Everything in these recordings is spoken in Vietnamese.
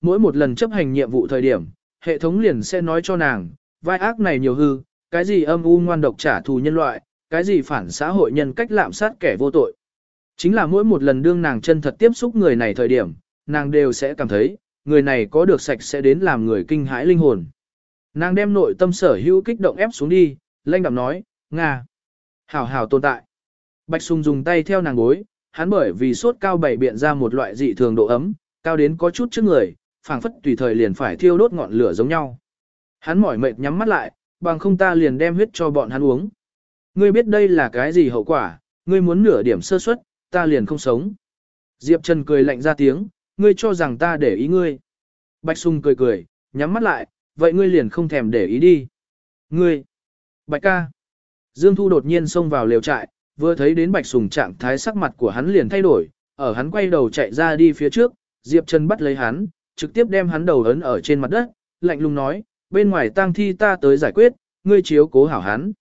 Mỗi một lần chấp hành nhiệm vụ thời điểm, hệ thống liền sẽ nói cho nàng, vai ác này nhiều hư, cái gì âm u ngoan độc trả thù nhân loại, cái gì phản xã hội nhân cách lạm sát kẻ vô tội. Chính là mỗi một lần đương nàng chân thật tiếp xúc người này thời điểm, nàng đều sẽ cảm thấy, người này có được sạch sẽ đến làm người kinh hãi linh hồn. Nàng đem nội tâm sở hữu kích động ép xuống đi, lanh đạm nói, Nga. Hảo hảo tồn tại. Bạch Sùng dùng tay theo nàng gối, hắn bởi vì sốt cao bảy biện ra một loại dị thường độ ấm, cao đến có chút trước người, phảng phất tùy thời liền phải thiêu đốt ngọn lửa giống nhau. Hắn mỏi mệt nhắm mắt lại, bằng không ta liền đem huyết cho bọn hắn uống. Ngươi biết đây là cái gì hậu quả, ngươi muốn nửa điểm sơ suất, ta liền không sống. Diệp Trần cười lạnh ra tiếng, ngươi cho rằng ta để ý ngươi. Bạch Sùng cười cười, nhắm mắt lại, vậy ngươi liền không thèm để ý đi. Ngươi! Bạch ca! Dương Thu đột nhiên xông vào lều trại, vừa thấy đến Bạch Sùng trạng thái sắc mặt của hắn liền thay đổi, ở hắn quay đầu chạy ra đi phía trước, Diệp Trần bắt lấy hắn, trực tiếp đem hắn đầu ấn ở trên mặt đất, lạnh lùng nói, bên ngoài tang thi ta tới giải quyết, ngươi chiếu cố hảo hắn.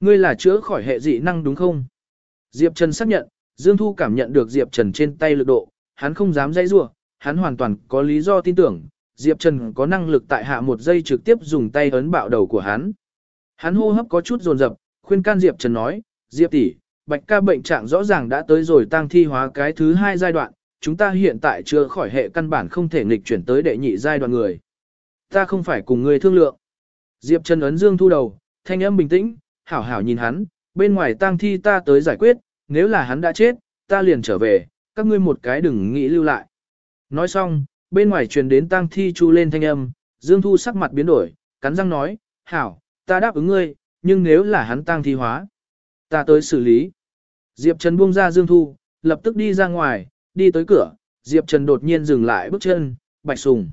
Ngươi là chữa khỏi hệ dị năng đúng không? Diệp Trần xác nhận, Dương Thu cảm nhận được Diệp Trần trên tay lực độ, hắn không dám dãy rủa, hắn hoàn toàn có lý do tin tưởng, Diệp Trần có năng lực tại hạ một giây trực tiếp dùng tay ấn bạo đầu của hắn. Hắn hô hấp có chút dồn dập, khuyên can Diệp Trần nói, Diệp tỷ, Bạch ca bệnh trạng rõ ràng đã tới rồi tăng thi hóa cái thứ hai giai đoạn, chúng ta hiện tại chưa khỏi hệ căn bản không thể nghịch chuyển tới đệ nhị giai đoạn người. Ta không phải cùng người thương lượng. Diệp Trần ấn dương thu đầu, thanh âm bình tĩnh, hảo hảo nhìn hắn, bên ngoài tang thi ta tới giải quyết, nếu là hắn đã chết, ta liền trở về, các ngươi một cái đừng nghĩ lưu lại. Nói xong, bên ngoài truyền đến tang thi chu lên thanh âm, Dương Thu sắc mặt biến đổi, cắn răng nói, hảo, ta đáp ứng ngươi, nhưng nếu là hắn tang thi hóa, ta tới xử lý. Diệp Trần buông ra Dương Thu, lập tức đi ra ngoài, đi tới cửa, Diệp Trần đột nhiên dừng lại bước chân, Bạch Sùng.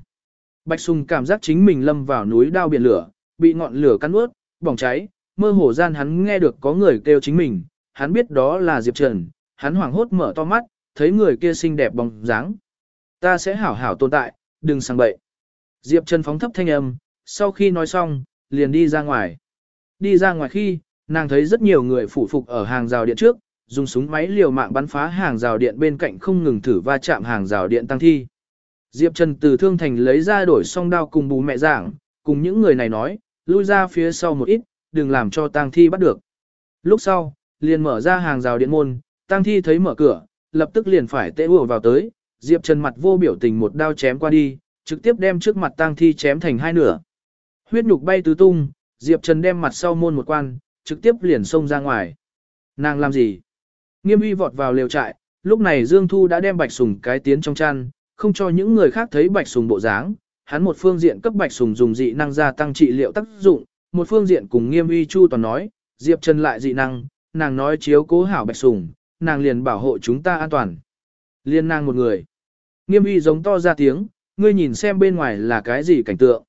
Bạch Sùng cảm giác chính mình lâm vào núi đao biển lửa, bị ngọn lửa cắn ướt, bỏng cháy, mơ hồ gian hắn nghe được có người kêu chính mình, hắn biết đó là Diệp Trần, hắn hoảng hốt mở to mắt, thấy người kia xinh đẹp bóng dáng. Ta sẽ hảo hảo tồn tại, đừng sang bậy. Diệp Trần phóng thấp thanh âm, sau khi nói xong, liền đi ra ngoài. Đi ra ngoài khi, nàng thấy rất nhiều người phủ phục ở hàng rào điện trước, dùng súng máy liều mạng bắn phá hàng rào điện bên cạnh không ngừng thử va chạm hàng rào điện tăng thi. Diệp Trần từ thương thành lấy ra đổi song đao cùng bù mẹ giảng, cùng những người này nói, lui ra phía sau một ít, đừng làm cho tang thi bắt được. Lúc sau, liền mở ra hàng rào điện môn, tang thi thấy mở cửa, lập tức liền phải tệ ùa vào tới, Diệp Trần mặt vô biểu tình một đao chém qua đi, trực tiếp đem trước mặt tang thi chém thành hai nửa. Huyết nhục bay tứ tung, Diệp Trần đem mặt sau môn một quan, trực tiếp liền xông ra ngoài. Nàng làm gì? Nghiêm uy vọt vào lều trại, lúc này Dương Thu đã đem bạch sùng cái tiến trong chăn, không cho những người khác thấy bạch sùng bộ dáng. Hắn một phương diện cấp bạch sùng dùng dị năng gia tăng trị liệu tác dụng, một phương diện cùng nghiêm uy chu toàn nói, Diệp Trần lại dị năng, nàng nói chiếu cố hảo bạch sùng, nàng liền bảo hộ chúng ta an toàn. Liên nàng một người. Nghiêm uy giống to ra tiếng, ngươi nhìn xem bên ngoài là cái gì cảnh tượng.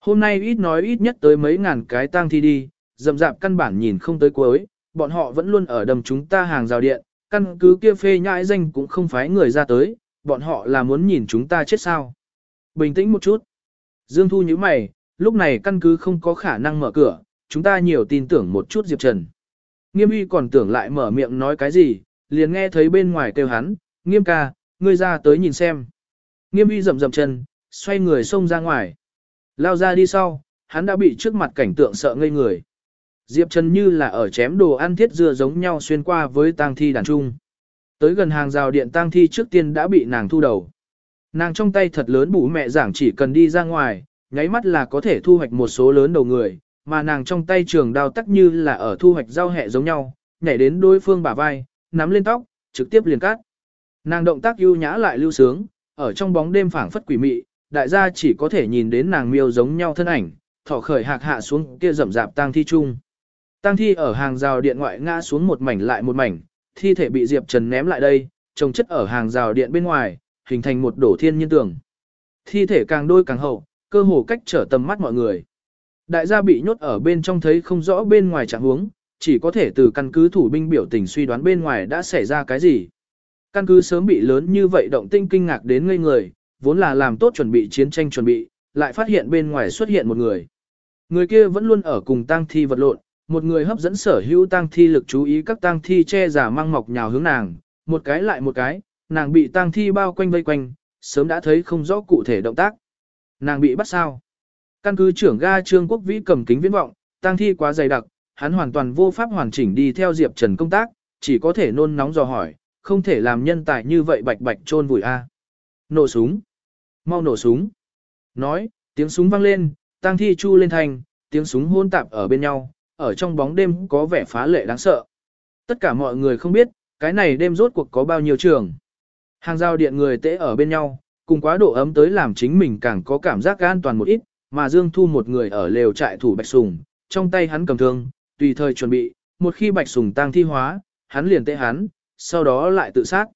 Hôm nay ít nói ít nhất tới mấy ngàn cái tang thi đi, dậm dạp căn bản nhìn không tới cuối, bọn họ vẫn luôn ở đầm chúng ta hàng rào điện, căn cứ kia phê nhãi danh cũng không phái người ra tới, bọn họ là muốn nhìn chúng ta chết sao. Bình tĩnh một chút. Dương Thu như mày, lúc này căn cứ không có khả năng mở cửa, chúng ta nhiều tin tưởng một chút Diệp Trần. Nghiêm uy còn tưởng lại mở miệng nói cái gì, liền nghe thấy bên ngoài kêu hắn, nghiêm ca, ngươi ra tới nhìn xem. Nghiêm uy rầm rầm chân, xoay người xông ra ngoài. Lao ra đi sau, hắn đã bị trước mặt cảnh tượng sợ ngây người. Diệp Trần như là ở chém đồ ăn thiết dưa giống nhau xuyên qua với tang thi đàn trung. Tới gần hàng rào điện tang thi trước tiên đã bị nàng thu đầu. Nàng trong tay thật lớn bù mẹ giảng chỉ cần đi ra ngoài, nháy mắt là có thể thu hoạch một số lớn đầu người, mà nàng trong tay trường đao tắc như là ở thu hoạch rau hẹ giống nhau, nhảy đến đối phương bả vai, nắm lên tóc, trực tiếp liền cắt. Nàng động tác ưu nhã lại lưu sướng, ở trong bóng đêm phảng phất quỷ mị, đại gia chỉ có thể nhìn đến nàng miêu giống nhau thân ảnh, thỏ khởi hạc hạ xuống kia rậm rạp tang thi chung. Tang thi ở hàng rào điện ngoại ngã xuống một mảnh lại một mảnh, thi thể bị Diệp Trần ném lại đây, trồng chất ở hàng rào điện bên ngoài, hình thành một đổ thiên nhân tường. Thi thể càng đôi càng hậu, cơ hồ cách trở tầm mắt mọi người. Đại gia bị nhốt ở bên trong thấy không rõ bên ngoài trạng huống, chỉ có thể từ căn cứ thủ binh biểu tình suy đoán bên ngoài đã xảy ra cái gì. Căn cứ sớm bị lớn như vậy động tinh kinh ngạc đến ngây người, vốn là làm tốt chuẩn bị chiến tranh chuẩn bị, lại phát hiện bên ngoài xuất hiện một người. Người kia vẫn luôn ở cùng tang thi vật lộn, một người hấp dẫn sở hữu tang thi lực chú ý các tang thi che giả mang mọc nhào hướng nàng, một cái lại một cái, nàng bị tang thi bao quanh vây quanh, sớm đã thấy không rõ cụ thể động tác. Nàng bị bắt sao? Căn cứ trưởng ga Trương Quốc Vĩ cầm kính viễn vọng, tang thi quá dày đặc, hắn hoàn toàn vô pháp hoàn chỉnh đi theo Diệp Trần công tác, chỉ có thể nôn nóng dò hỏi, không thể làm nhân tài như vậy bạch bạch trôn vùi a. Nổ súng. Mau nổ súng. Nói, tiếng súng vang lên, tang thi chu lên thành, tiếng súng hôn tạp ở bên nhau, ở trong bóng đêm có vẻ phá lệ đáng sợ. Tất cả mọi người không biết, cái này đêm rốt cuộc có bao nhiêu trường. Hàng giao điện người tễ ở bên nhau, cùng quá độ ấm tới làm chính mình càng có cảm giác an toàn một ít, mà Dương Thu một người ở lều trại thủ Bạch Sùng, trong tay hắn cầm thương, tùy thời chuẩn bị, một khi Bạch Sùng tăng thi hóa, hắn liền tệ hắn, sau đó lại tự sát.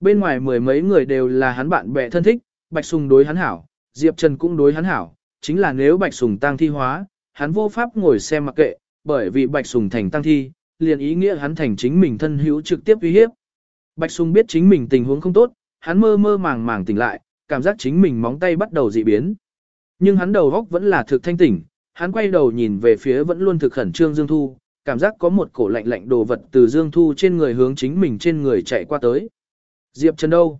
Bên ngoài mười mấy người đều là hắn bạn bè thân thích, Bạch Sùng đối hắn hảo, Diệp Trần cũng đối hắn hảo, chính là nếu Bạch Sùng tăng thi hóa, hắn vô pháp ngồi xem mặc kệ, bởi vì Bạch Sùng thành tăng thi, liền ý nghĩa hắn thành chính mình thân hữu trực tiếp uy hiếp. Bạch Sùng biết chính mình tình huống không tốt, hắn mơ mơ màng màng tỉnh lại, cảm giác chính mình móng tay bắt đầu dị biến. Nhưng hắn đầu góc vẫn là thực thanh tỉnh, hắn quay đầu nhìn về phía vẫn luôn thực khẩn trương Dương Thu, cảm giác có một cổ lạnh lạnh đồ vật từ Dương Thu trên người hướng chính mình trên người chạy qua tới. Diệp Trần đâu?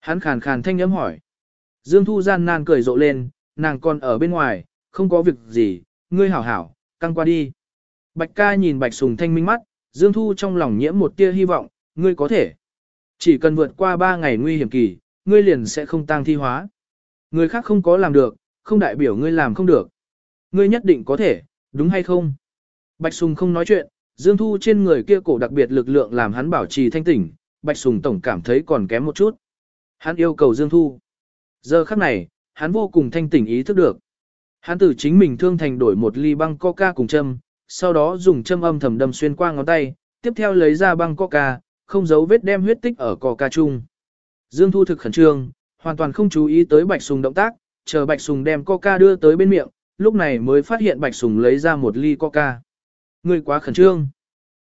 Hắn khàn khàn thanh nhấm hỏi. Dương Thu gian nan cười rộ lên, nàng còn ở bên ngoài, không có việc gì, ngươi hảo hảo, căng qua đi. Bạch ca nhìn Bạch Sùng thanh minh mắt, Dương Thu trong lòng nhiễm một tia hy vọng, ngươi có thể. Chỉ cần vượt qua 3 ngày nguy hiểm kỳ, ngươi liền sẽ không tăng thi hóa. Người khác không có làm được, không đại biểu ngươi làm không được. Ngươi nhất định có thể, đúng hay không? Bạch Sùng không nói chuyện, Dương Thu trên người kia cổ đặc biệt lực lượng làm hắn bảo trì thanh tỉnh, Bạch Sùng tổng cảm thấy còn kém một chút. Hắn yêu cầu Dương Thu. Giờ khắc này, hắn vô cùng thanh tỉnh ý thức được. Hắn từ chính mình thương thành đổi một ly băng coca cùng châm, sau đó dùng châm âm thầm đâm xuyên qua ngón tay, tiếp theo lấy ra băng coca, không giấu vết đem huyết tích ở coca chung. Dương Thu thực khẩn trương, hoàn toàn không chú ý tới Bạch Sùng động tác, chờ Bạch Sùng đem coca đưa tới bên miệng, lúc này mới phát hiện Bạch Sùng lấy ra một ly coca. Ngươi quá khẩn trương.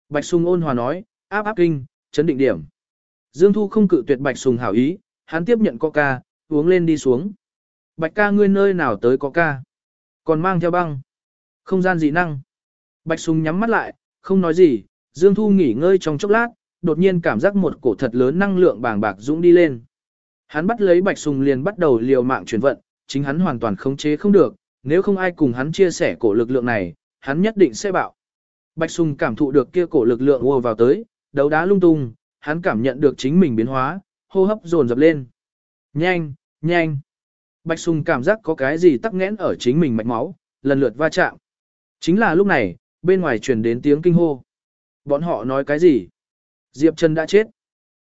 Bạch Sùng ôn hòa nói, áp áp kinh, chấn định điểm. Dương Thu không cự tuyệt Bạch Sùng hảo ý, hắn tiếp nhận coca, uống lên đi xuống. Bạch ca ngươi nơi nào tới coca? Còn mang theo băng. Không gian dị năng. Bạch Sùng nhắm mắt lại, không nói gì, Dương Thu nghỉ ngơi trong chốc lát, đột nhiên cảm giác một cổ thật lớn năng lượng bàng bạc dũng đi lên. Hắn bắt lấy Bạch Sùng liền bắt đầu liều mạng chuyển vận, chính hắn hoàn toàn khống chế không được, nếu không ai cùng hắn chia sẻ cổ lực lượng này, hắn nhất định sẽ bạo. Bạch Sùng cảm thụ được kia cổ lực lượng ùa vào tới, đấu đá lung tung, hắn cảm nhận được chính mình biến hóa, hô hấp dồn dập lên. Nhanh, nhanh. Bạch Sùng cảm giác có cái gì tắc nghẽn ở chính mình mạch máu, lần lượt va chạm. Chính là lúc này, bên ngoài truyền đến tiếng kinh hô. Bọn họ nói cái gì? Diệp Trần đã chết.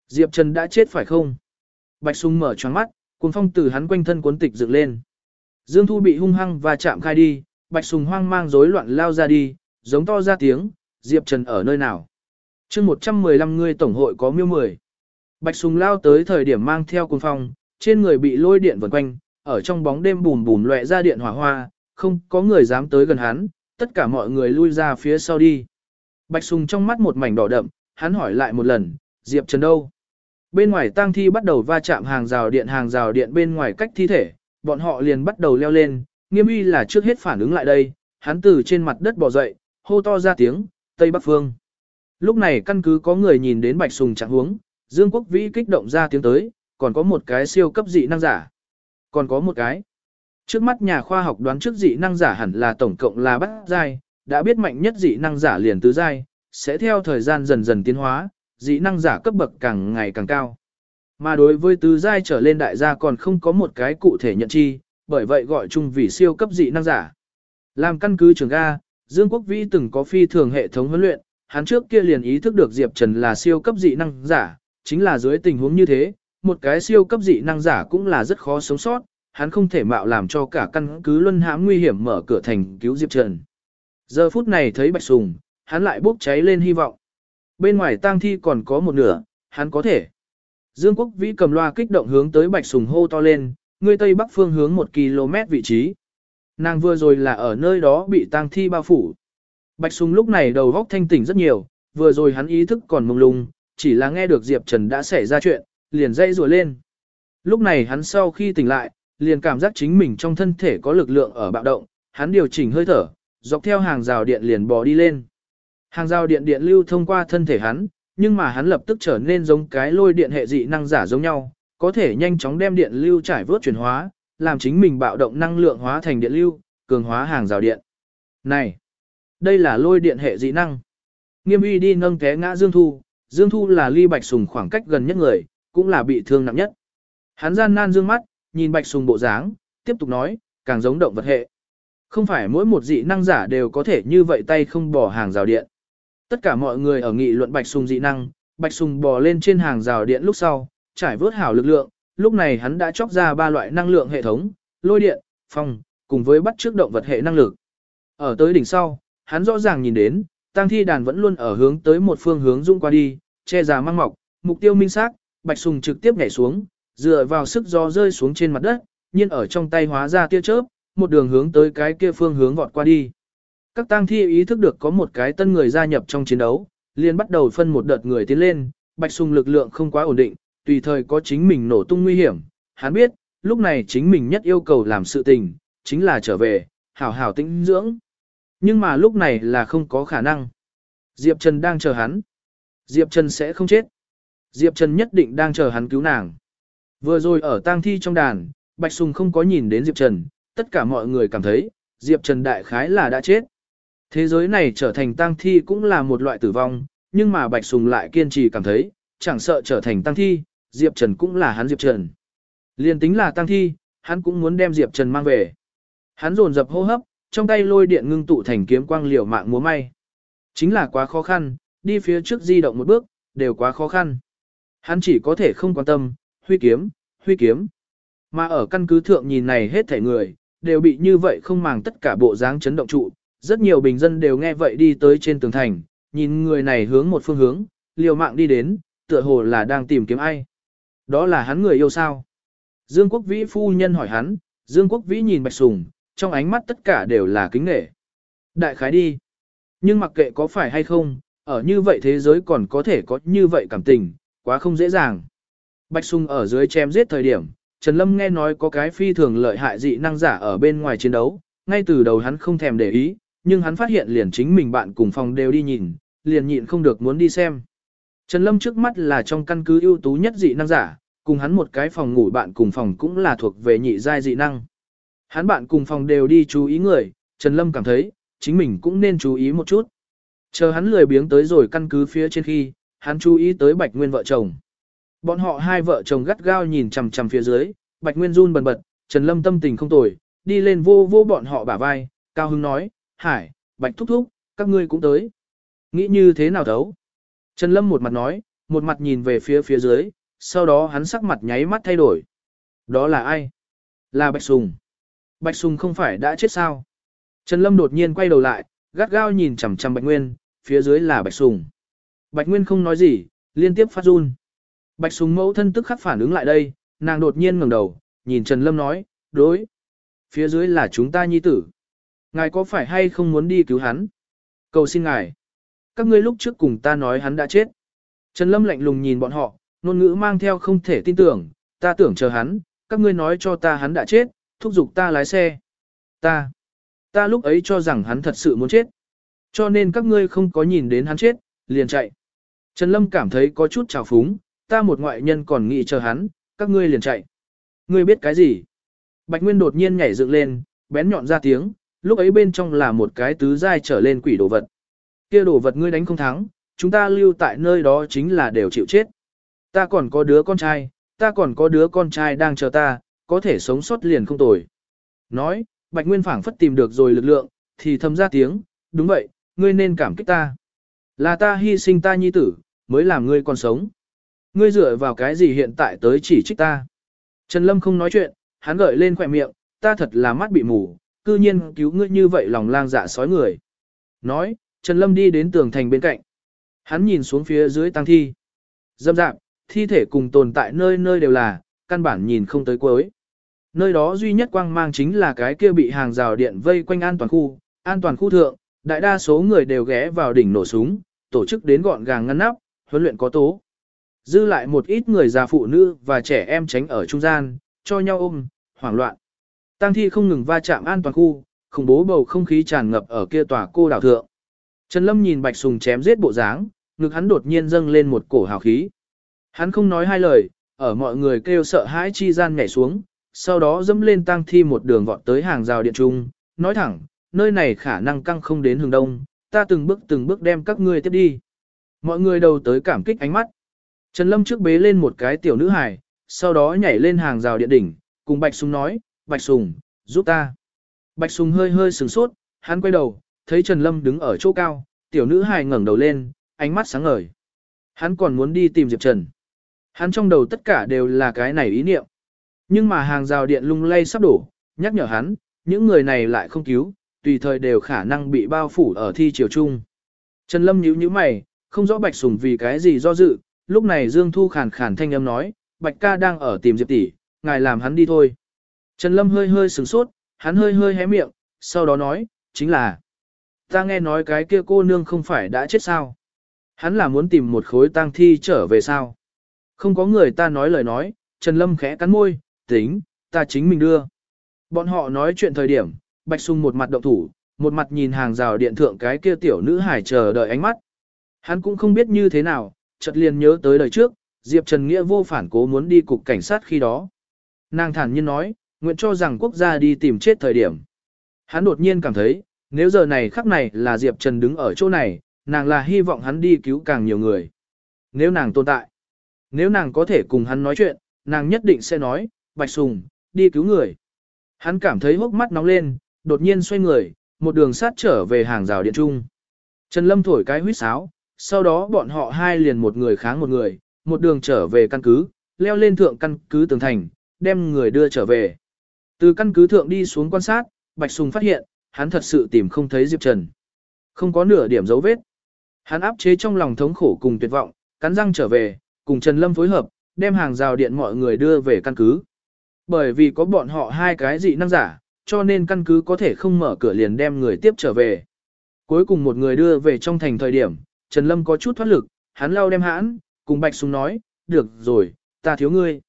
Diệp Trần đã chết phải không? Bạch Sùng mở choáng mắt, cuốn phong từ hắn quanh thân cuốn tịch dựng lên. Dương Thu bị hung hăng và chạm khai đi, Bạch Sùng hoang mang rối loạn lao ra đi, giống to ra tiếng, Diệp Trần ở nơi nào? chương 115 người tổng hội có miêu mười. Bạch Sùng lao tới thời điểm mang theo cuốn phong, trên người bị lôi điện vần quanh, ở trong bóng đêm bùm bùm lệ ra điện hỏa hoa, không có người dám tới gần hắn, tất cả mọi người lui ra phía sau đi. Bạch Sùng trong mắt một mảnh đỏ đậm, hắn hỏi lại một lần, Diệp Trần đâu? Bên ngoài tang thi bắt đầu va chạm hàng rào điện hàng rào điện bên ngoài cách thi thể, bọn họ liền bắt đầu leo lên, nghiêm uy là trước hết phản ứng lại đây, hắn từ trên mặt đất bò dậy, hô to ra tiếng, Tây Bắc Phương. Lúc này căn cứ có người nhìn đến Bạch Sùng trạng huống, Dương Quốc Vĩ kích động ra tiếng tới, còn có một cái siêu cấp dị năng giả. Còn có một cái. Trước mắt nhà khoa học đoán trước dị năng giả hẳn là tổng cộng là bát giai, đã biết mạnh nhất dị năng giả liền tứ giai, sẽ theo thời gian dần dần tiến hóa, dị năng giả cấp bậc càng ngày càng cao. Mà đối với tứ giai trở lên đại gia còn không có một cái cụ thể nhận chi, bởi vậy gọi chung vì siêu cấp dị năng giả. Làm căn cứ trường ga, Dương Quốc Vĩ từng có phi thường hệ thống huấn luyện, hắn trước kia liền ý thức được Diệp Trần là siêu cấp dị năng giả, chính là dưới tình huống như thế, một cái siêu cấp dị năng giả cũng là rất khó sống sót, hắn không thể mạo làm cho cả căn cứ luân hãm nguy hiểm mở cửa thành cứu Diệp Trần. Giờ phút này thấy Bạch Sùng, hắn lại bốc cháy lên hy vọng. Bên ngoài tang thi còn có một nửa, hắn có thể. Dương Quốc Vĩ cầm loa kích động hướng tới Bạch Sùng hô to lên, người tây bắc phương hướng 1 km vị trí. Nàng vừa rồi là ở nơi đó bị tang thi bao phủ. Bạch Sùng lúc này đầu góc thanh tỉnh rất nhiều, vừa rồi hắn ý thức còn mông lung, chỉ là nghe được Diệp Trần đã xảy ra chuyện, liền dây rùa lên. Lúc này hắn sau khi tỉnh lại, liền cảm giác chính mình trong thân thể có lực lượng ở bạo động, hắn điều chỉnh hơi thở, dọc theo hàng rào điện liền bò đi lên. Hàng rào điện điện lưu thông qua thân thể hắn, nhưng mà hắn lập tức trở nên giống cái lôi điện hệ dị năng giả giống nhau, có thể nhanh chóng đem điện lưu trải vớt chuyển hóa, làm chính mình bạo động năng lượng hóa thành điện lưu, cường hóa hàng rào điện. Này, đây là lôi điện hệ dị năng. Nghiêm uy đi nâng té ngã Dương Thu, Dương Thu là ly Bạch Sùng khoảng cách gần nhất người, cũng là bị thương nặng nhất. Hắn gian nan dương mắt, nhìn Bạch Sùng bộ dáng, tiếp tục nói, càng giống động vật hệ. Không phải mỗi một dị năng giả đều có thể như vậy tay không bỏ hàng rào điện. Tất cả mọi người ở nghị luận Bạch Sùng dị năng, Bạch Sùng bò lên trên hàng rào điện lúc sau, trải vớt hảo lực lượng, lúc này hắn đã chóc ra ba loại năng lượng hệ thống, lôi điện, phong, cùng với bắt trước động vật hệ năng lực. Ở tới đỉnh sau, hắn rõ ràng nhìn đến, tăng thi đàn vẫn luôn ở hướng tới một phương hướng dung qua đi, che già mang mọc, mục tiêu minh xác, Bạch Sùng trực tiếp nhảy xuống, dựa vào sức gió rơi xuống trên mặt đất, nhiên ở trong tay hóa ra tia chớp, một đường hướng tới cái kia phương hướng vọt qua đi. Các tang thi ý thức được có một cái tân người gia nhập trong chiến đấu, liền bắt đầu phân một đợt người tiến lên, Bạch Sùng lực lượng không quá ổn định, tùy thời có chính mình nổ tung nguy hiểm. Hắn biết, lúc này chính mình nhất yêu cầu làm sự tình, chính là trở về, hảo hảo tĩnh dưỡng. Nhưng mà lúc này là không có khả năng. Diệp Trần đang chờ hắn. Diệp Trần sẽ không chết. Diệp Trần nhất định đang chờ hắn cứu nàng. Vừa rồi ở tang thi trong đàn, Bạch Sùng không có nhìn đến Diệp Trần, tất cả mọi người cảm thấy, Diệp Trần đại khái là đã chết. Thế giới này trở thành tang thi cũng là một loại tử vong, nhưng mà Bạch Sùng lại kiên trì cảm thấy, chẳng sợ trở thành tang thi, Diệp Trần cũng là hắn Diệp Trần. Liên tính là tang thi, hắn cũng muốn đem Diệp Trần mang về. Hắn dồn dập hô hấp, trong tay lôi điện ngưng tụ thành kiếm quang liều mạng múa may. Chính là quá khó khăn, đi phía trước di động một bước, đều quá khó khăn. Hắn chỉ có thể không quan tâm, huy kiếm, huy kiếm. Mà ở căn cứ thượng nhìn này hết thể người, đều bị như vậy không màng tất cả bộ dáng chấn động trụ. Rất nhiều bình dân đều nghe vậy đi tới trên tường thành, nhìn người này hướng một phương hướng, liều mạng đi đến, tựa hồ là đang tìm kiếm ai. Đó là hắn người yêu sao? Dương Quốc Vĩ phu nhân hỏi hắn, Dương Quốc Vĩ nhìn Bạch Sùng, trong ánh mắt tất cả đều là kính nể. Đại khái đi. Nhưng mặc kệ có phải hay không, ở như vậy thế giới còn có thể có như vậy cảm tình, quá không dễ dàng. Bạch Sùng ở dưới chém giết thời điểm, Trần Lâm nghe nói có cái phi thường lợi hại dị năng giả ở bên ngoài chiến đấu, ngay từ đầu hắn không thèm để ý, nhưng hắn phát hiện liền chính mình bạn cùng phòng đều đi nhìn, liền nhịn không được muốn đi xem. Trần Lâm trước mắt là trong căn cứ ưu tú nhất dị năng giả, cùng hắn một cái phòng ngủ bạn cùng phòng cũng là thuộc về nhị giai dị năng. Hắn bạn cùng phòng đều đi chú ý người, Trần Lâm cảm thấy, chính mình cũng nên chú ý một chút. Chờ hắn lười biếng tới rồi căn cứ phía trên khi, hắn chú ý tới Bạch Nguyên vợ chồng. Bọn họ hai vợ chồng gắt gao nhìn chằm chằm phía dưới, Bạch Nguyên run bần bật, Trần Lâm tâm tình không tồi, đi lên vô vô bọn họ bả vai, cao hứng nói, Hải, Bạch thúc thúc, các ngươi cũng tới. Nghĩ như thế nào thấu? Trần Lâm một mặt nói, một mặt nhìn về phía phía dưới, sau đó hắn sắc mặt nháy mắt thay đổi. Đó là ai? Là Bạch Sùng. Bạch Sùng không phải đã chết sao? Trần Lâm đột nhiên quay đầu lại, gắt gao nhìn chằm chằm Bạch Nguyên, phía dưới là Bạch Sùng. Bạch Nguyên không nói gì, liên tiếp phát run. Bạch Sùng mẫu thân tức khắc phản ứng lại đây, nàng đột nhiên ngẩng đầu, nhìn Trần Lâm nói, đối. Phía dưới là chúng ta nhi tử. Ngài có phải hay không muốn đi cứu hắn? Cầu xin ngài. Các ngươi lúc trước cùng ta nói hắn đã chết. Trần Lâm lạnh lùng nhìn bọn họ, ngôn ngữ mang theo không thể tin tưởng, ta tưởng chờ hắn, các ngươi nói cho ta hắn đã chết, thúc giục ta lái xe. Ta, ta lúc ấy cho rằng hắn thật sự muốn chết. Cho nên các ngươi không có nhìn đến hắn chết, liền chạy. Trần Lâm cảm thấy có chút trào phúng, ta một ngoại nhân còn nghĩ chờ hắn, các ngươi liền chạy. Ngươi biết cái gì? Bạch Nguyên đột nhiên nhảy dựng lên, bén nhọn ra tiếng, lúc ấy bên trong là một cái tứ giai trở lên quỷ đồ vật. Kia đồ vật ngươi đánh không thắng, chúng ta lưu tại nơi đó chính là đều chịu chết. Ta còn có đứa con trai, ta còn có đứa con trai đang chờ ta, có thể sống sót liền không tồi. Nói, Bạch Nguyên phảng phất tìm được rồi lực lượng, thì thầm ra tiếng, đúng vậy, ngươi nên cảm kích ta. Là ta hy sinh ta nhi tử, mới làm ngươi còn sống. Ngươi dựa vào cái gì hiện tại tới chỉ trích ta. Trần Lâm không nói chuyện, hắn gợi lên khỏe miệng, ta thật là mắt bị mù, cư nhiên cứu ngươi như vậy lòng lang dạ sói người. Nói, Trần Lâm đi đến tường thành bên cạnh. Hắn nhìn xuống phía dưới tăng thi. Dâm dạp, thi thể cùng tồn tại nơi nơi đều là, căn bản nhìn không tới cuối. Nơi đó duy nhất quang mang chính là cái kia bị hàng rào điện vây quanh an toàn khu, an toàn khu thượng, đại đa số người đều ghé vào đỉnh nổ súng, tổ chức đến gọn gàng ngăn nắp, huấn luyện có tố. Dư lại một ít người già phụ nữ và trẻ em tránh ở trung gian, cho nhau ôm, hoảng loạn. Tăng thi không ngừng va chạm an toàn khu, khủng bố bầu không khí tràn ngập ở kia tòa cô đảo thượng. Trần Lâm nhìn Bạch Sùng chém giết bộ dáng, ngực hắn đột nhiên dâng lên một cổ hào khí. Hắn không nói hai lời, ở mọi người kêu sợ hãi chi gian nhảy xuống, sau đó dẫm lên tăng thi một đường vọt tới hàng rào điện trung, nói thẳng, nơi này khả năng căng không đến hướng đông, ta từng bước từng bước đem các ngươi tiếp đi. Mọi người đầu tới cảm kích ánh mắt. Trần Lâm trước bế lên một cái tiểu nữ hài, sau đó nhảy lên hàng rào điện đỉnh, cùng Bạch Sùng nói, Bạch Sùng, giúp ta. Bạch Sùng hơi hơi sửng sốt, hắn quay đầu, thấy Trần Lâm đứng ở chỗ cao, tiểu nữ hài ngẩng đầu lên, ánh mắt sáng ngời. Hắn còn muốn đi tìm Diệp Trần. Hắn trong đầu tất cả đều là cái này ý niệm. Nhưng mà hàng rào điện lung lay sắp đổ, nhắc nhở hắn, những người này lại không cứu, tùy thời đều khả năng bị bao phủ ở thi triều chung. Trần Lâm nhíu nhíu mày, không rõ Bạch Sùng vì cái gì do dự, lúc này Dương Thu khàn khàn thanh âm nói, Bạch ca đang ở tìm Diệp tỷ, ngài làm hắn đi thôi. Trần Lâm hơi hơi sửng sốt, hắn hơi hơi hé miệng, sau đó nói, chính là, ta nghe nói cái kia cô nương không phải đã chết sao. Hắn là muốn tìm một khối tang thi trở về sao. Không có người ta nói lời nói, Trần Lâm khẽ cắn môi, tính, ta chính mình đưa. Bọn họ nói chuyện thời điểm, Bạch Sung một mặt động thủ, một mặt nhìn hàng rào điện thượng cái kia tiểu nữ hải chờ đợi ánh mắt. Hắn cũng không biết như thế nào, chợt liền nhớ tới đời trước, Diệp Trần Nghĩa vô phản cố muốn đi cục cảnh sát khi đó. Nàng thản nhiên nói, nguyện cho rằng quốc gia đi tìm chết thời điểm. Hắn đột nhiên cảm thấy, nếu giờ này khắc này là Diệp Trần đứng ở chỗ này, nàng là hy vọng hắn đi cứu càng nhiều người. Nếu nàng tồn tại, nếu nàng có thể cùng hắn nói chuyện, nàng nhất định sẽ nói, Bạch Sùng, đi cứu người. Hắn cảm thấy hốc mắt nóng lên, đột nhiên xoay người, một đường sát trở về hàng rào điện trung. Trần Lâm thổi cái huýt sáo, sau đó bọn họ hai liền một người kháng một người, một đường trở về căn cứ, leo lên thượng căn cứ tường thành, đem người đưa trở về. Từ căn cứ thượng đi xuống quan sát, Bạch Sùng phát hiện, hắn thật sự tìm không thấy Diệp Trần. Không có nửa điểm dấu vết. Hắn áp chế trong lòng thống khổ cùng tuyệt vọng, cắn răng trở về, cùng Trần Lâm phối hợp, đem hàng rào điện mọi người đưa về căn cứ. Bởi vì có bọn họ hai cái dị năng giả, cho nên căn cứ có thể không mở cửa liền đem người tiếp trở về. Cuối cùng một người đưa về trong thành thời điểm, Trần Lâm có chút thoát lực, hắn lau đem hãn, cùng Bạch Sùng nói, được rồi, ta thiếu ngươi.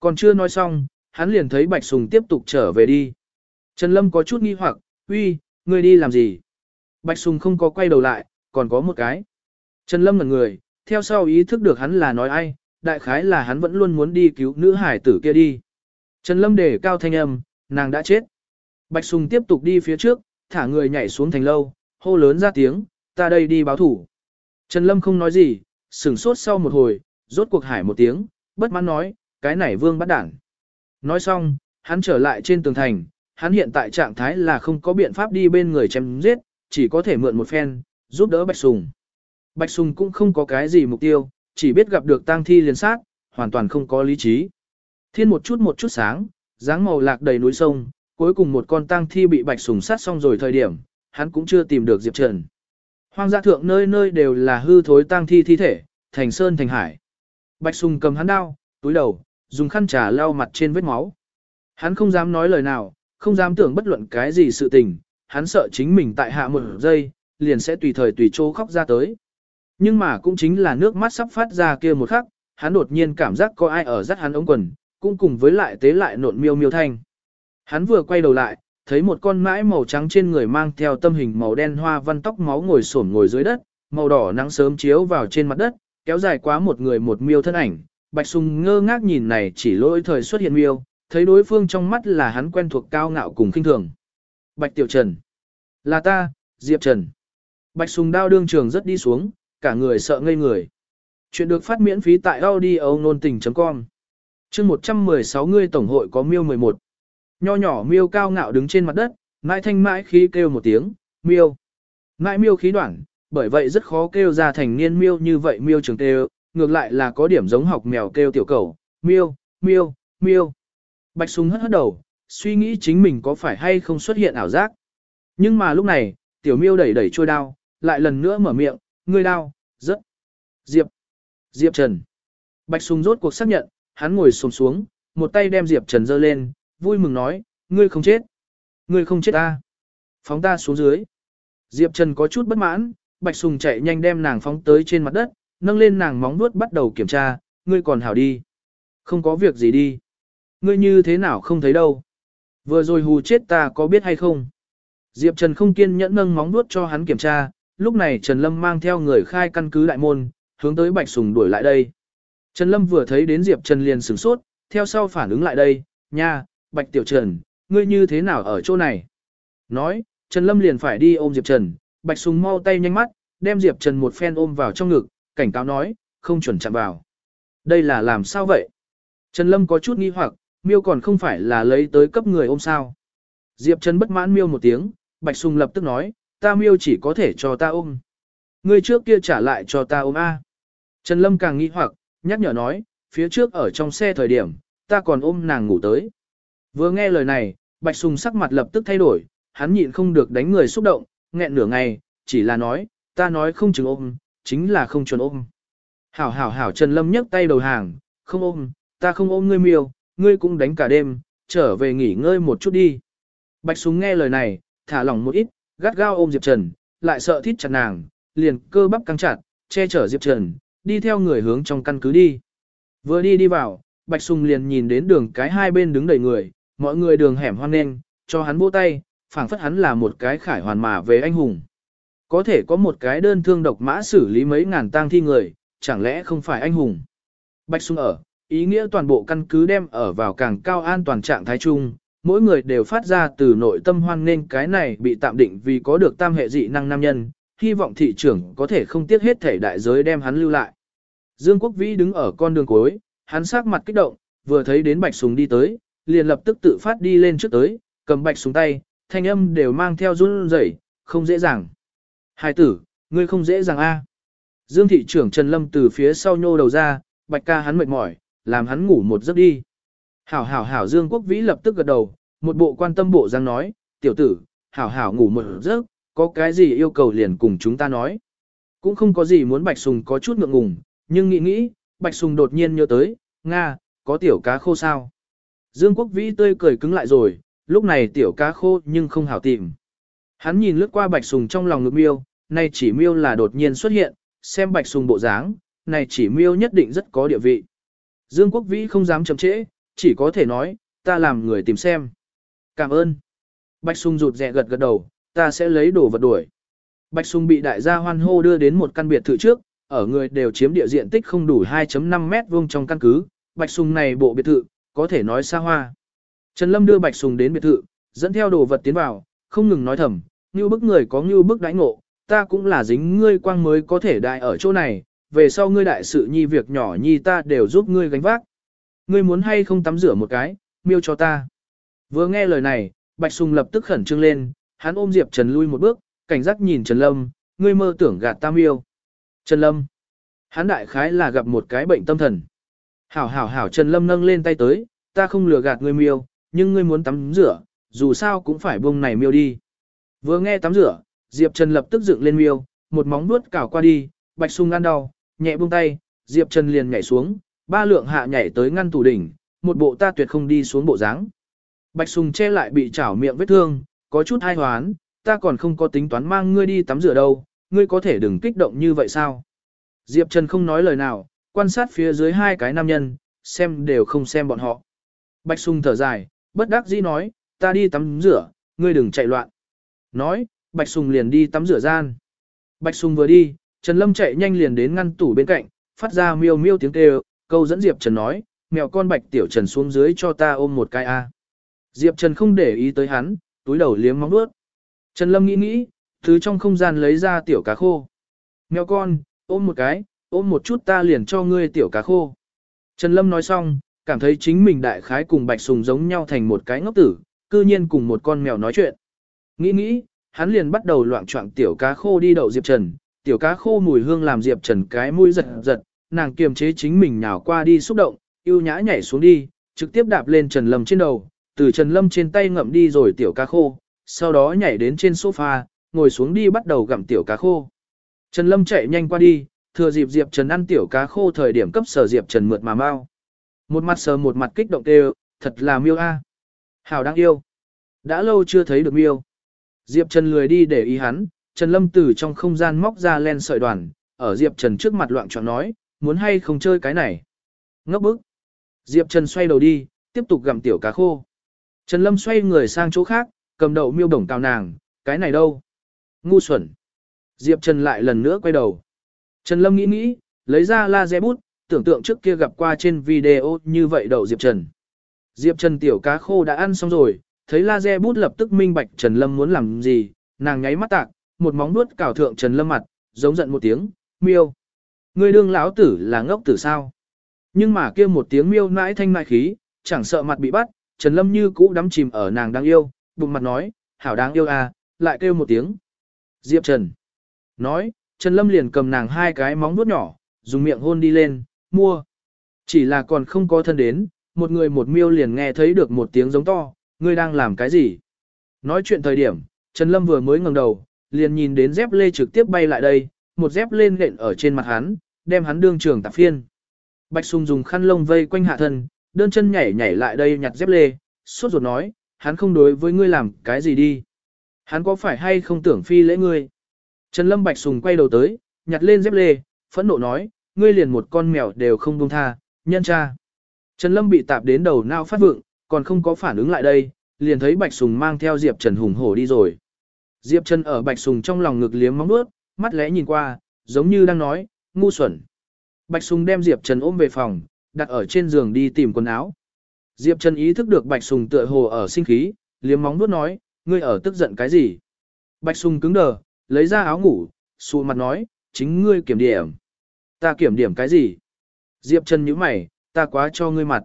Còn chưa nói xong, hắn liền thấy Bạch Sùng tiếp tục trở về đi. Trần Lâm có chút nghi hoặc, uy, ngươi đi làm gì? Bạch Sùng không có quay đầu lại, còn có một cái. Trần Lâm ngẩn người, theo sau ý thức được hắn là nói ai, đại khái là hắn vẫn luôn muốn đi cứu nữ hải tử kia đi. Trần Lâm để cao thanh âm, nàng đã chết. Bạch Sùng tiếp tục đi phía trước, thả người nhảy xuống thành lâu, hô lớn ra tiếng, ta đây đi báo thủ. Trần Lâm không nói gì, sửng sốt sau một hồi, rốt cuộc hải một tiếng, bất mãn nói, cái này vương bắt đảng. Nói xong, hắn trở lại trên tường thành, hắn hiện tại trạng thái là không có biện pháp đi bên người chém giết, chỉ có thể mượn một phen, giúp đỡ Bạch Sùng. Bạch Sùng cũng không có cái gì mục tiêu, chỉ biết gặp được tang thi liền sát, hoàn toàn không có lý trí. Thiên một chút một chút sáng, dáng màu lạc đầy núi sông, cuối cùng một con tang thi bị Bạch Sùng sát xong rồi thời điểm, hắn cũng chưa tìm được Diệp Trần. Hoang dã thượng nơi nơi đều là hư thối tang thi thi thể, thành sơn thành hải. Bạch Sùng cầm hắn đao, túi đầu, dùng khăn trà lau mặt trên vết máu. Hắn không dám nói lời nào, không dám tưởng bất luận cái gì sự tình, hắn sợ chính mình tại hạ một giây, liền sẽ tùy thời tùy chỗ khóc ra tới. Nhưng mà cũng chính là nước mắt sắp phát ra kia một khắc, hắn đột nhiên cảm giác có ai ở dắt hắn ống quần, cũng cùng với lại tế lại nộn miêu miêu thanh. Hắn vừa quay đầu lại, thấy một con mãi màu trắng trên người mang theo tâm hình màu đen hoa văn tóc máu ngồi xổm ngồi dưới đất, màu đỏ nắng sớm chiếu vào trên mặt đất, kéo dài quá một người một miêu thân ảnh. Bạch Sùng ngơ ngác nhìn này chỉ lỗi thời xuất hiện miêu, thấy đối phương trong mắt là hắn quen thuộc cao ngạo cùng kinh thường. Bạch Tiểu Trần. Là ta, Diệp Trần. Bạch Sùng đao đương trường rất đi xuống, cả người sợ ngây người. Chuyện được phát miễn phí tại audio nôn tình.com chương 116 ngươi tổng hội có miêu 11. Nho nhỏ miêu cao ngạo đứng trên mặt đất, mãi thanh mãi khí kêu một tiếng, miêu. Mãi miêu khí đoạn, bởi vậy rất khó kêu ra thành niên miêu như vậy miêu trường kêu, ngược lại là có điểm giống học mèo kêu tiểu cầu, miêu, miêu, miêu. Bạch súng hất hất đầu, suy nghĩ chính mình có phải hay không xuất hiện ảo giác. Nhưng mà lúc này, tiểu miêu đẩy đẩy trôi đao, lại lần nữa mở miệng, ngươi đao, rất. Diệp. Diệp Trần. Bạch súng rốt cuộc xác nhận, hắn ngồi xổm xuống, một tay đem Diệp Trần giơ lên, vui mừng nói, ngươi không chết. Ngươi không chết ta. Phóng ta xuống dưới. Diệp Trần có chút bất mãn, Bạch Sùng chạy nhanh đem nàng phóng tới trên mặt đất, nâng lên nàng móng nuốt bắt đầu kiểm tra, ngươi còn hảo đi. Không có việc gì đi. Ngươi như thế nào không thấy đâu. Vừa rồi hù chết ta có biết hay không? Diệp Trần không kiên nhẫn nâng móng nuốt cho hắn kiểm tra, lúc này Trần Lâm mang theo người khai căn cứ đại môn, hướng tới Bạch Sùng đuổi lại đây. Trần Lâm vừa thấy đến Diệp Trần liền sửng sốt, theo sau phản ứng lại đây, nha, Bạch Tiểu Trần, ngươi như thế nào ở chỗ này? Nói, Trần Lâm liền phải đi ôm Diệp Trần, Bạch Sùng mau tay nhanh mắt, đem Diệp Trần một phen ôm vào trong ngực, cảnh cáo nói, không chuẩn chạm vào. Đây là làm sao vậy? Trần Lâm có chút nghi hoặc, miêu còn không phải là lấy tới cấp người ôm sao. Diệp Trần bất mãn miêu một tiếng, Bạch Sùng lập tức nói, ta miêu chỉ có thể cho ta ôm. Ngươi trước kia trả lại cho ta ôm A. Trần Lâm càng nghi hoặc, nhắc nhở nói, phía trước ở trong xe thời điểm, ta còn ôm nàng ngủ tới. Vừa nghe lời này, Bạch Sùng sắc mặt lập tức thay đổi, hắn nhịn không được đánh người xúc động, nghẹn nửa ngày, chỉ là nói, ta nói không chừng ôm, chính là không chuẩn ôm. Hảo hảo hảo Trần Lâm nhấc tay đầu hàng, không ôm, ta không ôm ngươi miêu, ngươi cũng đánh cả đêm, trở về nghỉ ngơi một chút đi. Bạch sùng nghe lời này, thả lỏng một ít, gắt gao ôm Diệp Trần, lại sợ thít chặt nàng, liền cơ bắp căng chặt, che chở Diệp Trần, đi theo người hướng trong căn cứ đi. Vừa đi đi vào, Bạch Sùng liền nhìn đến đường cái hai bên đứng đầy người, mọi người đường hẻm hoan nghênh, cho hắn vỗ tay, phảng phất hắn là một cái khải hoàn mà về anh hùng. Có thể có một cái đơn thương độc mã xử lý mấy ngàn tang thi người, chẳng lẽ không phải anh hùng. Bạch Sùng ở, ý nghĩa toàn bộ căn cứ đem ở vào càng cao an toàn trạng thái chung, mỗi người đều phát ra từ nội tâm hoan nên cái này bị tạm định vì có được tam hệ dị năng nam nhân, hy vọng thị trưởng có thể không tiếc hết thể đại giới đem hắn lưu lại. Dương Quốc Vĩ đứng ở con đường cuối, hắn sắc mặt kích động, vừa thấy đến Bạch Sùng đi tới, liền lập tức tự phát đi lên trước tới, cầm Bạch Sùng tay, thanh âm đều mang theo run rẩy, không dễ dàng. Hai tử, ngươi không dễ dàng a. Dương thị trưởng Trần Lâm từ phía sau nhô đầu ra, Bạch ca hắn mệt mỏi, làm hắn ngủ một giấc đi. Hảo hảo hảo Dương Quốc Vĩ lập tức gật đầu, một bộ quan tâm bộ giang nói, tiểu tử, hảo hảo ngủ một giấc, có cái gì yêu cầu liền cùng chúng ta nói. Cũng không có gì muốn Bạch Sùng có chút ngượng ngùng, nhưng nghĩ nghĩ, Bạch Sùng đột nhiên nhớ tới, Nga, có tiểu cá khô sao? Dương Quốc Vĩ tươi cười cứng lại rồi, lúc này tiểu cá khô nhưng không hảo tìm. Hắn nhìn lướt qua Bạch Sùng trong lòng ngực miêu, này chỉ miêu là đột nhiên xuất hiện, xem Bạch Sùng bộ dáng, này chỉ miêu nhất định rất có địa vị. Dương Quốc Vĩ không dám chậm trễ, chỉ có thể nói, ta làm người tìm xem. Cảm ơn. Bạch Sùng rụt rè gật gật đầu, ta sẽ lấy đồ vật đuổi. Bạch Sùng bị đại gia hoan hô đưa đến một căn biệt thự trước, ở người đều chiếm địa diện tích không đủ 2.5 mét vuông trong căn cứ, Bạch Sùng này bộ biệt thự, có thể nói xa hoa. Trần Lâm đưa Bạch Sùng đến biệt thự, dẫn theo đồ vật tiến vào, không ngừng nói thầm, như bức người có như bức đãi ngộ, ta cũng là dính ngươi quang mới có thể đại ở chỗ này, về sau ngươi đại sự nhi việc nhỏ nhi ta đều giúp ngươi gánh vác. Ngươi muốn hay không tắm rửa một cái, miêu cho ta. Vừa nghe lời này, Bạch Sùng lập tức khẩn trương lên, hắn ôm Diệp Trần lui một bước, cảnh giác nhìn Trần Lâm, ngươi mơ tưởng gạt ta miêu. Trần Lâm. Hắn đại khái là gặp một cái bệnh tâm thần. Hảo hảo hảo Trần Lâm nâng lên tay tới, ta không lừa gạt ngươi miêu, nhưng ngươi muốn tắm rửa, dù sao cũng phải buông này miêu đi. Vừa nghe tắm rửa, Diệp Trần lập tức dựng lên miêu, một móng nuốt cào qua đi, Bạch Sung ăn đau, nhẹ buông tay, Diệp Trần liền nhảy xuống, ba lượng hạ nhảy tới ngăn tủ đỉnh, một bộ ta tuyệt không đi xuống bộ dáng. Bạch Sùng che lại bị chảo miệng vết thương, có chút ai hoán, ta còn không có tính toán mang ngươi đi tắm rửa đâu, ngươi có thể đừng kích động như vậy sao? Diệp Trần không nói lời nào, quan sát phía dưới hai cái nam nhân, xem đều không xem bọn họ. Bạch Sùng thở dài, bất đắc dĩ nói, ta đi tắm rửa, ngươi đừng chạy loạn. Nói, Bạch Sùng liền đi tắm rửa gian. Bạch Sùng vừa đi, Trần Lâm chạy nhanh liền đến ngăn tủ bên cạnh, phát ra miêu miêu tiếng kêu, câu dẫn Diệp Trần nói, mèo con Bạch Tiểu Trần xuống dưới cho ta ôm một cái a. Diệp Trần không để ý tới hắn, túi đầu liếm móng bước. Trần Lâm nghĩ nghĩ, thứ trong không gian lấy ra tiểu cá khô. Mèo con, ôm một cái, ôm một chút ta liền cho ngươi tiểu cá khô. Trần Lâm nói xong, cảm thấy chính mình đại khái cùng Bạch Sùng giống nhau thành một cái ngốc tử, cư nhiên cùng một con mèo nói chuyện. Nghĩ nghĩ, hắn liền bắt đầu loạn trọng tiểu cá khô đi đậu Diệp Trần, tiểu cá khô mùi hương làm Diệp Trần cái mũi giật giật, nàng kiềm chế chính mình nhào qua đi xúc động, yêu nhã nhảy xuống đi, trực tiếp đạp lên Trần Lâm trên đầu, từ Trần Lâm trên tay ngậm đi rồi tiểu cá khô, sau đó nhảy đến trên sofa, ngồi xuống đi bắt đầu gặm tiểu cá khô. Trần Lâm chạy nhanh qua đi, thừa dịp Diệp Trần ăn tiểu cá khô thời điểm cấp sở Diệp Trần mượt mà mau. Một mặt sờ một mặt kích động đều, thật là miêu a. Hảo đáng yêu. Đã lâu chưa thấy được miêu. Diệp Trần lười đi để ý hắn, Trần Lâm từ trong không gian móc ra len sợi đoàn, ở Diệp Trần trước mặt loạn choạng nói, muốn hay không chơi cái này. Ngốc bức. Diệp Trần xoay đầu đi, tiếp tục gặm tiểu cá khô. Trần Lâm xoay người sang chỗ khác, cầm đầu miêu đồng cào nàng, cái này đâu? Ngu xuẩn. Diệp Trần lại lần nữa quay đầu. Trần Lâm nghĩ nghĩ, lấy ra laser bút, tưởng tượng trước kia gặp qua trên video như vậy đậu Diệp Trần. Diệp Trần tiểu cá khô đã ăn xong rồi, thấy laser bút lập tức minh bạch Trần Lâm muốn làm gì, nàng nháy mắt tạc, một móng nuốt cào thượng Trần Lâm mặt, giống giận một tiếng, miêu. Người đương lão tử là ngốc tử sao? Nhưng mà kia một tiếng miêu nãi thanh nại khí, chẳng sợ mặt bị bắt, Trần Lâm như cũ đắm chìm ở nàng đang yêu, bụng mặt nói, hảo đáng yêu à, lại kêu một tiếng. Diệp Trần. Nói, Trần Lâm liền cầm nàng hai cái móng vuốt nhỏ, dùng miệng hôn đi lên, mua. Chỉ là còn không có thân đến, một người một miêu liền nghe thấy được một tiếng giống to, ngươi đang làm cái gì? Nói chuyện thời điểm, Trần Lâm vừa mới ngẩng đầu, liền nhìn đến dép lê trực tiếp bay lại đây, một dép lên nện ở trên mặt hắn, đem hắn đương trường tạp phiên. Bạch Sùng dùng khăn lông vây quanh hạ thân, đơn chân nhảy nhảy lại đây nhặt dép lê, sốt ruột nói, hắn không đối với ngươi làm cái gì đi. Hắn có phải hay không tưởng phi lễ ngươi? Trần Lâm Bạch Sùng quay đầu tới, nhặt lên dép lê, phẫn nộ nói, ngươi liền một con mèo đều không buông tha, nhân cha. Trần Lâm bị tạp đến đầu não phát vượng, còn không có phản ứng lại đây, liền thấy Bạch Sùng mang theo Diệp Trần hùng hổ đi rồi. Diệp Trần ở Bạch Sùng trong lòng ngực liếm móng nuốt, mắt lẽ nhìn qua, giống như đang nói, ngu xuẩn. Bạch Sùng đem Diệp Trần ôm về phòng, đặt ở trên giường đi tìm quần áo. Diệp Trần ý thức được Bạch Sùng tựa hồ ở sinh khí, liếm móng nuốt nói, ngươi ở tức giận cái gì? Bạch Sùng cứng đờ, lấy ra áo ngủ, xù mặt nói, chính ngươi kiểm điểm. Ta kiểm điểm cái gì? Diệp Trần nhíu mày, ta quá cho ngươi mặt.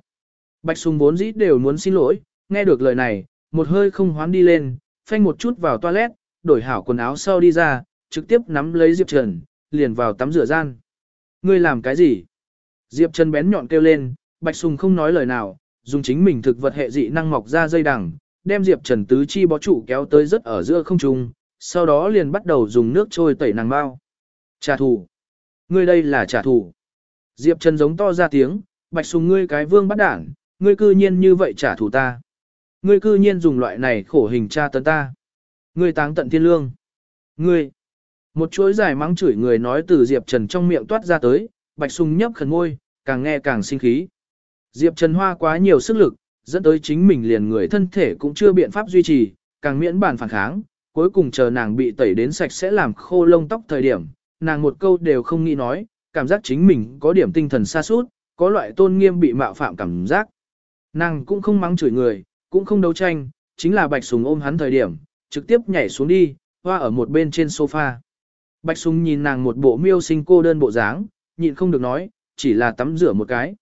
Bạch Sùng vốn dĩ đều muốn xin lỗi, nghe được lời này, một hơi không hoán đi lên, phanh một chút vào toilet, đổi hảo quần áo sau đi ra, trực tiếp nắm lấy Diệp Trần, liền vào tắm rửa gian. Ngươi làm cái gì? Diệp Trần bén nhọn kêu lên, Bạch Sùng không nói lời nào, dùng chính mình thực vật hệ dị năng mọc ra dây đằng, đem Diệp Trần tứ chi bó trụ kéo tới rất ở giữa không trung, sau đó liền bắt đầu dùng nước trôi tẩy nàng bao. Trả thù. Ngươi đây là trả thù. Diệp Trần giống to ra tiếng, Bạch Sùng ngươi cái vương bắt đảng, ngươi cư nhiên như vậy trả thù ta. Ngươi cư nhiên dùng loại này khổ hình tra tấn ta. Ngươi táng tận thiên lương. Ngươi. Một chuỗi dài mắng chửi người nói từ Diệp Trần trong miệng toát ra tới, Bạch Sùng nhấp khẩn môi, càng nghe càng sinh khí. Diệp Trần hoa quá nhiều sức lực, dẫn tới chính mình liền người thân thể cũng chưa biện pháp duy trì, càng miễn bản phản kháng, cuối cùng chờ nàng bị tẩy đến sạch sẽ làm khô lông tóc thời điểm, nàng một câu đều không nghĩ nói, cảm giác chính mình có điểm tinh thần xa suốt, có loại tôn nghiêm bị mạo phạm cảm giác. Nàng cũng không mắng chửi người, cũng không đấu tranh, chính là Bạch Sùng ôm hắn thời điểm, trực tiếp nhảy xuống đi, hoa ở một bên trên sofa. Bạch Sùng nhìn nàng một bộ miêu sinh cô đơn bộ dáng, nhịn không được nói, chỉ là tắm rửa một cái.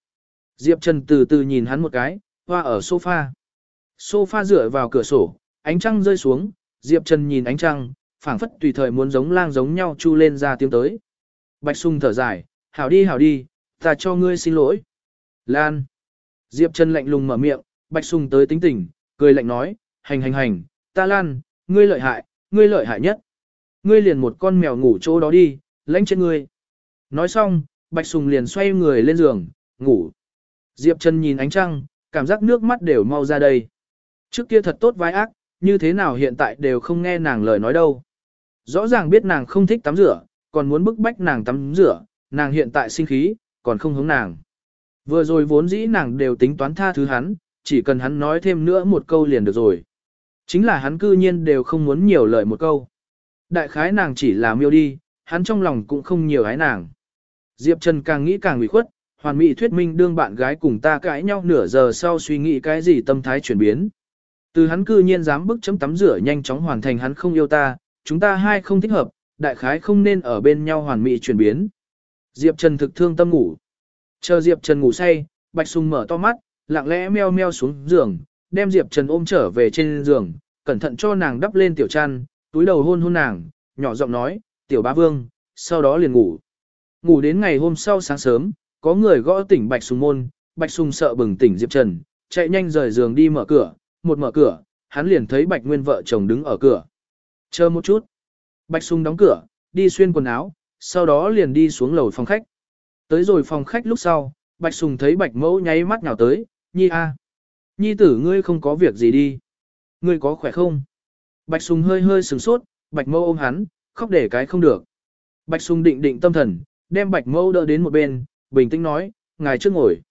Diệp Trần từ từ nhìn hắn một cái, hoa ở sofa. Sofa dựa vào cửa sổ, ánh trăng rơi xuống, Diệp Trần nhìn ánh trăng, phảng phất tùy thời muốn giống lang giống nhau chu lên ra tiếng tới. Bạch Sùng thở dài, hảo đi hảo đi, ta cho ngươi xin lỗi. Lan. Diệp Trần lạnh lùng mở miệng, Bạch Sùng tới tính tình, cười lạnh nói, hành hành hành, ta Lan, ngươi lợi hại, ngươi lợi hại nhất. Ngươi liền một con mèo ngủ chỗ đó đi, lãnh trên ngươi. Nói xong, Bạch Sùng liền xoay người lên giường, ngủ. Diệp Trần nhìn ánh trăng, cảm giác nước mắt đều mau ra đây. Trước kia thật tốt vai ác, như thế nào hiện tại đều không nghe nàng lời nói đâu. Rõ ràng biết nàng không thích tắm rửa, còn muốn bức bách nàng tắm rửa, nàng hiện tại sinh khí, còn không hứng nàng. Vừa rồi vốn dĩ nàng đều tính toán tha thứ hắn, chỉ cần hắn nói thêm nữa một câu liền được rồi. Chính là hắn cư nhiên đều không muốn nhiều lời một câu. Đại khái nàng chỉ là miêu đi, hắn trong lòng cũng không nhiều ái nàng. Diệp Trần càng nghĩ càng ủy khuất, hoàn mỹ thuyết minh đương bạn gái cùng ta cãi nhau nửa giờ sau suy nghĩ cái gì tâm thái chuyển biến. Từ hắn cư nhiên dám bức chấm tắm rửa nhanh chóng hoàn thành hắn không yêu ta, chúng ta hai không thích hợp, đại khái không nên ở bên nhau hoàn mỹ chuyển biến. Diệp Trần thực thương tâm ngủ. Chờ Diệp Trần ngủ say, Bạch Sùng mở to mắt, lặng lẽ meo meo xuống giường, đem Diệp Trần ôm trở về trên giường, cẩn thận cho nàng đắp lên tiểu chăn, túi đầu hôn hôn nàng, nhỏ giọng nói, tiểu bá vương, sau đó liền ngủ. Ngủ đến ngày hôm sau sáng sớm, có người gõ tỉnh Bạch Sùng môn, Bạch Sùng sợ bừng tỉnh Diệp Trần, chạy nhanh rời giường đi mở cửa, một mở cửa, hắn liền thấy Bạch Nguyên vợ chồng đứng ở cửa. Chờ một chút. Bạch Sùng đóng cửa, đi xuyên quần áo, sau đó liền đi xuống lầu phòng khách. Tới rồi phòng khách lúc sau, Bạch Sùng thấy Bạch Mẫu nháy mắt nhào tới, Nhi a, Nhi tử ngươi không có việc gì đi. Ngươi có khỏe không? Bạch Sùng hơi hơi sửng sốt, Bạch Mẫu ôm hắn, khóc để cái không được. Bạch Sùng định định tâm thần, đem Bạch Mẫu đỡ đến một bên, bình tĩnh nói, ngài trước ngồi.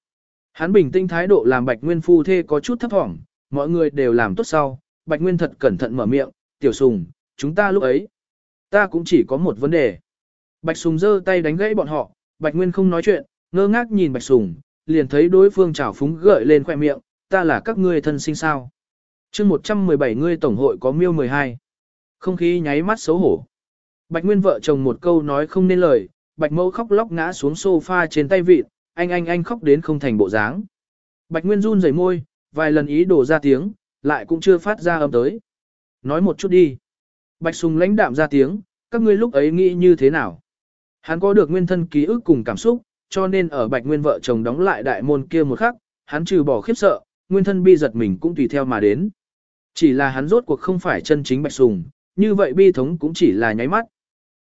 Hắn bình tĩnh thái độ làm Bạch Nguyên phu thê có chút thấp thỏm, mọi người đều làm tốt sau. Bạch Nguyên thật cẩn thận mở miệng, tiểu sùng, chúng ta lúc ấy. Ta cũng chỉ có một vấn đề. Bạch Sùng giơ tay đánh gãy bọn họ, Bạch Nguyên không nói chuyện, ngơ ngác nhìn Bạch Sùng, liền thấy đối phương trào phúng gợi lên khoẻ miệng, ta là các ngươi thân sinh sao. chương 117 ngươi tổng hội có miêu 12. Không khí nháy mắt xấu hổ. Bạch Nguyên vợ chồng một câu nói không nên lời, Bạch Mẫu khóc lóc ngã xuống sofa trên tay vịt, anh anh anh khóc đến không thành bộ dáng. Bạch Nguyên run rẩy môi, vài lần ý đồ ra tiếng, lại cũng chưa phát ra âm tới. Nói một chút đi. Bạch Sùng lãnh đạm ra tiếng, các ngươi lúc ấy nghĩ như thế nào? Hắn có được nguyên thân ký ức cùng cảm xúc, cho nên ở Bạch Nguyên vợ chồng đóng lại đại môn kia một khắc, hắn trừ bỏ khiếp sợ, nguyên thân bi giật mình cũng tùy theo mà đến. Chỉ là hắn rốt cuộc không phải chân chính Bạch Sùng, như vậy bi thống cũng chỉ là nháy mắt.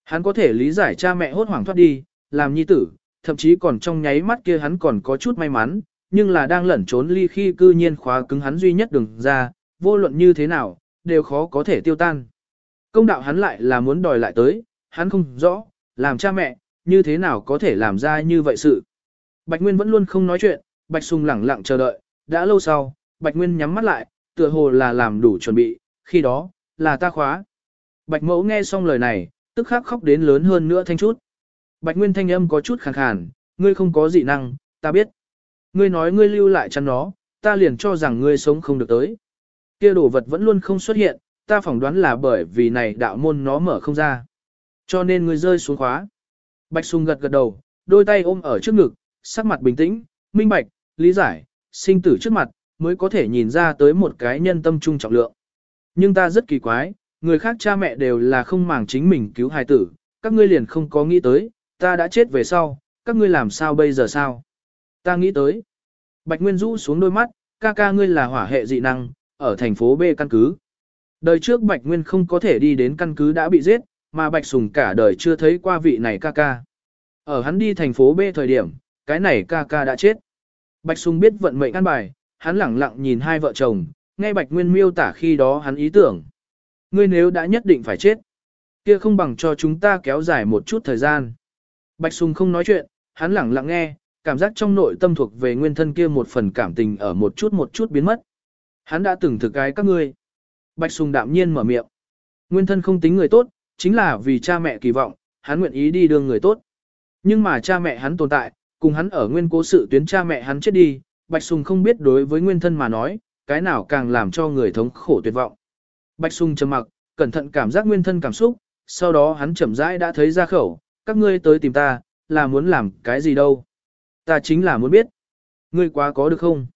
Hắn có thể lý giải cha mẹ hốt hoảng thoát đi, làm nhi tử, thậm chí còn trong nháy mắt kia hắn còn có chút may mắn, nhưng là đang lẩn trốn ly khi cư nhiên khóa cứng hắn duy nhất đường ra, vô luận như thế nào, đều khó có thể tiêu tan. Công đạo hắn lại là muốn đòi lại tới, hắn không rõ, làm cha mẹ, như thế nào có thể làm ra như vậy sự. Bạch Nguyên vẫn luôn không nói chuyện, Bạch Sùng lẳng lặng chờ đợi, đã lâu sau, Bạch Nguyên nhắm mắt lại, tựa hồ là làm đủ chuẩn bị, khi đó, là ta khóa. Bạch Mẫu nghe xong lời này, tức khắc khóc đến lớn hơn nữa thanh chút. Bạch Nguyên thanh âm có chút khàn khàn, ngươi không có dị năng, ta biết. Ngươi nói ngươi lưu lại chăn nó, ta liền cho rằng ngươi sống không được tới. Kia đồ vật vẫn luôn không xuất hiện, ta phỏng đoán là bởi vì này đạo môn nó mở không ra. Cho nên ngươi rơi xuống khóa. Bạch Sùng gật gật đầu, đôi tay ôm ở trước ngực, sắc mặt bình tĩnh, minh bạch, lý giải, sinh tử trước mặt, mới có thể nhìn ra tới một cái nhân tâm trung trọng lượng. Nhưng ta rất kỳ quái, người khác cha mẹ đều là không màng chính mình cứu hài tử, các ngươi liền không có nghĩ tới, ta đã chết về sau, các ngươi làm sao bây giờ sao? Ta nghĩ tới. Bạch Nguyên rũ xuống đôi mắt, ca ca ngươi là hỏa hệ dị năng, ở thành phố B căn cứ. Đời trước Bạch Nguyên không có thể đi đến căn cứ đã bị giết, mà Bạch Sùng cả đời chưa thấy qua vị này ca ca. Ở hắn đi thành phố B thời điểm, cái này ca ca đã chết. Bạch Sùng biết vận mệnh căn bài, hắn lẳng lặng nhìn hai vợ chồng, nghe Bạch Nguyên miêu tả khi đó hắn ý tưởng. Ngươi nếu đã nhất định phải chết, kia không bằng cho chúng ta kéo dài một chút thời gian. Bạch Sùng không nói chuyện, hắn lẳng lặng nghe, cảm giác trong nội tâm thuộc về nguyên thân kia một phần cảm tình ở một chút một chút biến mất. Hắn đã từng thực cái các ngươi. Bạch Sùng đạm nhiên mở miệng. Nguyên thân không tính người tốt, chính là vì cha mẹ kỳ vọng, hắn nguyện ý đi đường người tốt. Nhưng mà cha mẹ hắn tồn tại, cùng hắn ở nguyên cố sự tuyến cha mẹ hắn chết đi, Bạch Sùng không biết đối với nguyên thân mà nói, cái nào càng làm cho người thống khổ tuyệt vọng. Bạch Sùng trầm mặc, cẩn thận cảm giác nguyên thân cảm xúc, sau đó hắn chậm rãi đã thấy ra khẩu, các ngươi tới tìm ta, là muốn làm cái gì đâu. Ta chính là muốn biết. Ngươi quá có được không?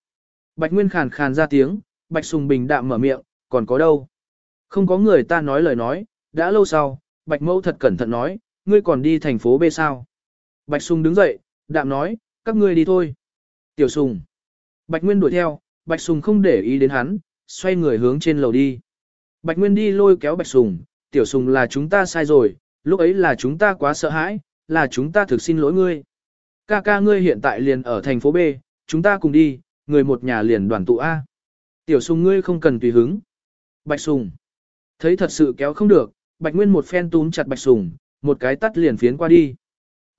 Bạch Nguyên khàn khàn ra tiếng, Bạch Sùng bình đạm mở miệng, còn có đâu? Không có người ta nói lời nói, đã lâu sau, Bạch Mẫu thật cẩn thận nói, ngươi còn đi thành phố B sao? Bạch Sùng đứng dậy, đạm nói, các ngươi đi thôi. Tiểu Sùng. Bạch Nguyên đuổi theo, Bạch Sùng không để ý đến hắn, xoay người hướng trên lầu đi. Bạch Nguyên đi lôi kéo Bạch Sùng, Tiểu Sùng là chúng ta sai rồi, lúc ấy là chúng ta quá sợ hãi, là chúng ta thực xin lỗi ngươi. Ca ca ngươi hiện tại liền ở thành phố B, chúng ta cùng đi, người một nhà liền đoàn tụ A. Tiểu Sùng ngươi không cần tùy hứng. Bạch Sùng. Thấy thật sự kéo không được, Bạch Nguyên một phen túm chặt Bạch Sùng, một cái tắt liền phiến qua đi.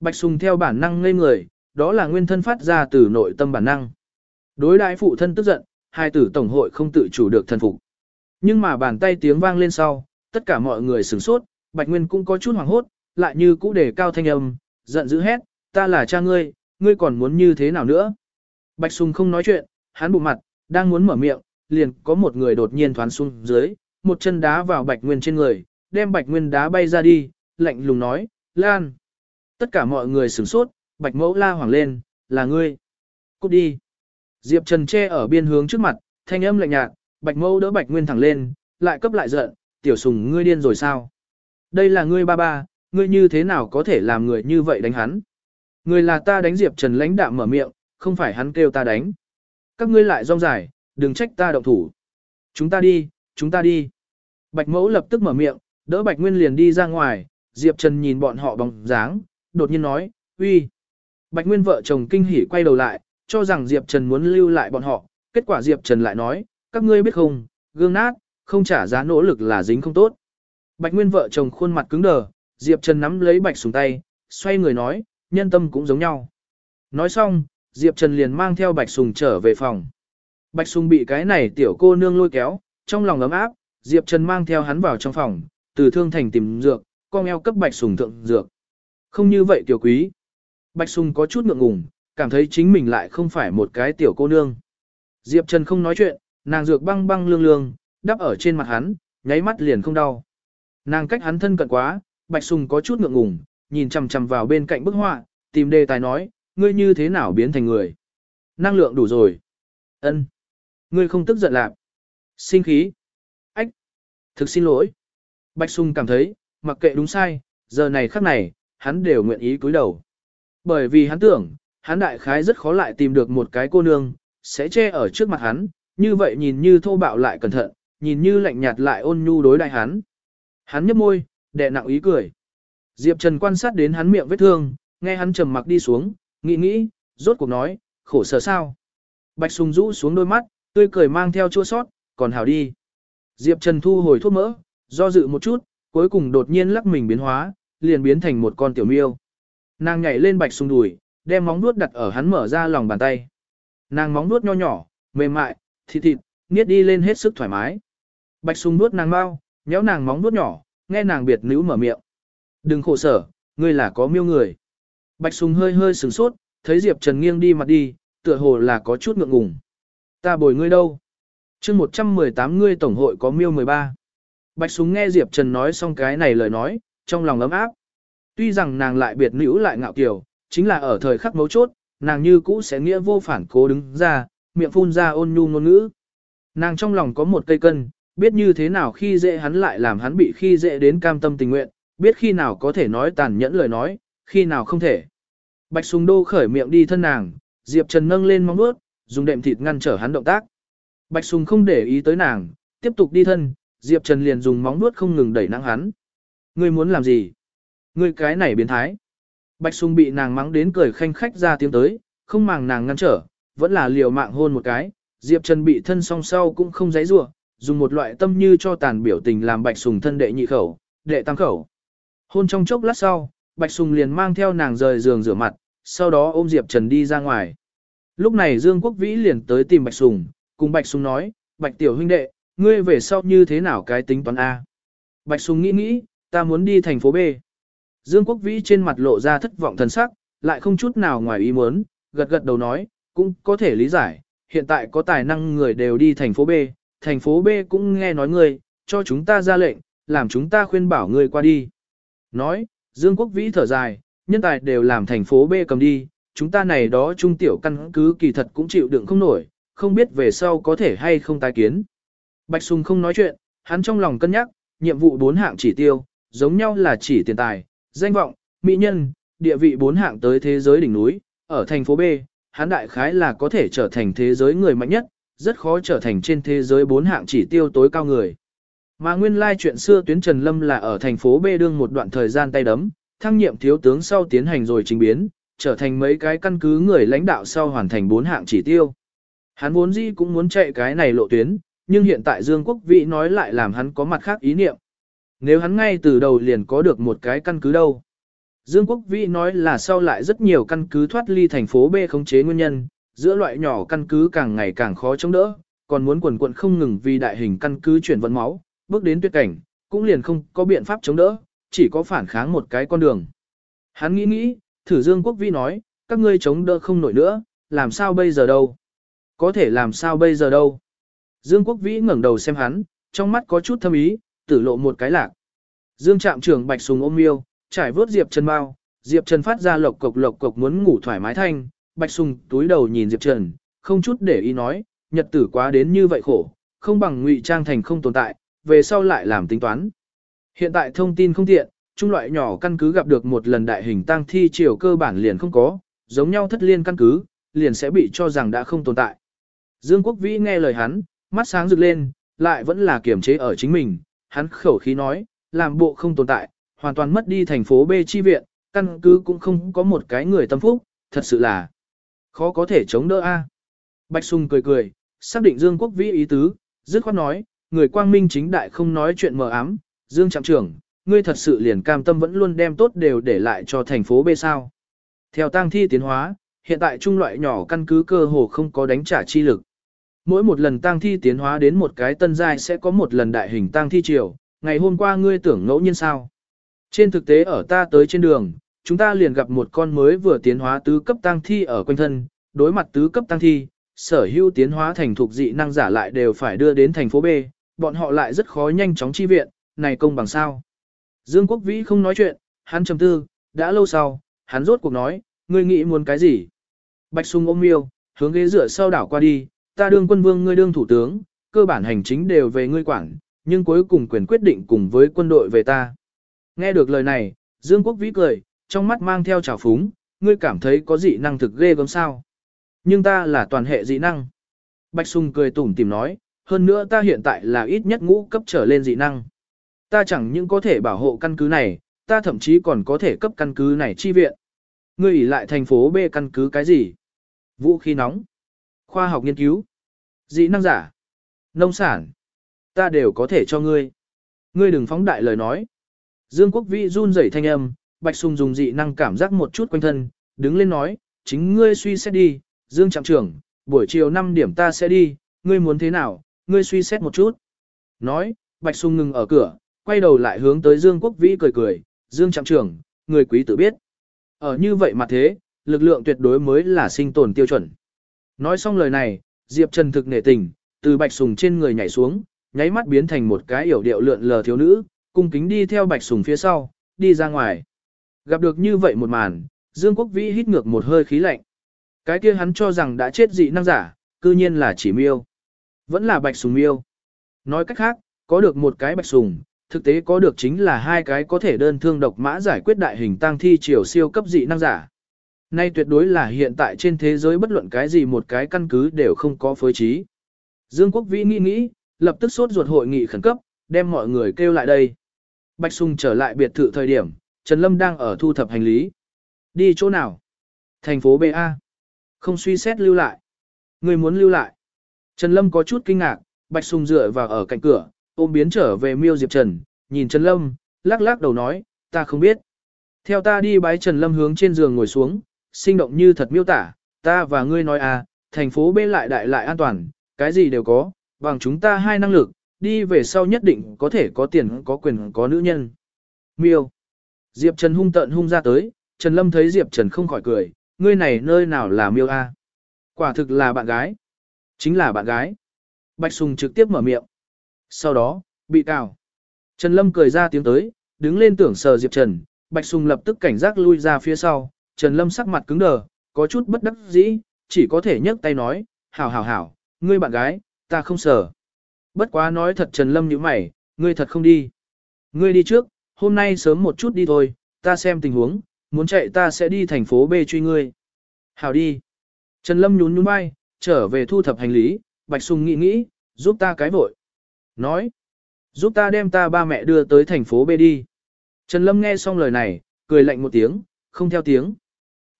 Bạch Sùng theo bản năng ngây người, đó là nguyên thân phát ra từ nội tâm bản năng. Đối đại phụ thân tức giận, hai tử tổng hội không tự chủ được thần phục. Nhưng mà bàn tay tiếng vang lên sau, tất cả mọi người sửng sốt, Bạch Nguyên cũng có chút hoảng hốt, lại như cũ đề cao thanh âm, giận dữ hét, ta là cha ngươi, ngươi còn muốn như thế nào nữa? Bạch Sùng không nói chuyện, hắn bụng mặt, đang muốn mở miệng, liền có một người đột nhiên thoán xuống dưới, một chân đá vào Bạch Nguyên trên người, đem Bạch Nguyên đá bay ra đi, lạnh lùng nói, Lan. Tất cả mọi người sửng sốt, Bạch Mẫu la hoảng lên, là ngươi. Cút đi. Diệp Trần che ở biên hướng trước mặt, thanh âm lạnh nhạt, Bạch Mẫu đỡ Bạch Nguyên thẳng lên, lại cấp lại giận, tiểu sùng ngươi điên rồi sao? Đây là ngươi ba ba, ngươi như thế nào có thể làm người như vậy đánh hắn? Người là ta đánh Diệp Trần lãnh đạm mở miệng, không phải hắn kêu ta đánh. Các ngươi lại rong dài, đừng trách ta động thủ. Chúng ta đi, chúng ta đi. Bạch mẫu lập tức mở miệng, đỡ Bạch Nguyên liền đi ra ngoài, Diệp Trần nhìn bọn họ bóng dáng, đột nhiên nói, uy. Bạch Nguyên vợ chồng kinh hỉ quay đầu lại, cho rằng Diệp Trần muốn lưu lại bọn họ, kết quả Diệp Trần lại nói, các ngươi biết không, gương nát, không trả giá nỗ lực là dính không tốt. Bạch Nguyên vợ chồng khuôn mặt cứng đờ, Diệp Trần nắm lấy Bạch Sùng tay, xoay người nói, nhân tâm cũng giống nhau. Nói xong, Diệp Trần liền mang theo Bạch Sùng trở về phòng. Bạch Sùng bị cái này tiểu cô nương lôi kéo, trong lòng ấm áp, Diệp Trần mang theo hắn vào trong phòng, từ thương thành tìm dược, con eo cấp Bạch Sùng thượng dược. Không như vậy tiểu quý. Bạch Sùng có chút ngượng ngùng, cảm thấy chính mình lại không phải một cái tiểu cô nương. Diệp Trần không nói chuyện, nàng dược băng băng lương lương, đắp ở trên mặt hắn, nháy mắt liền không đau. Nàng cách hắn thân cận quá, Bạch Sùng có chút ngượng ngùng, nhìn chằm chằm vào bên cạnh bức họa, tìm đề tài nói, ngươi như thế nào biến thành người? Năng lượng đủ rồi. Ân, Ngươi không tức giận lạc. Sinh khí. Ách. Thực xin lỗi. Bạch Sung cảm thấy, mặc kệ đúng sai, giờ này khắc này, hắn đều nguyện ý cúi đầu. Bởi vì hắn tưởng, hắn đại khái rất khó lại tìm được một cái cô nương, sẽ che ở trước mặt hắn, như vậy nhìn như thô bạo lại cẩn thận, nhìn như lạnh nhạt lại ôn nhu đối đại hắn. Hắn nhấp môi, đè nặng ý cười. Diệp Trần quan sát đến hắn miệng vết thương, nghe hắn trầm mặc đi xuống, nghĩ nghĩ, rốt cuộc nói, khổ sở sao. Bạch Sùng rũ xuống đôi mắt, tươi cười mang theo chua sót, còn hảo đi. Diệp Trần thu hồi thuốc mỡ, do dự một chút, cuối cùng đột nhiên lắc mình biến hóa, liền biến thành một con tiểu miêu. Nàng nhảy lên Bạch Sùng đùi, đem móng vuốt đặt ở hắn mở ra lòng bàn tay. Nàng móng vuốt nho nhỏ, mềm mại, thịt thịt, niết đi lên hết sức thoải mái. Bạch Sùng nuốt nàng mau, nhéo nàng móng vuốt nhỏ, nghe nàng biệt nữ mở miệng. Đừng khổ sở, ngươi là có miêu người. Bạch Sùng hơi hơi sửng sốt, thấy Diệp Trần nghiêng đi mặt đi, tựa hồ là có chút ngượng ngùng. Ta bồi ngươi đâu? chương 118 ngươi tổng hội có miêu 13. Bạch Sùng nghe Diệp Trần nói xong cái này lời nói, trong lòng ấm áp. Tuy rằng nàng lại biệt nữ lại ngạo kiều, chính là ở thời khắc mấu chốt, nàng như cũ sẽ nghĩa vô phản cố đứng ra, miệng phun ra ôn nhu ngôn ngữ. Nàng trong lòng có một cây cân, biết như thế nào khi dễ hắn lại làm hắn bị khi dễ đến cam tâm tình nguyện, biết khi nào có thể nói tàn nhẫn lời nói, khi nào không thể. Bạch Sùng Đô khởi miệng đi thân nàng, Diệp Trần nâng lên móng vuốt, dùng đệm thịt ngăn trở hắn động tác. Bạch Sùng không để ý tới nàng, tiếp tục đi thân, Diệp Trần liền dùng móng vuốt không ngừng đẩy nắng hắn. Ngươi muốn làm gì? Ngươi cái này biến thái. Bạch Sùng bị nàng mắng đến cười khanh khách ra tiếng tới, không màng nàng ngăn trở, vẫn là liều mạng hôn một cái. Diệp Trần bị thân song sau cũng không giấy rủa dùng một loại tâm như cho tàn biểu tình làm Bạch Sùng thân đệ nhị khẩu, đệ tam khẩu. Hôn trong chốc lát sau, Bạch Sùng liền mang theo nàng rời giường rửa mặt, sau đó ôm Diệp Trần đi ra ngoài. Lúc này Dương Quốc Vĩ liền tới tìm Bạch Sùng, cùng Bạch Sùng nói, Bạch Tiểu huynh đệ, ngươi về sau như thế nào cái tính toán A. Bạch Sùng nghĩ nghĩ, ta muốn đi thành phố B. Dương Quốc Vĩ trên mặt lộ ra thất vọng thần sắc, lại không chút nào ngoài ý muốn, gật gật đầu nói, cũng có thể lý giải, hiện tại có tài năng người đều đi thành phố B, thành phố B cũng nghe nói ngươi, cho chúng ta ra lệnh, làm chúng ta khuyên bảo ngươi qua đi. Nói, Dương Quốc Vĩ thở dài, nhân tài đều làm thành phố B cầm đi, chúng ta này đó trung tiểu căn cứ kỳ thật cũng chịu đựng không nổi, không biết về sau có thể hay không tái kiến. Bạch Sùng không nói chuyện, hắn trong lòng cân nhắc, nhiệm vụ bốn hạng chỉ tiêu, giống nhau là chỉ tiền tài, danh vọng, mỹ nhân, địa vị bốn hạng tới thế giới đỉnh núi, ở thành phố B, hắn đại khái là có thể trở thành thế giới người mạnh nhất, rất khó trở thành trên thế giới bốn hạng chỉ tiêu tối cao người. Mà nguyên lai chuyện xưa tuyến Trần Lâm là ở thành phố B đương một đoạn thời gian tay đấm, thăng nhiệm thiếu tướng sau tiến hành rồi trình biến, trở thành mấy cái căn cứ người lãnh đạo sau hoàn thành bốn hạng chỉ tiêu. Hắn vốn dĩ cũng muốn chạy cái này lộ tuyến, nhưng hiện tại Dương Quốc Vĩ nói lại làm hắn có mặt khác ý niệm. Nếu hắn ngay từ đầu liền có được một cái căn cứ đâu. Dương Quốc Vĩ nói là sau lại rất nhiều căn cứ thoát ly thành phố B khống chế nguyên nhân, giữa loại nhỏ căn cứ càng ngày càng khó chống đỡ, còn muốn quần quận không ngừng vì đại hình căn cứ chuyển vận máu, bước đến tuyệt cảnh, cũng liền không có biện pháp chống đỡ, chỉ có phản kháng một cái con đường. Hắn nghĩ nghĩ, thử Dương Quốc Vĩ nói, các ngươi chống đỡ không nổi nữa, làm sao bây giờ đâu? Có thể làm sao bây giờ đâu? Dương Quốc Vĩ ngẩng đầu xem hắn, trong mắt có chút thâm ý, tử lộ một cái lạc. Dương trạm trưởng bạch sùng ôm miêu, trải vớt Diệp Trần bao, Diệp Trần phát ra lộc cộc lộc cộc muốn ngủ thoải mái thanh, bạch sùng túi đầu nhìn Diệp Trần, không chút để ý nói, nhật tử quá đến như vậy khổ, không bằng ngụy trang thành không tồn tại, về sau lại làm tính toán. Hiện tại thông tin không tiện, trung loại nhỏ căn cứ gặp được một lần đại hình tăng thi chiều cơ bản liền không có, giống nhau thất liên căn cứ, liền sẽ bị cho rằng đã không tồn tại. Dương Quốc Vĩ nghe lời hắn, mắt sáng rực lên, lại vẫn là kiểm chế ở chính mình, hắn khẩu khí nói, làm bộ không tồn tại, hoàn toàn mất đi thành phố B chi viện, căn cứ cũng không có một cái người tâm phúc, thật sự là khó có thể chống đỡ a. Bạch Sùng cười cười, xác định Dương Quốc Vĩ ý tứ, dứt khoát nói, người quang minh chính đại không nói chuyện mờ ám, Dương Trạm trưởng, ngươi thật sự liền cam tâm vẫn luôn đem tốt đều để lại cho thành phố B sao. Theo tăng thi tiến hóa, hiện tại trung loại nhỏ căn cứ cơ hồ không có đánh trả chi lực. Mỗi một lần tăng thi tiến hóa đến một cái tân giai sẽ có một lần đại hình tăng thi triều, ngày hôm qua ngươi tưởng ngẫu nhiên sao. Trên thực tế ở ta tới trên đường, chúng ta liền gặp một con mới vừa tiến hóa tứ cấp tăng thi ở quanh thân, đối mặt tứ cấp tăng thi, sở hữu tiến hóa thành thuộc dị năng giả lại đều phải đưa đến thành phố B, bọn họ lại rất khó nhanh chóng chi viện, này công bằng sao. Dương Quốc Vĩ không nói chuyện, hắn trầm tư, đã lâu sau, hắn rốt cuộc nói, ngươi nghĩ muốn cái gì? Bạch Sùng ôm miêu, hướng ghế dựa sau đảo qua đi, ta đương quân vương ngươi đương thủ tướng, cơ bản hành chính đều về ngươi quản, nhưng cuối cùng quyền quyết định cùng với quân đội về ta. Nghe được lời này, Dương Quốc Vĩ cười, trong mắt mang theo trào phúng, ngươi cảm thấy có dị năng thực ghê gớm sao. Nhưng ta là toàn hệ dị năng. Bạch Sùng cười tủm tìm nói, hơn nữa ta hiện tại là ít nhất ngũ cấp trở lên dị năng. Ta chẳng những có thể bảo hộ căn cứ này, ta thậm chí còn có thể cấp căn cứ này chi viện. Ngươi ỉ lại thành phố B căn cứ cái gì? Vũ khí nóng, khoa học nghiên cứu, dị năng giả, nông sản, ta đều có thể cho ngươi. Ngươi đừng phóng đại lời nói. Dương Quốc Vĩ run rẩy thanh âm, Bạch Sùng dùng dị năng cảm giác một chút quanh thân, đứng lên nói, chính ngươi suy xét đi, Dương Trạm trưởng, buổi chiều 5 điểm ta sẽ đi, ngươi muốn thế nào, ngươi suy xét một chút. Nói, Bạch Sùng ngừng ở cửa, quay đầu lại hướng tới Dương Quốc Vĩ cười cười, Dương Trạm trưởng, người quý tự biết. Ở như vậy mà thế, lực lượng tuyệt đối mới là sinh tồn tiêu chuẩn. Nói xong lời này, Diệp Trần thực nể tình, từ Bạch Sùng trên người nhảy xuống, nháy mắt biến thành một cái yểu điệu lượn lờ thiếu nữ, cung kính đi theo Bạch Sùng phía sau, đi ra ngoài. Gặp được như vậy một màn, Dương Quốc Vĩ hít ngược một hơi khí lạnh. Cái kia hắn cho rằng đã chết dị năng giả, cư nhiên là chỉ miêu. Vẫn là Bạch Sùng miêu. Nói cách khác, có được một cái Bạch Sùng, thực tế có được chính là hai cái có thể đơn thương độc mã giải quyết đại hình tăng thi triều siêu cấp dị năng giả. Nay tuyệt đối là hiện tại trên thế giới bất luận cái gì một cái căn cứ đều không có phối trí. Dương Quốc Vĩ nghĩ nghĩ, lập tức sốt ruột hội nghị khẩn cấp, đem mọi người kêu lại đây. Bạch Sùng trở lại biệt thự thời điểm, Trần Lâm đang ở thu thập hành lý. Đi chỗ nào? Thành phố BA. Không suy xét lưu lại. Người muốn lưu lại. Trần Lâm có chút kinh ngạc, Bạch Sùng dựa vào ở cạnh cửa, ôm biến trở về miêu Diệp Trần, nhìn Trần Lâm, lắc lắc đầu nói, ta không biết. Theo ta đi bái Trần Lâm hướng trên giường ngồi xuống, sinh động như thật miêu tả, ta và ngươi nói à, thành phố B lại đại lại an toàn, cái gì đều có, bằng chúng ta hai năng lực, đi về sau nhất định có thể có tiền có quyền có nữ nhân. Miêu. Diệp Trần hung tận hung ra tới, Trần Lâm thấy Diệp Trần không khỏi cười, ngươi này nơi nào là miêu a? Quả thực là bạn gái. Chính là bạn gái. Bạch Sùng trực tiếp mở miệng. Sau đó, bị cào. Trần Lâm cười ra tiếng tới, đứng lên tưởng sờ Diệp Trần, Bạch Sùng lập tức cảnh giác lui ra phía sau, Trần Lâm sắc mặt cứng đờ, có chút bất đắc dĩ, chỉ có thể nhấc tay nói, hảo hảo hảo, ngươi bạn gái, ta không sờ. Bất quá nói thật Trần Lâm như mày, ngươi thật không đi. Ngươi đi trước, hôm nay sớm một chút đi thôi, ta xem tình huống, muốn chạy ta sẽ đi thành phố B truy ngươi. Hảo đi. Trần Lâm nhún nhún vai, trở về thu thập hành lý, Bạch Sùng nghĩ nghĩ, giúp ta cái vội. Nói, giúp ta đem ta ba mẹ đưa tới thành phố B đi. Trần Lâm nghe xong lời này, cười lạnh một tiếng, không theo tiếng.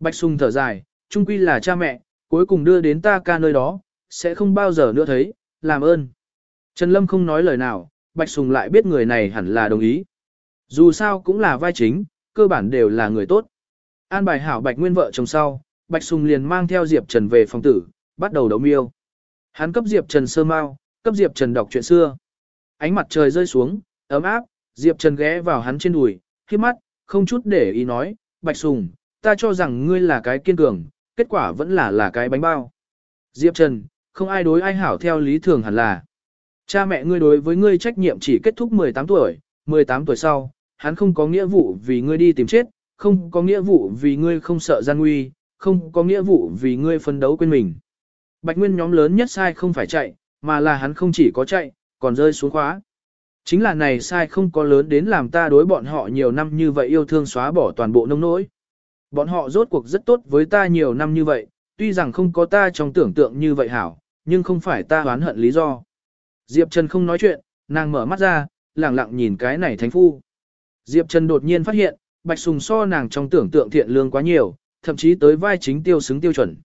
Bạch Sùng thở dài, trung quy là cha mẹ, cuối cùng đưa đến ta ca nơi đó, sẽ không bao giờ nữa thấy, làm ơn. Trần Lâm không nói lời nào, Bạch Sùng lại biết người này hẳn là đồng ý. Dù sao cũng là vai chính, cơ bản đều là người tốt. An bài hảo Bạch Nguyên vợ chồng sau, Bạch Sùng liền mang theo Diệp Trần về phòng tử, bắt đầu đấu miêu. Hắn cấp Diệp Trần sơ mau, cấp Diệp Trần đọc chuyện xưa. Ánh mặt trời rơi xuống, ấm áp, Diệp Trần ghé vào hắn trên đùi, khi mắt, không chút để ý nói, Bạch Sùng, ta cho rằng ngươi là cái kiên cường, kết quả vẫn là là cái bánh bao. Diệp Trần, không ai đối ai hảo theo lý thường hẳn là. Cha mẹ ngươi đối với ngươi trách nhiệm chỉ kết thúc 18 tuổi, 18 tuổi sau, hắn không có nghĩa vụ vì ngươi đi tìm chết, không có nghĩa vụ vì ngươi không sợ gian nguy, không có nghĩa vụ vì ngươi phân đấu quên mình. Bạch Nguyên nhóm lớn nhất sai không phải chạy, mà là hắn không chỉ có chạy, còn rơi xuống khóa. Chính là này sai không có lớn đến làm ta đối bọn họ nhiều năm như vậy yêu thương xóa bỏ toàn bộ nông nỗi. Bọn họ rốt cuộc rất tốt với ta nhiều năm như vậy, tuy rằng không có ta trong tưởng tượng như vậy hảo, nhưng không phải ta oán hận lý do. Diệp Trần không nói chuyện, nàng mở mắt ra, lặng lặng nhìn cái này thánh phu. Diệp Trần đột nhiên phát hiện, Bạch Sùng so nàng trong tưởng tượng thiện lương quá nhiều, thậm chí tới vai chính tiêu xứng tiêu chuẩn.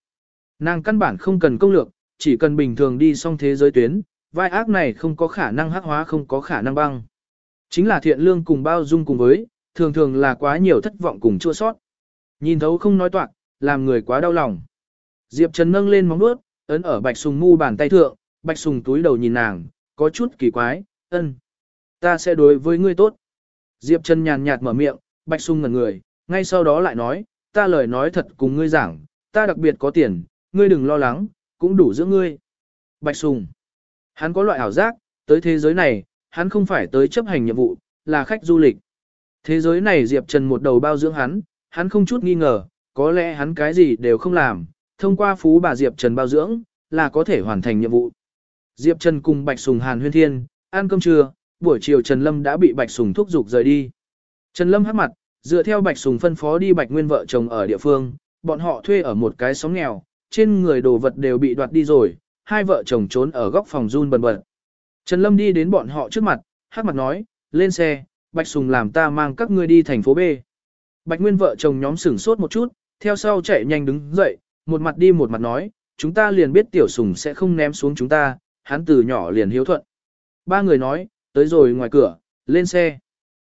Nàng căn bản không cần công lược, chỉ cần bình thường đi xong thế giới tuyến, vai ác này không có khả năng hắc hóa không có khả năng băng. Chính là thiện lương cùng bao dung cùng với, thường thường là quá nhiều thất vọng cùng chua sót. Nhìn thấu không nói toạc, làm người quá đau lòng. Diệp Trần nâng lên móng vuốt, ấn ở Bạch Sùng mu bàn tay thượng, Bạch Sùng túi đầu nhìn nàng, có chút kỳ quái, ân. Ta sẽ đối với ngươi tốt. Diệp Trần nhàn nhạt mở miệng, Bạch Sùng ngẩn người, ngay sau đó lại nói, ta lời nói thật cùng ngươi giảng, ta đặc biệt có tiền, ngươi đừng lo lắng, cũng đủ giữa ngươi. Bạch Sùng. Hắn có loại ảo giác, tới thế giới này, hắn không phải tới chấp hành nhiệm vụ, là khách du lịch. Thế giới này Diệp Trần một đầu bao dưỡng hắn, hắn không chút nghi ngờ, có lẽ hắn cái gì đều không làm, thông qua phú bà Diệp Trần bao dưỡng, là có thể hoàn thành nhiệm vụ. Diệp Trần cùng Bạch Sùng Hàn huyên thiên, ăn cơm trưa, buổi chiều Trần Lâm đã bị Bạch Sùng thúc giục rời đi. Trần Lâm hắc mặt, dựa theo Bạch Sùng phân phó đi Bạch Nguyên vợ chồng ở địa phương, bọn họ thuê ở một cái xóm nghèo, trên người đồ vật đều bị đoạt đi rồi, hai vợ chồng trốn ở góc phòng run bần bật. Trần Lâm đi đến bọn họ trước mặt, hắc mặt nói, lên xe, Bạch Sùng làm ta mang các ngươi đi thành phố B. Bạch Nguyên vợ chồng nhóm sửng sốt một chút, theo sau chạy nhanh đứng dậy, một mặt đi một mặt nói, chúng ta liền biết tiểu sùng sẽ không ném xuống chúng ta, hắn từ nhỏ liền hiếu thuận. Ba người nói, tới rồi ngoài cửa, lên xe.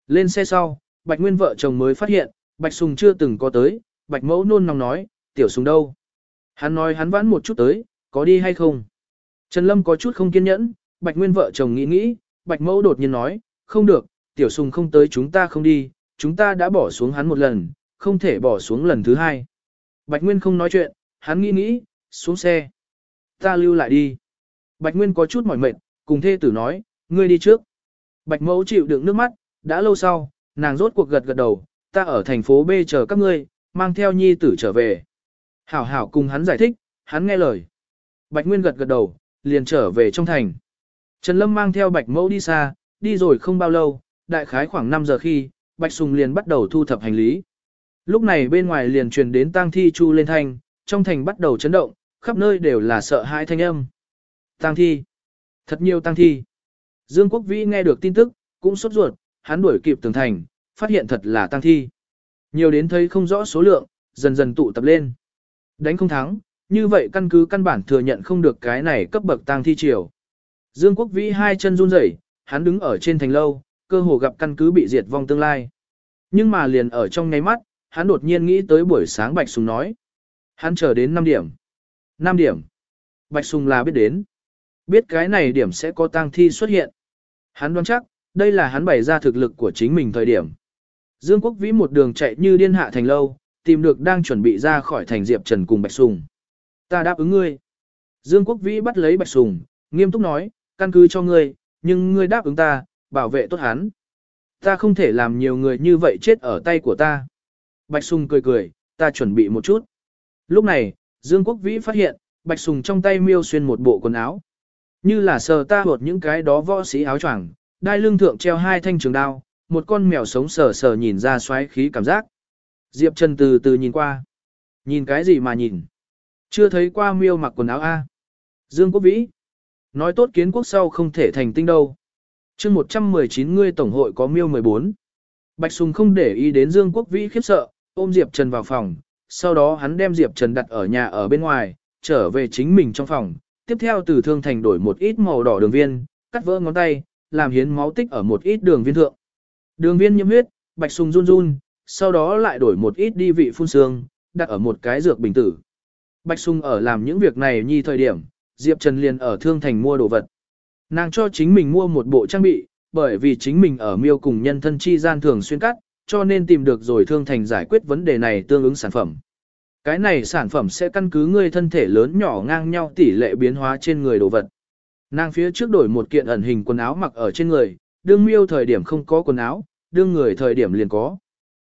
Lên xe sau, Bạch Nguyên vợ chồng mới phát hiện, Bạch Sùng chưa từng có tới, Bạch Mẫu nôn nóng nói, tiểu Sùng đâu? Hắn nói hắn vãn một chút tới, có đi hay không? Trần Lâm có chút không kiên nhẫn, Bạch Nguyên vợ chồng nghĩ nghĩ, Bạch Mẫu đột nhiên nói, không được, tiểu Sùng không tới chúng ta không đi, chúng ta đã bỏ xuống hắn một lần, không thể bỏ xuống lần thứ hai. Bạch Nguyên không nói chuyện, hắn nghĩ nghĩ, xuống xe. Ta lưu lại đi. Bạch Nguyên có chút mỏi mệt, cùng thê tử nói, ngươi đi trước. Bạch Mẫu chịu đựng nước mắt, đã lâu sau, nàng rốt cuộc gật gật đầu, ta ở thành phố B chờ các ngươi, mang theo nhi tử trở về. Hảo hảo cùng hắn giải thích, hắn nghe lời. Bạch Nguyên gật gật đầu, liền trở về trong thành. Trần Lâm mang theo Bạch Mẫu đi xa, đi rồi không bao lâu, đại khái khoảng 5 giờ khi, Bạch Sùng liền bắt đầu thu thập hành lý. Lúc này bên ngoài liền truyền đến tang thi chu lên thanh, trong thành bắt đầu chấn động, khắp nơi đều là sợ hãi thanh âm. Tang thi. Thật nhiều tang thi. Dương Quốc Vĩ nghe được tin tức, cũng sốt ruột, hắn đuổi kịp tường thành, phát hiện thật là tang thi. Nhiều đến thấy không rõ số lượng, dần dần tụ tập lên. Đánh không thắng, như vậy căn cứ căn bản thừa nhận không được cái này cấp bậc tang thi triều. Dương Quốc Vĩ hai chân run rẩy, hắn đứng ở trên thành lâu, cơ hồ gặp căn cứ bị diệt vong tương lai. Nhưng mà liền ở trong ngay mắt, hắn đột nhiên nghĩ tới buổi sáng Bạch Sùng nói. Hắn chờ đến 5 điểm. 5 điểm. Bạch Sùng là biết đến. Biết cái này điểm sẽ có tang thi xuất hiện. Hắn đoán chắc, đây là hắn bày ra thực lực của chính mình thời điểm. Dương Quốc Vĩ một đường chạy như điên hạ thành lâu, tìm được đang chuẩn bị ra khỏi thành Diệp Trần cùng Bạch Sùng. Ta đáp ứng ngươi. Dương Quốc Vĩ bắt lấy Bạch Sùng, nghiêm túc nói, căn cứ cho ngươi, nhưng ngươi đáp ứng ta, bảo vệ tốt hắn. Ta không thể làm nhiều người như vậy chết ở tay của ta. Bạch Sùng cười cười, ta chuẩn bị một chút. Lúc này, Dương Quốc Vĩ phát hiện, Bạch Sùng trong tay miêu xuyên một bộ quần áo. Như là sờ ta hột những cái đó võ sĩ áo choàng, đai lưng thượng treo hai thanh trường đao, một con mèo sống sờ sờ nhìn ra xoáy khí cảm giác. Diệp Trần từ từ nhìn qua. Nhìn cái gì mà nhìn? Chưa thấy qua miêu mặc quần áo A. Dương Quốc Vĩ. Nói tốt kiến quốc sau không thể thành tinh đâu. chương 119 ngươi tổng hội có miêu 14. Bạch Sùng không để ý đến Dương Quốc Vĩ khiếp sợ, ôm Diệp Trần vào phòng. Sau đó hắn đem Diệp Trần đặt ở nhà ở bên ngoài, trở về chính mình trong phòng. Tiếp theo từ thương thành đổi một ít màu đỏ đường viên, cắt vỡ ngón tay, làm hiến máu tích ở một ít đường viên thượng. Đường viên nhiễm huyết, Bạch Sùng run run, sau đó lại đổi một ít đi vị phun xương, đặt ở một cái dược bình tử. Bạch Sùng ở làm những việc này nhi thời điểm, Diệp Trần liền ở Thương Thành mua đồ vật. Nàng cho chính mình mua một bộ trang bị, bởi vì chính mình ở miêu cùng nhân thân chi gian thường xuyên cắt, cho nên tìm được rồi Thương Thành giải quyết vấn đề này tương ứng sản phẩm. Cái này sản phẩm sẽ căn cứ người thân thể lớn nhỏ ngang nhau tỷ lệ biến hóa trên người đồ vật. Nàng phía trước đổi một kiện ẩn hình quần áo mặc ở trên người, đương miêu thời điểm không có quần áo, đương người thời điểm liền có.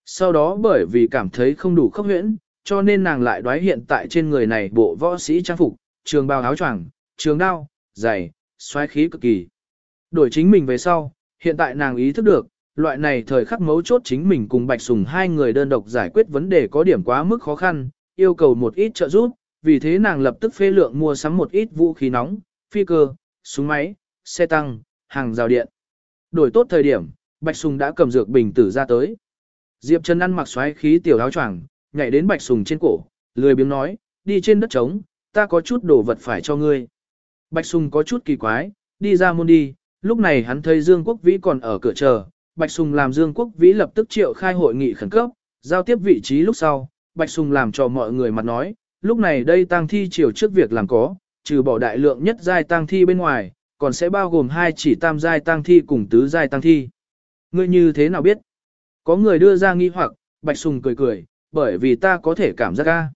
Sau đó bởi vì cảm thấy không đủ khốc huyễn, cho nên nàng lại đoái hiện tại trên người này bộ võ sĩ trang phục, trường bào áo choàng, trường đao, giày, xoáy khí cực kỳ. Đổi chính mình về sau, hiện tại nàng ý thức được, loại này thời khắc mấu chốt chính mình cùng Bạch Sùng hai người đơn độc giải quyết vấn đề có điểm quá mức khó khăn, yêu cầu một ít trợ giúp, vì thế nàng lập tức phê lượng mua sắm một ít vũ khí nóng, phi cơ, súng máy, xe tăng, hàng rào điện. Đổi tốt thời điểm, Bạch Sùng đã cầm dược bình tử ra tới. Diệp Trần ăn mặc xoáy khí tiểu áo choàng, nhảy đến Bạch Sùng trên cổ, lười biếng nói, đi trên đất trống, ta có chút đồ vật phải cho ngươi. Bạch Sùng có chút kỳ quái, đi ra môn đi, lúc này hắn thấy Dương Quốc Vĩ còn ở cửa chờ, Bạch Sùng làm Dương Quốc Vĩ lập tức triệu khai hội nghị khẩn cấp, giao tiếp vị trí lúc sau, Bạch Sùng làm cho mọi người mặt nói, lúc này đây tang thi chiều trước việc làm có, trừ bỏ đại lượng nhất giai tang thi bên ngoài, còn sẽ bao gồm hai chỉ tam giai tang thi cùng tứ giai tang thi. Ngươi như thế nào biết? Có người đưa ra nghi hoặc, Bạch Sùng cười cười, bởi vì ta có thể cảm giác ra.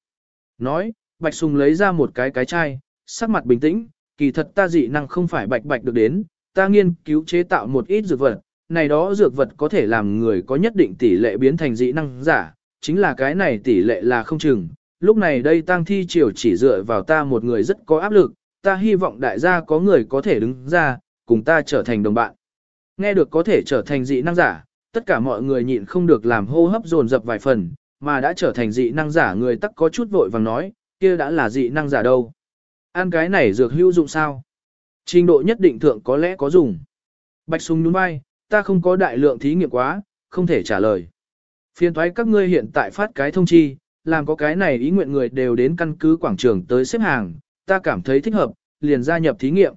Nói, Bạch Sùng lấy ra một cái cái chai, sắc mặt bình tĩnh, kỳ thật ta dị năng không phải bạch bạch được đến, ta nghiên cứu chế tạo một ít dược vật, này đó dược vật có thể làm người có nhất định tỷ lệ biến thành dị năng giả, chính là cái này tỷ lệ là không chừng. Lúc này đây tang thi triều chỉ dựa vào ta một người rất có áp lực, ta hy vọng đại gia có người có thể đứng ra, cùng ta trở thành đồng bạn. Nghe được có thể trở thành dị năng giả, tất cả mọi người nhịn không được làm hô hấp dồn dập vài phần, mà đã trở thành dị năng giả người tắc có chút vội vàng nói, kia đã là dị năng giả đâu. Ăn cái này dược hữu dụng sao? Trình độ nhất định thượng có lẽ có dùng. Bạch Sùng nhún vai, ta không có đại lượng thí nghiệm quá, không thể trả lời. Phiên thoái các ngươi hiện tại phát cái thông chi, làm có cái này ý nguyện người đều đến căn cứ quảng trường tới xếp hàng, ta cảm thấy thích hợp, liền gia nhập thí nghiệm.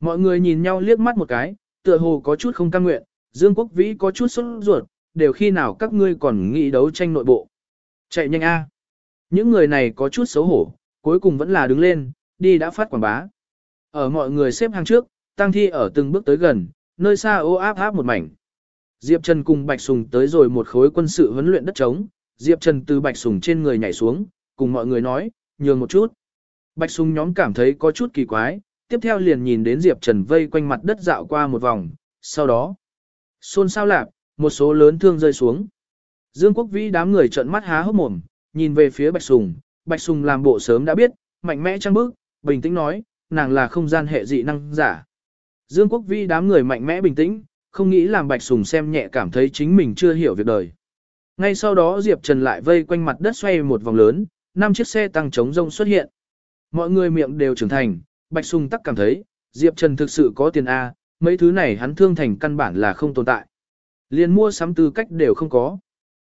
Mọi người nhìn nhau liếc mắt một cái, tựa hồ có chút không cam nguyện, Dương Quốc Vĩ có chút sốt ruột, đều khi nào các ngươi còn nghĩ đấu tranh nội bộ. Chạy nhanh a. Những người này có chút xấu hổ, cuối cùng vẫn là đứng lên, đi đã phát quảng bá. Ở mọi người xếp hàng trước, Tăng Thi ở từng bước tới gần, nơi xa ô áp áp một mảnh. Diệp Trần cùng Bạch Sùng tới rồi một khối quân sự huấn luyện đất trống, Diệp Trần từ Bạch Sùng trên người nhảy xuống, cùng mọi người nói, nhường một chút. Bạch Sùng nhóm cảm thấy có chút kỳ quái, tiếp theo liền nhìn đến Diệp Trần vây quanh mặt đất dạo qua một vòng, sau đó, xôn xao lạp, một số lớn thương rơi xuống. Dương Quốc Vĩ đám người trợn mắt há hốc mồm, nhìn về phía Bạch Sùng, Bạch Sùng làm bộ sớm đã biết, mạnh mẽ trăng bước, bình tĩnh nói, nàng là không gian hệ dị năng giả. Dương Quốc Vi đám người mạnh mẽ bình tĩnh, không nghĩ làm Bạch Sùng xem nhẹ cảm thấy chính mình chưa hiểu việc đời. Ngay sau đó Diệp Trần lại vây quanh mặt đất xoay một vòng lớn, năm chiếc xe tăng chống rông xuất hiện. Mọi người miệng đều trưởng thành, Bạch Sùng tắc cảm thấy, Diệp Trần thực sự có tiền A, mấy thứ này hắn thương thành căn bản là không tồn tại. liền mua sắm tư cách đều không có.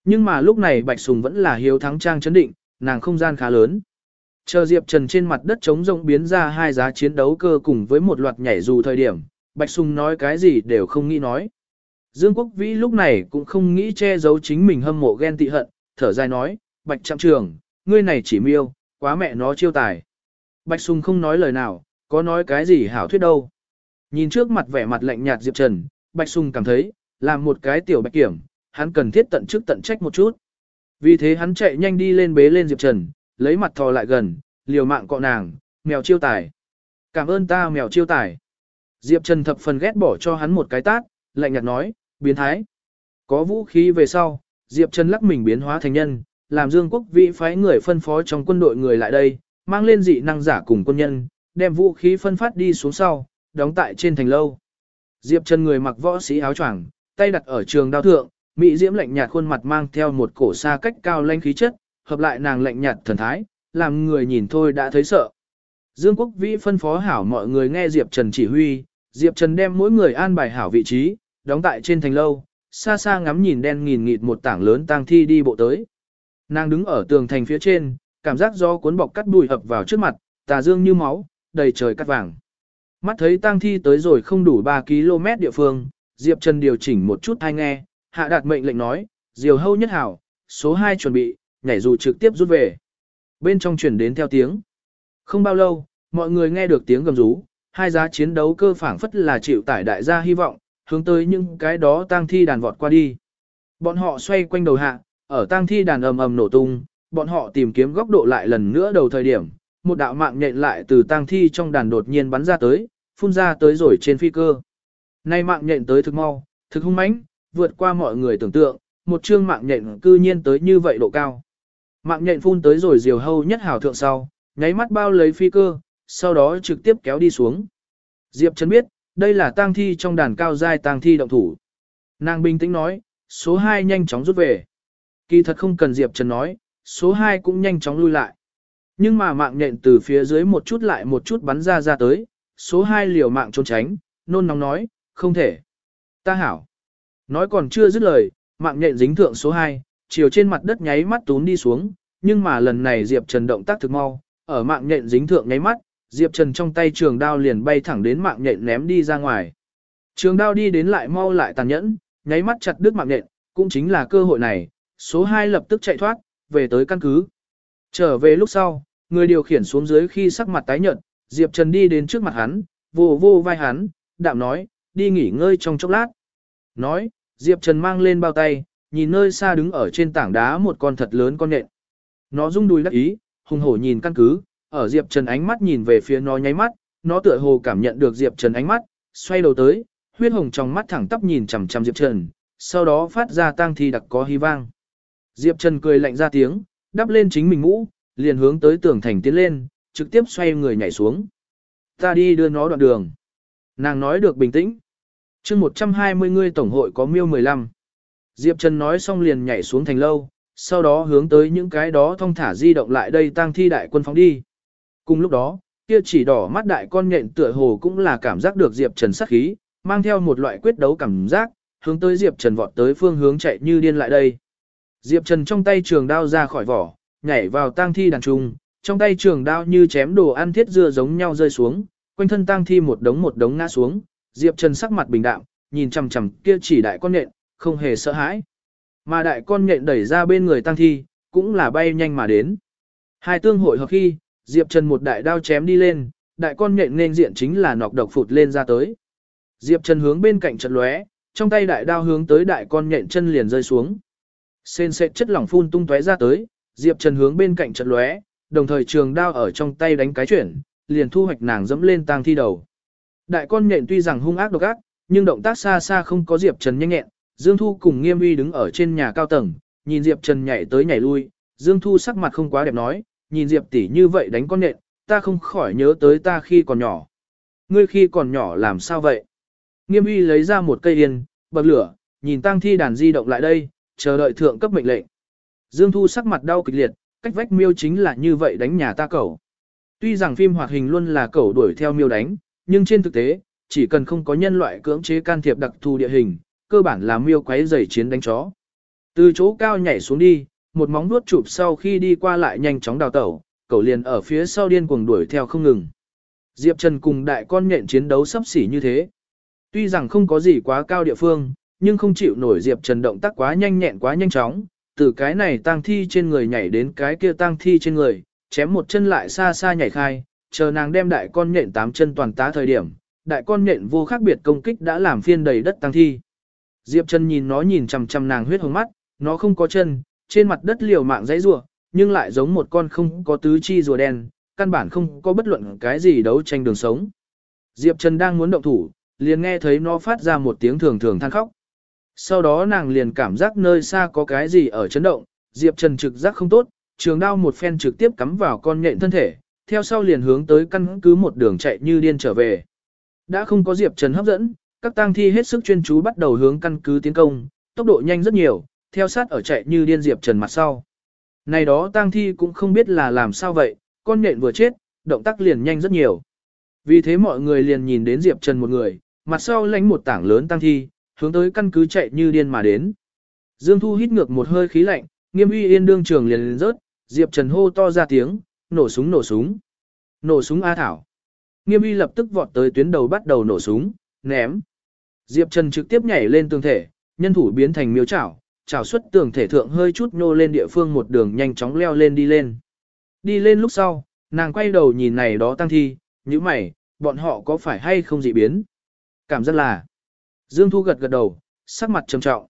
Nhưng mà lúc này Bạch Sùng vẫn là hiếu thắng trang chấn định, nàng không gian khá lớn. Chờ Diệp Trần trên mặt đất trống rộng biến ra hai giá chiến đấu cơ cùng với một loạt nhảy dù thời điểm, Bạch Sùng nói cái gì đều không nghĩ nói. Dương Quốc Vĩ lúc này cũng không nghĩ che giấu chính mình hâm mộ ghen tị hận, thở dài nói, Bạch Trạm Trường, ngươi này chỉ miêu, quá mẹ nó chiêu tài. Bạch Sùng không nói lời nào, có nói cái gì hảo thuyết đâu. Nhìn trước mặt vẻ mặt lạnh nhạt Diệp Trần, Bạch Sùng cảm thấy, làm một cái tiểu bạch kiểm, hắn cần thiết tận chức tận trách một chút. Vì thế hắn chạy nhanh đi lên bế lên Diệp Trần, lấy mặt thò lại gần, liều mạng cọ nàng, mèo chiêu tài. Cảm ơn ta mèo chiêu tài. Diệp Trần thập phần ghét bỏ cho hắn một cái tát, lạnh nhạt nói, biến thái. Có vũ khí về sau, Diệp Trần lắc mình biến hóa thành nhân, làm Dương Quốc Vĩ phái người phân phó trong quân đội người lại đây, mang lên dị năng giả cùng quân nhân, đem vũ khí phân phát đi xuống sau, đóng tại trên thành lâu. Diệp Trần người mặc võ sĩ áo choàng, tay đặt ở trường đao thượng, mỹ diễm lạnh nhạt khuôn mặt mang theo một cổ xa cách cao lanh khí chất, hợp lại nàng lạnh nhạt thần thái, làm người nhìn thôi đã thấy sợ. Dương Quốc Vĩ phân phó hảo mọi người nghe Diệp Trần chỉ huy, Diệp Trần đem mỗi người an bài hảo vị trí, đóng tại trên thành lâu, xa xa ngắm nhìn đen nghìn nghịt một tảng lớn tang thi đi bộ tới. Nàng đứng ở tường thành phía trên, cảm giác do cuốn bọc cắt bụi ập vào trước mặt, tà dương như máu, đầy trời cắt vàng. Mắt thấy tang thi tới rồi không đủ 3 km địa phương, Diệp Trần điều chỉnh một chút hay nghe, hạ đạt mệnh lệnh nói, diều hâu nhất hảo, số 2 chuẩn bị, nhảy dù trực tiếp rút về. Bên trong chuyển đến theo tiếng. Không bao lâu, mọi người nghe được tiếng gầm rú, hai giá chiến đấu cơ phảng phất là chịu tải đại gia hy vọng, hướng tới những cái đó tang thi đàn vọt qua đi. Bọn họ xoay quanh đầu hạ, ở tang thi đàn ầm ầm nổ tung, bọn họ tìm kiếm góc độ lại lần nữa đầu thời điểm, một đạo mạng nhện lại từ tang thi trong đàn đột nhiên bắn ra tới, phun ra tới rồi trên phi cơ. Nay mạng nhện tới thực mau, thực hung mãnh, vượt qua mọi người tưởng tượng, một chương mạng nhện cư nhiên tới như vậy độ cao. Mạng nhện phun tới rồi diều hâu nhất hảo thượng sau, nháy mắt bao lấy phi cơ, sau đó trực tiếp kéo đi xuống. Diệp Trần biết, đây là tang thi trong đàn cao giai tang thi động thủ. Nàng bình tĩnh nói, số 2 nhanh chóng rút về. Kỳ thật không cần Diệp Trần nói, số 2 cũng nhanh chóng lui lại. Nhưng mà mạng nhện từ phía dưới một chút lại một chút bắn ra ra tới, số 2 liều mạng trốn tránh, nôn nóng nói, không thể. Ta hảo. Nói còn chưa dứt lời, mạng nhện dính thượng số 2, chiều trên mặt đất nháy mắt tún đi xuống, nhưng mà lần này Diệp Trần động tác thực mau, ở mạng nhện dính thượng nháy mắt, Diệp Trần trong tay trường đao liền bay thẳng đến mạng nhện ném đi ra ngoài. Trường đao đi đến lại mau lại tàn nhẫn, nháy mắt chặt đứt mạng nhện, cũng chính là cơ hội này, số 2 lập tức chạy thoát, về tới căn cứ. Trở về lúc sau, người điều khiển xuống dưới khi sắc mặt tái nhợt, Diệp Trần đi đến trước mặt hắn, vô vô vai hắn, đạm nói, đi nghỉ ngơi trong chốc lát. Nói, Diệp Trần mang lên bao tay, nhìn nơi xa đứng ở trên tảng đá một con thật lớn con nện. Nó rung đuôi đắc ý, hùng hổ nhìn căn cứ, ở Diệp Trần ánh mắt nhìn về phía nó nháy mắt, nó tựa hồ cảm nhận được Diệp Trần ánh mắt, xoay đầu tới, huyết hồng trong mắt thẳng tắp nhìn chằm chằm Diệp Trần, sau đó phát ra tang thi đặc có hy vang. Diệp Trần cười lạnh ra tiếng, đắp lên chính mình ngũ, liền hướng tới tường thành tiến lên, trực tiếp xoay người nhảy xuống. Ta đi đưa nó đoạn đường. Nàng nói được bình tĩnh. chương 120 người tổng hội có miêu 15. Diệp Trần nói xong liền nhảy xuống thành lâu, sau đó hướng tới những cái đó thông thả di động lại đây tang thi đại quân phóng đi. Cùng lúc đó, kia chỉ đỏ mắt đại con nhện tựa hồ cũng là cảm giác được Diệp Trần sát khí, mang theo một loại quyết đấu cảm giác, hướng tới Diệp Trần vọt tới phương hướng chạy như điên lại đây. Diệp Trần trong tay trường đao ra khỏi vỏ, nhảy vào tang thi đàn trung, trong tay trường đao như chém đồ ăn thiết dưa giống nhau rơi xuống, quanh thân tang thi một đống một đống ngã xuống, Diệp Trần sắc mặt bình đạm, nhìn chằm chằm kia chỉ đại con nhện, không hề sợ hãi. Mà đại con nhện đẩy ra bên người tang thi, cũng là bay nhanh mà đến. Hai tương hội hợp khi, Diệp Trần một đại đao chém đi lên, đại con nhện nên diện chính là nọc độc phụt lên ra tới. Diệp Trần hướng bên cạnh trận lóe, trong tay đại đao hướng tới đại con nhện chân liền rơi xuống. Sên sệt chất lỏng phun tung tóe ra tới, Diệp Trần hướng bên cạnh trận lóe, đồng thời trường đao ở trong tay đánh cái chuyển, liền thu hoạch nàng dẫm lên tang thi đầu. Đại con nhện tuy rằng hung ác độc ác, nhưng động tác xa xa không có Diệp Trần nhanh nhẹn, Dương Thu cùng Nghiêm Uy đứng ở trên nhà cao tầng, nhìn Diệp Trần nhảy tới nhảy lui, Dương Thu sắc mặt không quá đẹp nói, nhìn Diệp tỷ như vậy đánh con nhện, ta không khỏi nhớ tới ta khi còn nhỏ. Ngươi khi còn nhỏ làm sao vậy? Nghiêm Uy lấy ra một cây yên, bật lửa, nhìn tang thi đàn di động lại đây, chờ đợi thượng cấp mệnh lệnh. Dương Thu sắc mặt đau kịch liệt, cách vách miêu chính là như vậy đánh nhà ta cẩu. Tuy rằng phim hoạt hình luôn là cẩu đuổi theo miêu đánh, nhưng trên thực tế, chỉ cần không có nhân loại cưỡng chế can thiệp đặc thù địa hình, cơ bản là miêu quấy giày chiến đánh chó. Từ chỗ cao nhảy xuống đi, một móng vuốt chụp sau khi đi qua lại nhanh chóng đào tẩu, cẩu liền ở phía sau điên cuồng đuổi theo không ngừng. Diệp Trần cùng đại con nhện chiến đấu sắp xỉ như thế. Tuy rằng không có gì quá cao địa phương, nhưng không chịu nổi Diệp Trần động tác quá nhanh nhẹn quá nhanh chóng, từ cái này tang thi trên người nhảy đến cái kia tang thi trên người, chém một chân lại xa xa nhảy khai, chờ nàng đem đại con nhện tám chân toàn tá thời điểm, đại con nhện vô khác biệt công kích đã làm phiên đầy đất tang thi. Diệp Trần nhìn nó nhìn chằm chằm nàng huyết hồng mắt, nó không có chân, trên mặt đất liều mạng dãy rủa, nhưng lại giống một con không có tứ chi rùa đen, căn bản không có bất luận cái gì đấu tranh đường sống. Diệp Trần đang muốn động thủ, liền nghe thấy nó phát ra một tiếng thường thường than khóc. Sau đó nàng liền cảm giác nơi xa có cái gì ở chấn động, Diệp Trần trực giác không tốt, trường đao một phen trực tiếp cắm vào con nhện thân thể, theo sau liền hướng tới căn cứ một đường chạy như điên trở về. Đã không có Diệp Trần hấp dẫn, các tang thi hết sức chuyên chú bắt đầu hướng căn cứ tiến công, tốc độ nhanh rất nhiều, theo sát ở chạy như điên Diệp Trần mặt sau. Này đó tang thi cũng không biết là làm sao vậy, con nhện vừa chết, động tác liền nhanh rất nhiều. Vì thế mọi người liền nhìn đến Diệp Trần một người, mặt sau lánh một tảng lớn tang thi, hướng tới căn cứ chạy như điên mà đến. Dương Thu hít ngược một hơi khí lạnh, nghiêm uy yên đương trường liền lên rớt, Diệp Trần hô to ra tiếng, nổ súng nổ súng. Nổ súng A Thảo. Nghiêm uy lập tức vọt tới tuyến đầu bắt đầu nổ súng, ném. Diệp Trần trực tiếp nhảy lên tường thể, nhân thủ biến thành miêu chảo, chảo xuất tường thể thượng hơi chút nô lên địa phương một đường nhanh chóng leo lên đi lên. Đi lên lúc sau, nàng quay đầu nhìn này đó tăng thi, như mày, bọn họ có phải hay không dị biến? Cảm giác là, Dương Thu gật gật đầu, sắc mặt trầm trọng.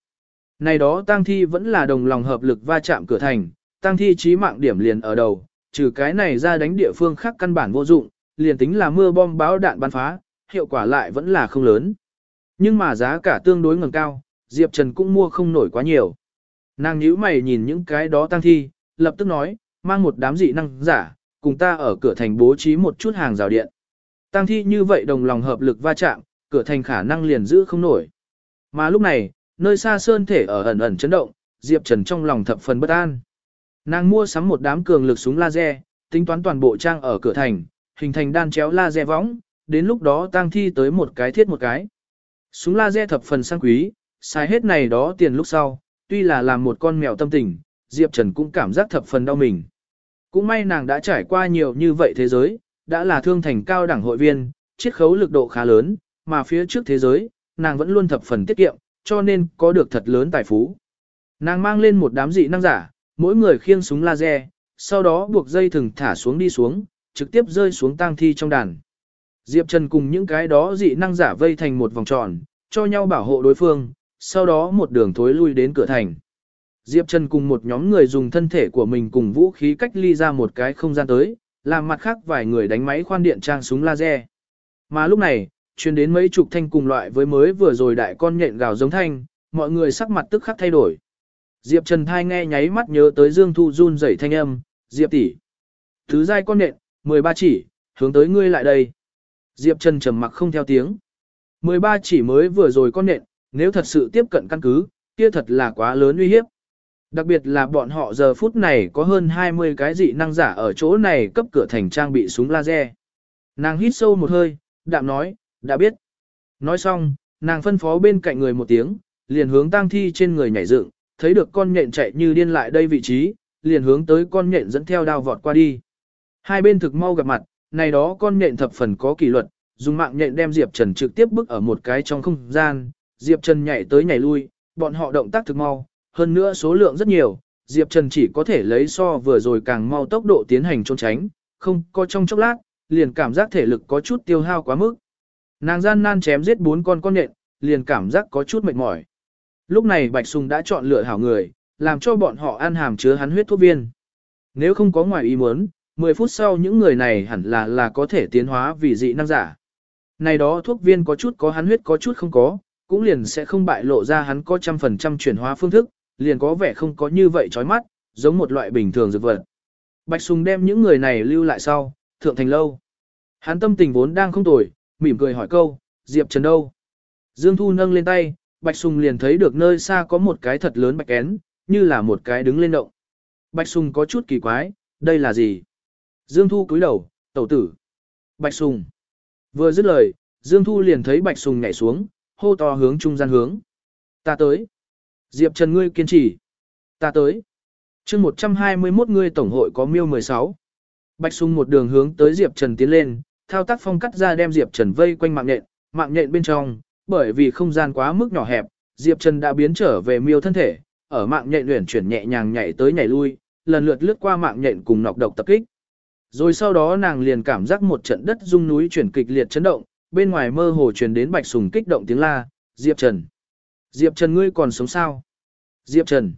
Này đó tang thi vẫn là đồng lòng hợp lực va chạm cửa thành, tang thi chí mạng điểm liền ở đầu, trừ cái này ra đánh địa phương khác căn bản vô dụng, liền tính là mưa bom báo đạn bắn phá, hiệu quả lại vẫn là không lớn. Nhưng mà giá cả tương đối ngầm cao, Diệp Trần cũng mua không nổi quá nhiều. Nàng nhíu mày nhìn những cái đó tang thi, lập tức nói, mang một đám dị năng giả, cùng ta ở cửa thành bố trí một chút hàng rào điện. Tang thi như vậy đồng lòng hợp lực va chạm, cửa thành khả năng liền giữ không nổi. Mà lúc này, nơi xa sơn thể ở ẩn ẩn chấn động, Diệp Trần trong lòng thập phần bất an. Nàng mua sắm một đám cường lực súng laser, tính toán toàn bộ trang ở cửa thành, hình thành đan chéo laser võng, đến lúc đó tang thi tới một cái thiết một cái. Súng laser thập phần sang quý, xài hết này đó tiền lúc sau, tuy là làm một con mèo tâm tình, Diệp Trần cũng cảm giác thập phần đau mình. Cũng may nàng đã trải qua nhiều như vậy thế giới, đã là thương thành cao đẳng hội viên, chiết khấu lực độ khá lớn, mà phía trước thế giới, nàng vẫn luôn thập phần tiết kiệm, cho nên có được thật lớn tài phú. Nàng mang lên một đám dị năng giả, mỗi người khiêng súng laser, sau đó buộc dây thừng thả xuống đi xuống, trực tiếp rơi xuống tang thi trong đàn. Diệp Trần cùng những cái đó dị năng giả vây thành một vòng tròn, cho nhau bảo hộ đối phương, sau đó một đường thối lui đến cửa thành. Diệp Trần cùng một nhóm người dùng thân thể của mình cùng vũ khí cách ly ra một cái không gian tới, làm mặt khác vài người đánh máy khoan điện trang súng laser. Mà lúc này, truyền đến mấy chục thanh cùng loại với mới vừa rồi đại con nhện gào giống thanh, mọi người sắc mặt tức khắc thay đổi. Diệp Trần thai nghe nháy mắt nhớ tới Dương Thu run rẩy thanh âm, Diệp tỷ, Thứ giai con nhện, 13 chỉ, hướng tới ngươi lại đây. Diệp Trần trầm mặc không theo tiếng. 13 chỉ mới vừa rồi con nhện, nếu thật sự tiếp cận căn cứ, kia thật là quá lớn uy hiếp. Đặc biệt là bọn họ giờ phút này có hơn 20 cái dị năng giả ở chỗ này cấp cửa thành trang bị súng laser. Nàng hít sâu một hơi, đạm nói, đã biết. Nói xong, nàng phân phó bên cạnh người một tiếng, liền hướng tang thi trên người nhảy dựng, thấy được con nhện chạy như điên lại đây vị trí, liền hướng tới con nhện dẫn theo đao vọt qua đi. Hai bên thực mau gặp mặt, này đó con nhện thập phần có kỷ luật, dùng mạng nhện đem Diệp Trần trực tiếp bước ở một cái trong không gian, Diệp Trần nhảy tới nhảy lui, bọn họ động tác thực mau, hơn nữa số lượng rất nhiều, Diệp Trần chỉ có thể lấy so vừa rồi càng mau tốc độ tiến hành trốn tránh, không có trong chốc lát, liền cảm giác thể lực có chút tiêu hao quá mức. Nàng gian nan chém giết bốn con con nhện, liền cảm giác có chút mệt mỏi. Lúc này Bạch Sùng đã chọn lựa hảo người, làm cho bọn họ ăn hàm chứa hắn huyết thuốc viên. Nếu không có ngoài ý muốn, 10 phút sau những người này hẳn là là có thể tiến hóa vì dị năng giả. Này đó thuốc viên có chút có hắn huyết có chút không có, cũng liền sẽ không bại lộ ra hắn có trăm phần trăm chuyển hóa phương thức, liền có vẻ không có như vậy chói mắt, giống một loại bình thường dược vật. Bạch Sùng đem những người này lưu lại sau, thượng thành lâu. Hắn tâm tình vốn đang không tồi, mỉm cười hỏi câu, Diệp Trần đâu? Dương Thu nâng lên tay, Bạch Sùng liền thấy được nơi xa có một cái thật lớn bạch én, như là một cái đứng lên động. Bạch Sùng có chút kỳ quái, đây là gì? Dương Thu cúi đầu, tẩu tử. Bạch Sùng. Vừa dứt lời, Dương Thu liền thấy Bạch Sùng nhảy xuống, hô to hướng trung gian hướng. Ta tới. Diệp Trần ngươi kiên trì. Ta tới. chương 121 ngươi tổng hội có miêu 16. Bạch Sùng một đường hướng tới Diệp Trần tiến lên, thao tác phong cắt ra đem Diệp Trần vây quanh mạng nhện, mạng nhện bên trong, bởi vì không gian quá mức nhỏ hẹp, Diệp Trần đã biến trở về miêu thân thể, ở mạng nhện luyện chuyển nhẹ nhàng nhảy tới nhảy lui, lần lượt lướt qua mạng nhện cùng nọc độc tập kích. Rồi sau đó nàng liền cảm giác một trận đất rung núi chuyển kịch liệt chấn động, bên ngoài mơ hồ truyền đến Bạch Sùng kích động tiếng la, Diệp Trần. Diệp Trần ngươi còn sống sao? Diệp Trần.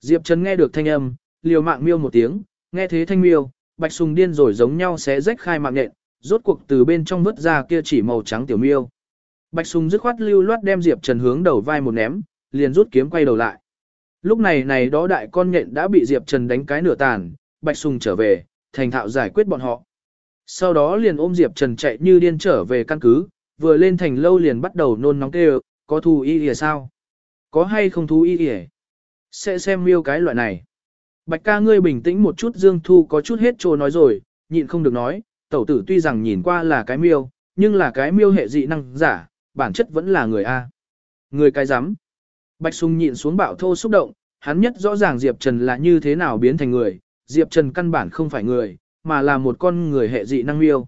Diệp Trần nghe được thanh âm, liều mạng miêu một tiếng, nghe thế thanh miêu, Bạch Sùng điên rồi giống nhau xé rách khai mạng nhện, rốt cuộc từ bên trong vứt ra kia chỉ màu trắng tiểu miêu. Bạch Sùng dứt khoát lưu loát đem Diệp Trần hướng đầu vai một ném, liền rút kiếm quay đầu lại. Lúc này này đó đại con nhện đã bị Diệp Trần đánh cái nửa tàn, Bạch Sùng trở về, thành thạo giải quyết bọn họ. Sau đó liền ôm Diệp Trần chạy như điên trở về căn cứ, vừa lên thành lâu liền bắt đầu nôn nóng kêu, có thú y kìa sao? Có hay không thú y kìa? Sẽ xem miêu cái loại này. Bạch ca ngươi bình tĩnh một chút Dương Thu có chút hết trồ nói rồi, nhịn không được nói, tẩu tử tuy rằng nhìn qua là cái miêu, nhưng là cái miêu hệ dị năng giả, bản chất vẫn là người A. Người cái rắm Bạch Sùng nhịn xuống bạo thô xúc động, hắn nhất rõ ràng Diệp Trần là như thế nào biến thành người, Diệp Trần căn bản không phải người, mà là một con người hệ dị năng miêu.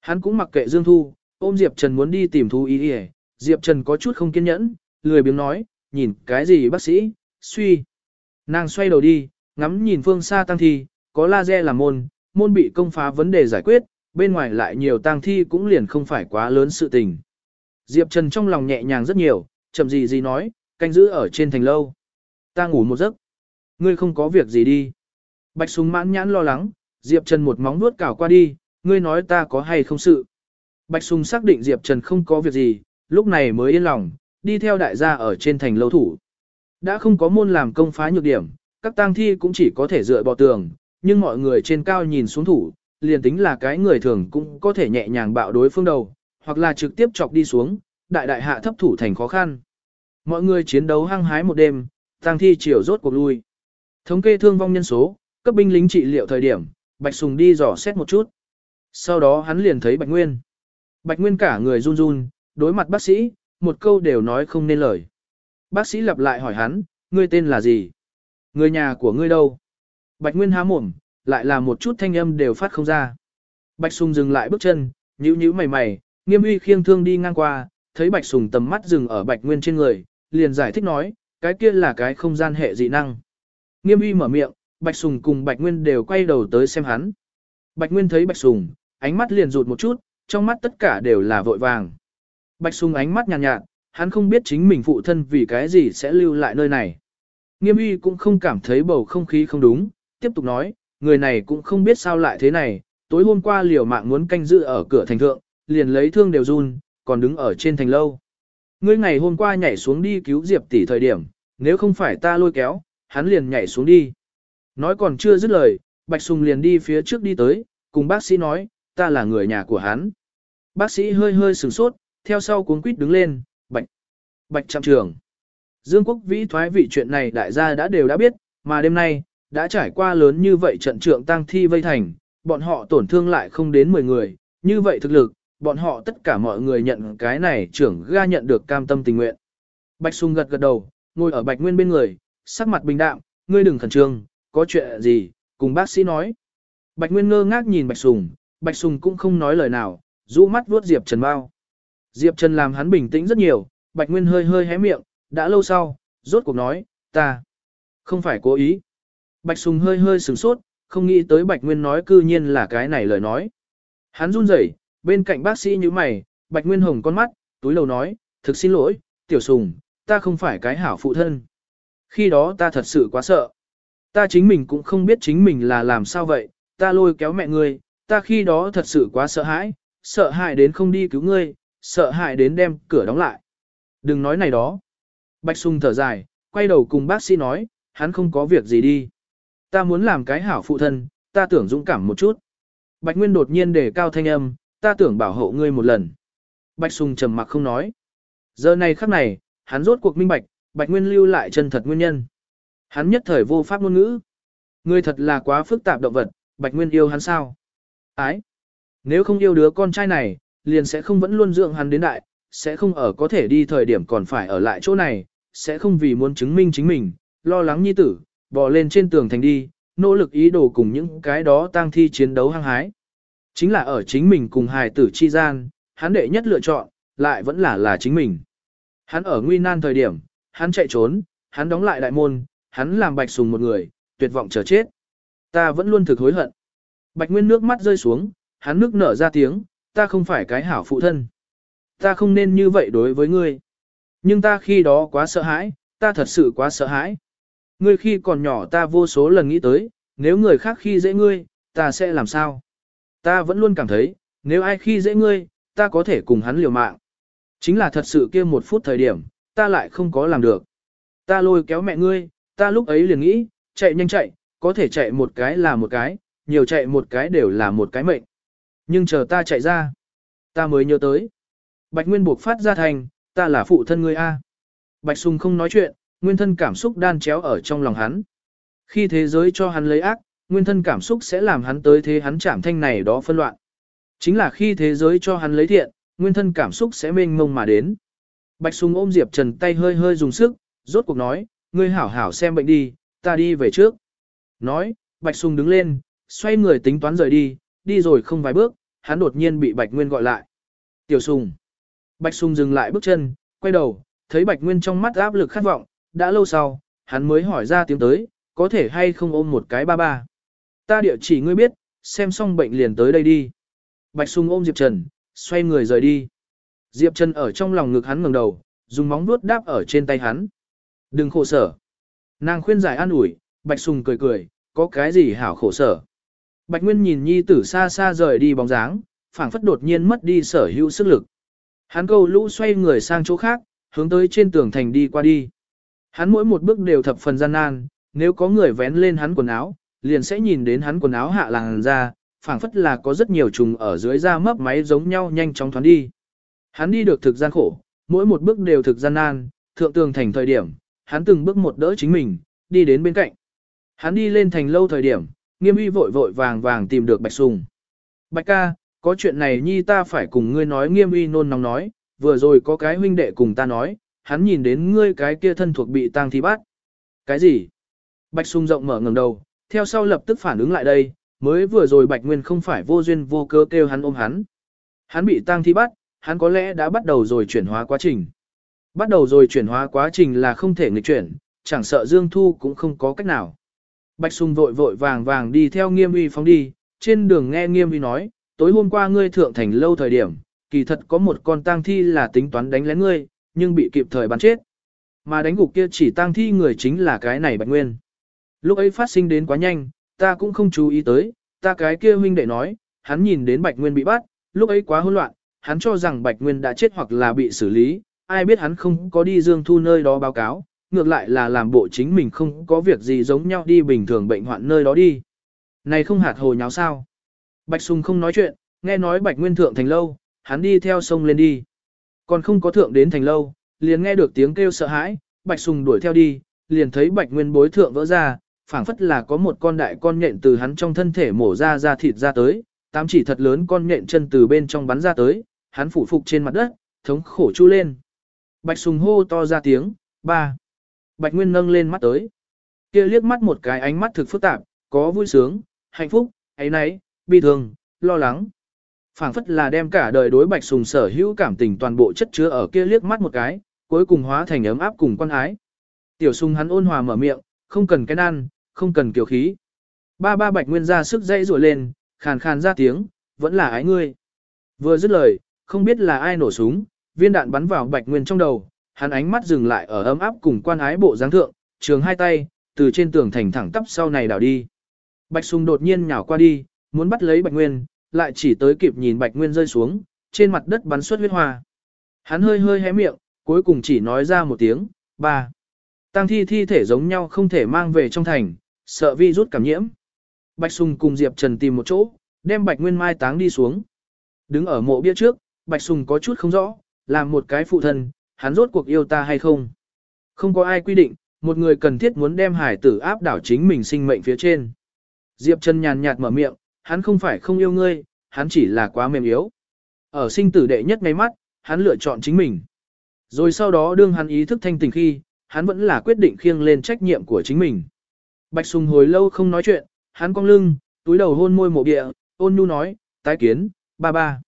Hắn cũng mặc kệ Dương Thu, ôm Diệp Trần muốn đi tìm thú ý đi Diệp Trần có chút không kiên nhẫn, lười biếng nói, nhìn cái gì bác sĩ, suy. Nàng xoay đầu đi, ngắm nhìn phương xa tăng thi, có laser làm môn, môn bị công phá vấn đề giải quyết, bên ngoài lại nhiều tang thi cũng liền không phải quá lớn sự tình. Diệp Trần trong lòng nhẹ nhàng rất nhiều, chậm gì gì nói, canh giữ ở trên thành lâu. Ta ngủ một giấc. Ngươi không có việc gì đi. Bạch súng mãn nhãn lo lắng, Diệp Trần một móng nuốt cào qua đi, ngươi nói ta có hay không sự. Bạch sùng xác định Diệp Trần không có việc gì, lúc này mới yên lòng, đi theo đại gia ở trên thành lâu thủ. Đã không có môn làm công phá nhược điểm, các tang thi cũng chỉ có thể dựa bò tường, nhưng mọi người trên cao nhìn xuống thủ, liền tính là cái người thường cũng có thể nhẹ nhàng bạo đối phương đầu, hoặc là trực tiếp chọc đi xuống, đại đại hạ thấp thủ thành khó khăn. Mọi người chiến đấu hăng hái một đêm, tang thi chiều rốt cuộc lui. Thống kê thương vong nhân số, cấp binh lính trị liệu thời điểm, Bạch Sùng đi dò xét một chút. Sau đó hắn liền thấy Bạch Nguyên. Bạch Nguyên cả người run run, đối mặt bác sĩ, một câu đều nói không nên lời. Bác sĩ lặp lại hỏi hắn, ngươi tên là gì? Người nhà của ngươi đâu? Bạch Nguyên há mồm, lại là một chút thanh âm đều phát không ra. Bạch Sùng dừng lại bước chân, nhíu nhíu mày mày, nghiêm uy khiêng thương đi ngang qua, thấy Bạch Sùng tầm mắt dừng ở Bạch Nguyên trên người, liền giải thích nói, cái kia là cái không gian hệ dị năng. Nghiêm uy mở miệng, Bạch Sùng cùng Bạch Nguyên đều quay đầu tới xem hắn. Bạch Nguyên thấy Bạch Sùng, ánh mắt liền rụt một chút, trong mắt tất cả đều là vội vàng. Bạch Sùng ánh mắt nhàn nhạt, nhạt, hắn không biết chính mình phụ thân vì cái gì sẽ lưu lại nơi này. Nghiêm uy cũng không cảm thấy bầu không khí không đúng, tiếp tục nói, người này cũng không biết sao lại thế này, tối hôm qua liều mạng muốn canh giữ ở cửa thành thượng, liền lấy thương đều run, còn đứng ở trên thành lâu. Ngươi ngày hôm qua nhảy xuống đi cứu Diệp tỷ thời điểm, nếu không phải ta lôi kéo, hắn liền nhảy xuống đi. Nói còn chưa dứt lời, Bạch Sùng liền đi phía trước đi tới, cùng bác sĩ nói, ta là người nhà của hắn. Bác sĩ hơi hơi sửng sốt, theo sau cuốn quýt đứng lên, Bạch, Bạch trạm trưởng. Dương Quốc Vĩ thoái vị chuyện này đại gia đã đều đã biết, mà đêm nay, đã trải qua lớn như vậy trận trượng tăng thi vây thành, bọn họ tổn thương lại không đến 10 người, như vậy thực lực, bọn họ tất cả mọi người nhận cái này trưởng ga nhận được cam tâm tình nguyện. Bạch Sùng gật gật đầu, ngồi ở Bạch Nguyên bên người, sắc mặt bình đạm, ngươi đừng khẩn trương, có chuyện gì, cùng bác sĩ nói. Bạch Nguyên ngơ ngác nhìn Bạch Sùng, Bạch Sùng cũng không nói lời nào, rũ mắt vuốt Diệp Trần bao. Diệp Trần làm hắn bình tĩnh rất nhiều, Bạch Nguyên hơi hơi hé miệng, đã lâu sau, rốt cuộc nói, ta không phải cố ý. Bạch Sùng hơi hơi sửng sốt, không nghĩ tới Bạch Nguyên nói cư nhiên là cái này lời nói. Hắn run rẩy, bên cạnh bác sĩ như mày, Bạch Nguyên hồng con mắt, túi lầu nói, thực xin lỗi, tiểu sùng, ta không phải cái hảo phụ thân. Khi đó ta thật sự quá sợ. Ta chính mình cũng không biết chính mình là làm sao vậy, ta lôi kéo mẹ ngươi, ta khi đó thật sự quá sợ hãi, sợ hãi đến không đi cứu ngươi, sợ hãi đến đem cửa đóng lại. Đừng nói này đó. Bạch Sùng thở dài, quay đầu cùng bác sĩ nói, hắn không có việc gì đi. Ta muốn làm cái hảo phụ thân, ta tưởng dũng cảm một chút. Bạch Nguyên đột nhiên đề cao thanh âm, ta tưởng bảo hộ ngươi một lần. Bạch Sùng trầm mặc không nói. Giờ này khắc này, hắn rốt cuộc minh bạch, Bạch Nguyên lưu lại chân thật nguyên nhân. Hắn nhất thời vô pháp ngôn ngữ. Ngươi thật là quá phức tạp động vật, Bạch Nguyên yêu hắn sao? Ái! Nếu không yêu đứa con trai này, liền sẽ không vẫn luôn dưỡng hắn đến đại, sẽ không ở có thể đi thời điểm còn phải ở lại chỗ này, sẽ không vì muốn chứng minh chính mình, lo lắng nhi tử, bò lên trên tường thành đi, nỗ lực ý đồ cùng những cái đó tang thi chiến đấu hăng hái. Chính là ở chính mình cùng hài tử chi gian, hắn đệ nhất lựa chọn, lại vẫn là là chính mình. Hắn ở nguy nan thời điểm, hắn chạy trốn, hắn đóng lại đại môn, hắn làm bạch sùng một người, tuyệt vọng chờ chết. Ta vẫn luôn thực hối hận. Bạch Nguyên nước mắt rơi xuống, hắn nước nở ra tiếng, ta không phải cái hảo phụ thân. Ta không nên như vậy đối với ngươi. Nhưng ta khi đó quá sợ hãi, ta thật sự quá sợ hãi. Ngươi khi còn nhỏ ta vô số lần nghĩ tới, nếu người khác khi dễ ngươi, ta sẽ làm sao? Ta vẫn luôn cảm thấy, nếu ai khi dễ ngươi, ta có thể cùng hắn liều mạng. Chính là thật sự kia một phút thời điểm, ta lại không có làm được. Ta lôi kéo mẹ ngươi, ta lúc ấy liền nghĩ, chạy nhanh chạy, có thể chạy một cái là một cái, nhiều chạy một cái đều là một cái mệnh. Nhưng chờ ta chạy ra, ta mới nhớ tới. Bạch Nguyên buộc phát ra thành, ta là phụ thân ngươi A. Bạch Sùng không nói chuyện, nguyên thân cảm xúc đan chéo ở trong lòng hắn. Khi thế giới cho hắn lấy ác, nguyên thân cảm xúc sẽ làm hắn tới thế hắn chạm thanh này đó phân loạn. Chính là khi thế giới cho hắn lấy thiện, nguyên thân cảm xúc sẽ mênh mông mà đến. Bạch Sùng ôm Diệp Trần tay hơi hơi dùng sức, rốt cuộc nói, ngươi hảo hảo xem bệnh đi, ta đi về trước. Nói, Bạch Sùng đứng lên, xoay người tính toán rời đi, đi rồi không vài bước, hắn đột nhiên bị Bạch Nguyên gọi lại. Tiểu Sùng. Bạch Sùng dừng lại bước chân, quay đầu, thấy Bạch Nguyên trong mắt áp lực khát vọng, đã lâu sau, hắn mới hỏi ra tiếng tới, có thể hay không ôm một cái ba ba. Ta địa chỉ ngươi biết, xem xong bệnh liền tới đây đi. Bạch Sùng ôm Diệp Trần, xoay người rời đi. Diệp Trần ở trong lòng ngực hắn ngẩng đầu, dùng móng vuốt đáp ở trên tay hắn. Đừng khổ sở. Nàng khuyên giải an ủi, Bạch Sùng cười cười, có cái gì hảo khổ sở. Bạch Nguyên nhìn nhi tử xa xa rời đi bóng dáng, phảng phất đột nhiên mất đi sở hữu sức lực. Hắn câu lũ xoay người sang chỗ khác, hướng tới trên tường thành đi qua đi. Hắn mỗi một bước đều thập phần gian nan, nếu có người vén lên hắn quần áo, liền sẽ nhìn đến hắn quần áo hạ làng ra, phảng phất là có rất nhiều trùng ở dưới da mấp máy giống nhau nhanh chóng thoáng đi. Hắn đi được thực gian khổ, mỗi một bước đều thực gian nan, thượng tường thành thời điểm, hắn từng bước một đỡ chính mình, đi đến bên cạnh. Hắn đi lên thành lâu thời điểm, nghiêm uy vội vội vàng vàng tìm được Bạch Sùng. Bạch ca, có chuyện này nhi ta phải cùng ngươi nói nghiêm uy nôn nóng nói, vừa rồi có cái huynh đệ cùng ta nói, hắn nhìn đến ngươi cái kia thân thuộc bị tang thi bắt. Cái gì? Bạch Sùng rộng mở ngẩng đầu, theo sau lập tức phản ứng lại đây, mới vừa rồi Bạch Nguyên không phải vô duyên vô cớ kêu hắn ôm hắn. Hắn bị tang thi bắt, hắn có lẽ đã bắt đầu rồi chuyển hóa quá trình. Bắt đầu rồi chuyển hóa quá trình là không thể nghịch chuyển, chẳng sợ Dương Thu cũng không có cách nào. Bạch Sùng vội vội vàng vàng đi theo nghiêm uy phóng đi, trên đường nghe nghiêm uy nói, tối hôm qua ngươi thượng thành lâu thời điểm, kỳ thật có một con tang thi là tính toán đánh lén ngươi, nhưng bị kịp thời bắn chết. Mà đánh gục kia chỉ tang thi người chính là cái này Bạch Nguyên. Lúc ấy phát sinh đến quá nhanh, ta cũng không chú ý tới, ta cái kia huynh đệ nói, hắn nhìn đến Bạch Nguyên bị bắt, lúc ấy quá hỗn loạn, hắn cho rằng Bạch Nguyên đã chết hoặc là bị xử lý, ai biết hắn không có đi Dương Thu nơi đó báo cáo, ngược lại là làm bộ chính mình không có việc gì giống nhau đi bình thường bệnh hoạn nơi đó đi. Này không hạt hồ nháo sao. Bạch Sùng không nói chuyện, nghe nói Bạch Nguyên thượng thành lâu, hắn đi theo sông lên đi. Còn không có thượng đến thành lâu, liền nghe được tiếng kêu sợ hãi, Bạch Sùng đuổi theo đi, liền thấy Bạch Nguyên bối thượng vỡ ra, phảng phất là có một con đại con nhện từ hắn trong thân thể mổ ra ra thịt ra tới, tám chỉ thật lớn con nhện chân từ bên trong bắn ra tới, hắn phủ phục trên mặt đất, thống khổ chu lên. Bạch Sùng hô to ra tiếng, ba. Bạch Nguyên nâng lên mắt tới. Kia liếc mắt một cái ánh mắt thực phức tạp, có vui sướng, hạnh phúc, ấy nấy, bi thương, lo lắng phảng phất là đem cả đời đối Bạch Sùng sở hữu cảm tình toàn bộ chất chứa ở kia liếc mắt một cái, cuối cùng hóa thành ấm áp cùng quan ái. Tiểu Sùng hắn ôn hòa mở miệng, không cần cái ăn, không cần kiều khí. Ba ba Bạch Nguyên ra sức dây rủa lên, khàn khàn ra tiếng, vẫn là ái ngươi. Vừa dứt lời, không biết là ai nổ súng, viên đạn bắn vào Bạch Nguyên trong đầu, hắn ánh mắt dừng lại ở ấm áp cùng quan ái bộ dáng thượng, trường hai tay, từ trên tường thành thẳng tắp sau này đảo đi. Bạch Sùng đột nhiên nhào qua đi, muốn bắt lấy Bạch Nguyên, lại chỉ tới kịp nhìn Bạch Nguyên rơi xuống, trên mặt đất bắn xuất huyết hoa. Hắn hơi hơi hé miệng, cuối cùng chỉ nói ra một tiếng, ba. Tăng thi thi thể giống nhau không thể mang về trong thành, sợ vi rút cảm nhiễm. Bạch Sùng cùng Diệp Trần tìm một chỗ, đem Bạch Nguyên mai táng đi xuống. Đứng ở mộ bia trước, Bạch Sùng có chút không rõ, làm một cái phụ thân, hắn rốt cuộc yêu ta hay không. Không có ai quy định, một người cần thiết muốn đem hải tử áp đảo chính mình sinh mệnh phía trên. Diệp Trần nhàn nhạt mở miệng, hắn không phải không yêu ngươi, hắn chỉ là quá mềm yếu. Ở sinh tử đệ nhất ngay mắt, hắn lựa chọn chính mình. Rồi sau đó đương hắn ý thức thanh tỉnh khi, hắn vẫn là quyết định khiêng lên trách nhiệm của chính mình. Bạch Sùng hồi lâu không nói chuyện, hắn cong lưng, túi đầu hôn môi mộ địa, ôn nhu nói, tái kiến, ba ba.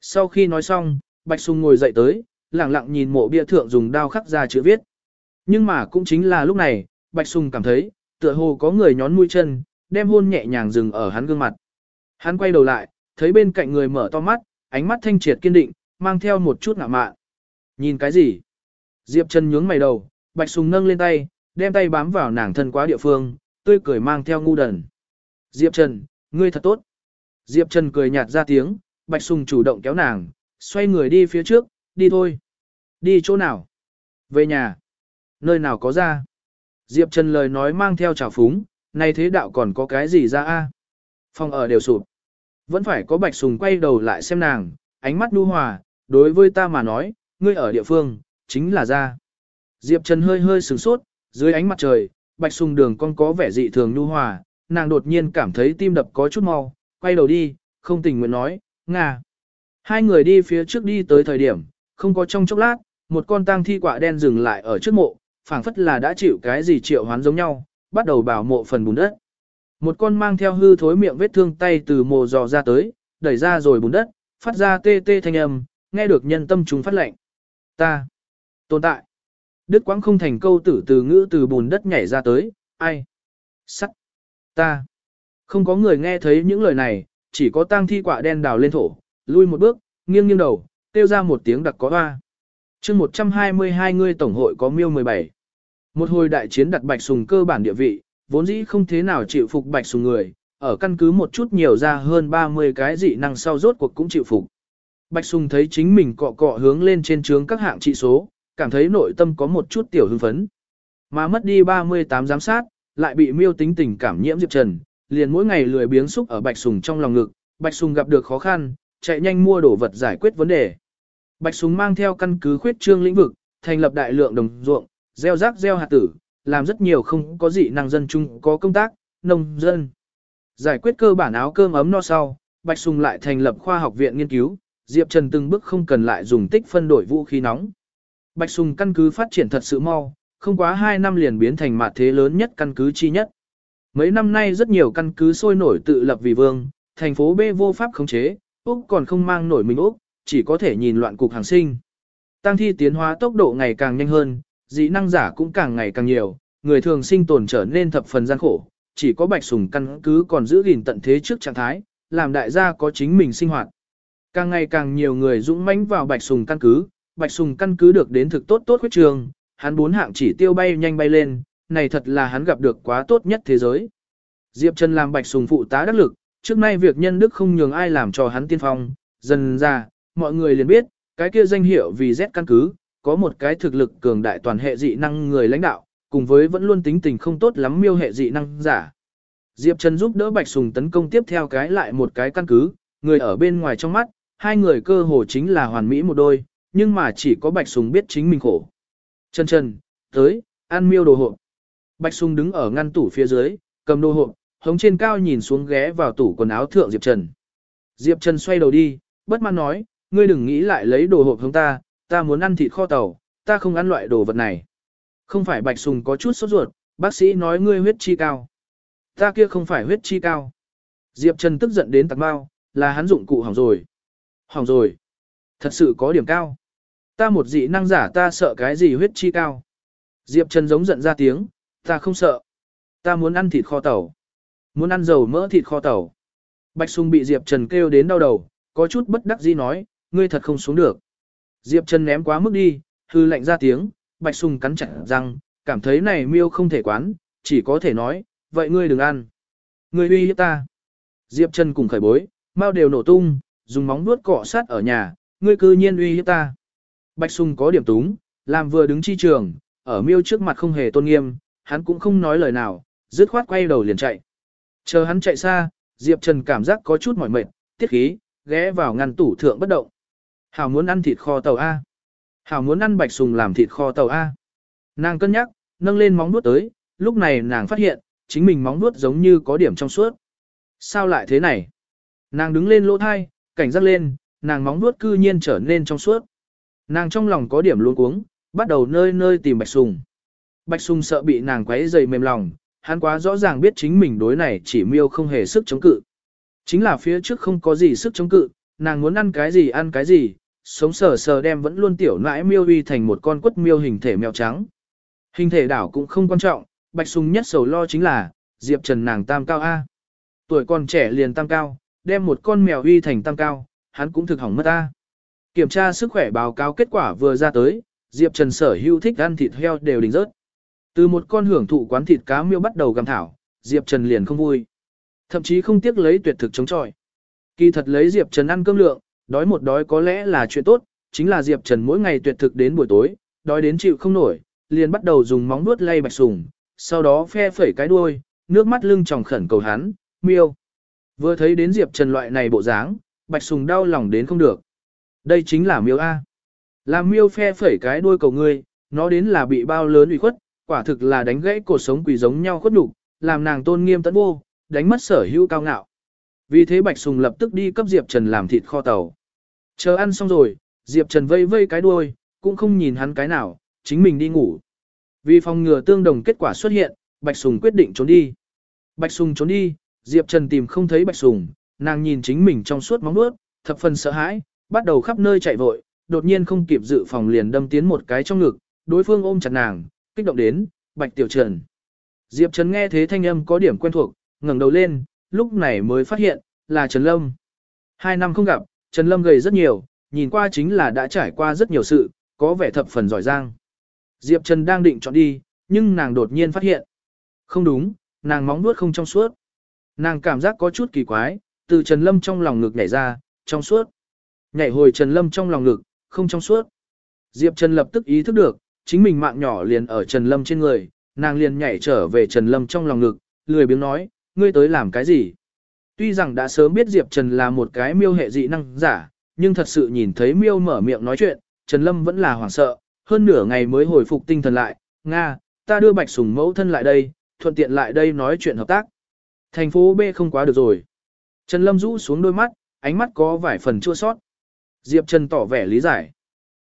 Sau khi nói xong, Bạch Sùng ngồi dậy tới, lặng lặng nhìn mộ bia thượng dùng đao khắc ra chữ viết. Nhưng mà cũng chính là lúc này, Bạch Sùng cảm thấy, tựa hồ có người nhón mũi chân, đem hôn nhẹ nhàng dừng ở hắn gương mặt. Hắn quay đầu lại, thấy bên cạnh người mở to mắt, ánh mắt thanh triệt kiên định, mang theo một chút ngạ mạn. Nhìn cái gì? Diệp Trần nhướng mày đầu, Bạch Sùng nâng lên tay, đem tay bám vào nàng thân quá địa phương, tươi cười mang theo ngu đần. Diệp Trần, ngươi thật tốt. Diệp Trần cười nhạt ra tiếng, Bạch Sùng chủ động kéo nàng, xoay người đi phía trước, đi thôi. Đi chỗ nào? Về nhà. Nơi nào có ra? Diệp Trần lời nói mang theo trào phúng, này thế đạo còn có cái gì ra a? Phòng ở đều sụp. Vẫn phải có Bạch Sùng quay đầu lại xem nàng, ánh mắt nu hòa, đối với ta mà nói, ngươi ở địa phương, chính là ra. Diệp Trần hơi hơi sửng sốt, dưới ánh mặt trời, Bạch Sùng đường con có vẻ dị thường nu hòa, nàng đột nhiên cảm thấy tim đập có chút mau, quay đầu đi, không tình nguyện nói, ngà Hai người đi phía trước đi tới thời điểm, không có trong chốc lát, một con tang thi quạ đen dừng lại ở trước mộ, phảng phất là đã chịu cái gì triệu hoán giống nhau, bắt đầu bảo mộ phần bùn đất. Một con mang theo hư thối miệng vết thương tay từ mồ dò ra tới, đẩy ra rồi bùn đất, phát ra tê tê thanh âm, nghe được nhân tâm chúng phát lệnh. Ta tồn tại. Đức quãng không thành câu tử từ ngữ từ bùn đất nhảy ra tới, ai? Sắt. Ta. Không có người nghe thấy những lời này, chỉ có tang thi quả đen đào lên thổ, lui một bước, nghiêng nghiêng đầu, kêu ra một tiếng đặc có hoa. chương 122 người tổng hội có miêu 17. Một hồi đại chiến đặt Bạch Sùng cơ bản địa vị, vốn dĩ không thế nào chịu phục Bạch Sùng người, ở căn cứ một chút nhiều ra hơn 30 cái dị năng sau rốt cuộc cũng chịu phục. Bạch Sùng thấy chính mình cọ cọ hướng lên trên trướng các hạng trị số, cảm thấy nội tâm có một chút tiểu hưng phấn. Mà mất đi 38 giám sát, lại bị miêu tính tình cảm nhiễm Diệp Trần, liền mỗi ngày lười biếng xúc ở Bạch Sùng trong lòng ngực, Bạch Sùng gặp được khó khăn, chạy nhanh mua đồ vật giải quyết vấn đề. Bạch Sùng mang theo căn cứ khuyết trương lĩnh vực, thành lập đại lượng đồng ruộng, gieo rác gieo hạt tử, làm rất nhiều không có dị năng dân chung có công tác, nông dân. Giải quyết cơ bản áo cơm ấm no sau, Bạch Sùng lại thành lập khoa học viện nghiên cứu, Diệp Trần từng bước không cần lại dùng tích phân đổi vũ khí nóng. Bạch Sùng căn cứ phát triển thật sự mau, không quá 2 năm liền biến thành mặt thế lớn nhất căn cứ chi nhất. Mấy năm nay rất nhiều căn cứ sôi nổi tự lập vì vương, thành phố B vô pháp khống chế, Úc còn không mang nổi mình Úc, chỉ có thể nhìn loạn cục hàng sinh. Tăng thi tiến hóa tốc độ ngày càng nhanh hơn, dị năng giả cũng càng ngày càng nhiều, người thường sinh tồn trở nên thập phần gian khổ, chỉ có bạch sùng căn cứ còn giữ gìn tận thế trước trạng thái, làm đại gia có chính mình sinh hoạt. Càng ngày càng nhiều người dũng mãnh vào bạch sùng căn cứ, bạch sùng căn cứ được đến thực tốt tốt huyết trường, hắn bốn hạng chỉ tiêu bay nhanh bay lên, này thật là hắn gặp được quá tốt nhất thế giới. Diệp Trần làm Bạch Sùng phụ tá đắc lực, trước nay việc nhân đức không nhường ai làm cho hắn tiên phong, dần ra, mọi người liền biết, cái kia danh hiệu vì Z căn cứ, có một cái thực lực cường đại toàn hệ dị năng người lãnh đạo, cùng với vẫn luôn tính tình không tốt lắm miêu hệ dị năng giả. Diệp Trần giúp đỡ Bạch Sùng tấn công tiếp theo cái lại một cái căn cứ, người ở bên ngoài trong mắt, hai người cơ hồ chính là hoàn mỹ một đôi, nhưng mà chỉ có Bạch Sùng biết chính mình khổ. Trần Trần, tới, ăn miêu đồ hộp. Bạch Sùng đứng ở ngăn tủ phía dưới, cầm đồ hộp, hống trên cao nhìn xuống ghé vào tủ quần áo thượng Diệp Trần. Diệp Trần xoay đầu đi, bất mãn nói, ngươi đừng nghĩ lại lấy đồ hộp hướng ta, ta muốn ăn thịt kho tàu, ta không ăn loại đồ vật này. Không phải Bạch Sùng có chút sốt ruột, bác sĩ nói ngươi huyết chi cao. Ta kia không phải huyết chi cao. Diệp Trần tức giận đến tạc bao, là hắn dụng cụ hỏng rồi. Hỏng rồi. Thật sự có điểm cao. Ta một dị năng giả ta sợ cái gì huyết chi cao. Diệp Trần giống giận ra tiếng, ta không sợ. Ta muốn ăn thịt kho tàu. Muốn ăn dầu mỡ thịt kho tàu. Bạch Sùng bị Diệp Trần kêu đến đau đầu, có chút bất đắc dĩ nói, ngươi thật không xuống được. Diệp Trần ném quá mức đi, hư lạnh ra tiếng, Bạch Sùng cắn chặt răng, cảm thấy này miêu không thể quán, chỉ có thể nói, vậy ngươi đừng ăn. Ngươi uy hiếp ta. Diệp Trần cùng khởi bối, mau đều nổ tung, dùng móng vuốt cọ sát ở nhà, ngươi cư nhiên uy hiếp ta. Bạch Sùng có điểm túng, làm vừa đứng chi trường, ở miêu trước mặt không hề tôn nghiêm, hắn cũng không nói lời nào, dứt khoát quay đầu liền chạy. Chờ hắn chạy xa, Diệp Trần cảm giác có chút mỏi mệt, tiết khí, ghé vào ngăn tủ thượng bất động. Hảo muốn ăn thịt kho tàu A. Hảo muốn ăn bạch sùng làm thịt kho tàu A. Nàng cân nhắc, nâng lên móng nuốt tới, lúc này nàng phát hiện, chính mình móng nuốt giống như có điểm trong suốt. Sao lại thế này? Nàng đứng lên lỗ thai, cảnh giác lên, nàng móng nuốt cư nhiên trở nên trong suốt. Nàng trong lòng có điểm luống cuống, bắt đầu nơi nơi tìm bạch sùng. Bạch sùng sợ bị nàng quấy dày mềm lòng, hắn quá rõ ràng biết chính mình đối này chỉ miêu không hề sức chống cự. Chính là phía trước không có gì sức chống cự, nàng muốn ăn cái gì ăn cái gì, sống sờ sờ đem vẫn luôn tiểu nãi miêu uy thành một con quất miêu hình thể mèo trắng. Hình thể đảo cũng không quan trọng, Bạch Sùng nhất sầu lo chính là, Diệp Trần nàng tam cao A. Tuổi còn trẻ liền tam cao, đem một con mèo uy thành tam cao, hắn cũng thực hỏng mất A. Kiểm tra sức khỏe báo cáo kết quả vừa ra tới, Diệp Trần sở hữu thích ăn thịt heo đều đỉnh rớt. Từ một con hưởng thụ quán thịt cá miêu bắt đầu gặm thảo, Diệp Trần liền không vui. Thậm chí không tiếc lấy tuyệt thực chống chọi. Kỳ thật lấy Diệp Trần ăn cơm lượng, đói một đói có lẽ là chuyện tốt, chính là Diệp Trần mỗi ngày tuyệt thực đến buổi tối, đói đến chịu không nổi, liền bắt đầu dùng móng vuốt lay bạch sùng, sau đó phe phẩy cái đuôi, nước mắt lưng tròng khẩn cầu hắn, miêu. Vừa thấy đến Diệp Trần loại này bộ dáng, bạch sùng đau lòng đến không được. Đây chính là miêu A. Làm miêu phe phẩy cái đuôi cầu ngươi, nó đến là bị bao lớn ủy khuất, quả thực là đánh gãy cuộc sống quỷ giống nhau khuất đủ, làm nàng tôn nghiêm tận vô, đánh mất sở hữu cao ngạo. Vì thế Bạch Sùng lập tức đi cấp Diệp Trần làm thịt kho tàu. Chờ ăn xong rồi, Diệp Trần vây vây cái đuôi, cũng không nhìn hắn cái nào, chính mình đi ngủ. Vì phòng ngừa tương đồng kết quả xuất hiện, Bạch Sùng quyết định trốn đi. Bạch Sùng trốn đi, Diệp Trần tìm không thấy Bạch Sùng, nàng nhìn chính mình trong suốt móng nuốt, thập phần sợ hãi, bắt đầu khắp nơi chạy vội, đột nhiên không kịp dự phòng liền đâm tiến một cái trong ngực, đối phương ôm chặt nàng, kích động đến, Bạch Tiểu Trần. Diệp Trần nghe thế thanh âm có điểm quen thuộc, ngẩng đầu lên, lúc này mới phát hiện, là Trần Lâm. Hai năm không gặp, Trần Lâm gầy rất nhiều, nhìn qua chính là đã trải qua rất nhiều sự, có vẻ thập phần giỏi giang. Diệp Trần đang định chọn đi, nhưng nàng đột nhiên phát hiện. Không đúng, nàng móng nuốt không trong suốt. Nàng cảm giác có chút kỳ quái, từ Trần Lâm trong lòng ngực nhảy ra, trong suốt. Nhảy hồi Trần Lâm trong lòng ngực, không trong suốt. Diệp Trần lập tức ý thức được, chính mình mạng nhỏ liền ở Trần Lâm trên người, nàng liền nhảy trở về Trần Lâm trong lòng ngực, lười biếng nói, ngươi tới làm cái gì? Tuy rằng đã sớm biết Diệp Trần là một cái miêu hệ dị năng giả, nhưng thật sự nhìn thấy miêu mở miệng nói chuyện, Trần Lâm vẫn là hoảng sợ, hơn nửa ngày mới hồi phục tinh thần lại, Nga, ta đưa Bạch Sùng mẫu thân lại đây, thuận tiện lại đây nói chuyện hợp tác. Thành phố B không quá được rồi. Trần Lâm rũ xuống đôi mắt, ánh mắt có vài phần chua sót. Diệp Trần tỏ vẻ lý giải.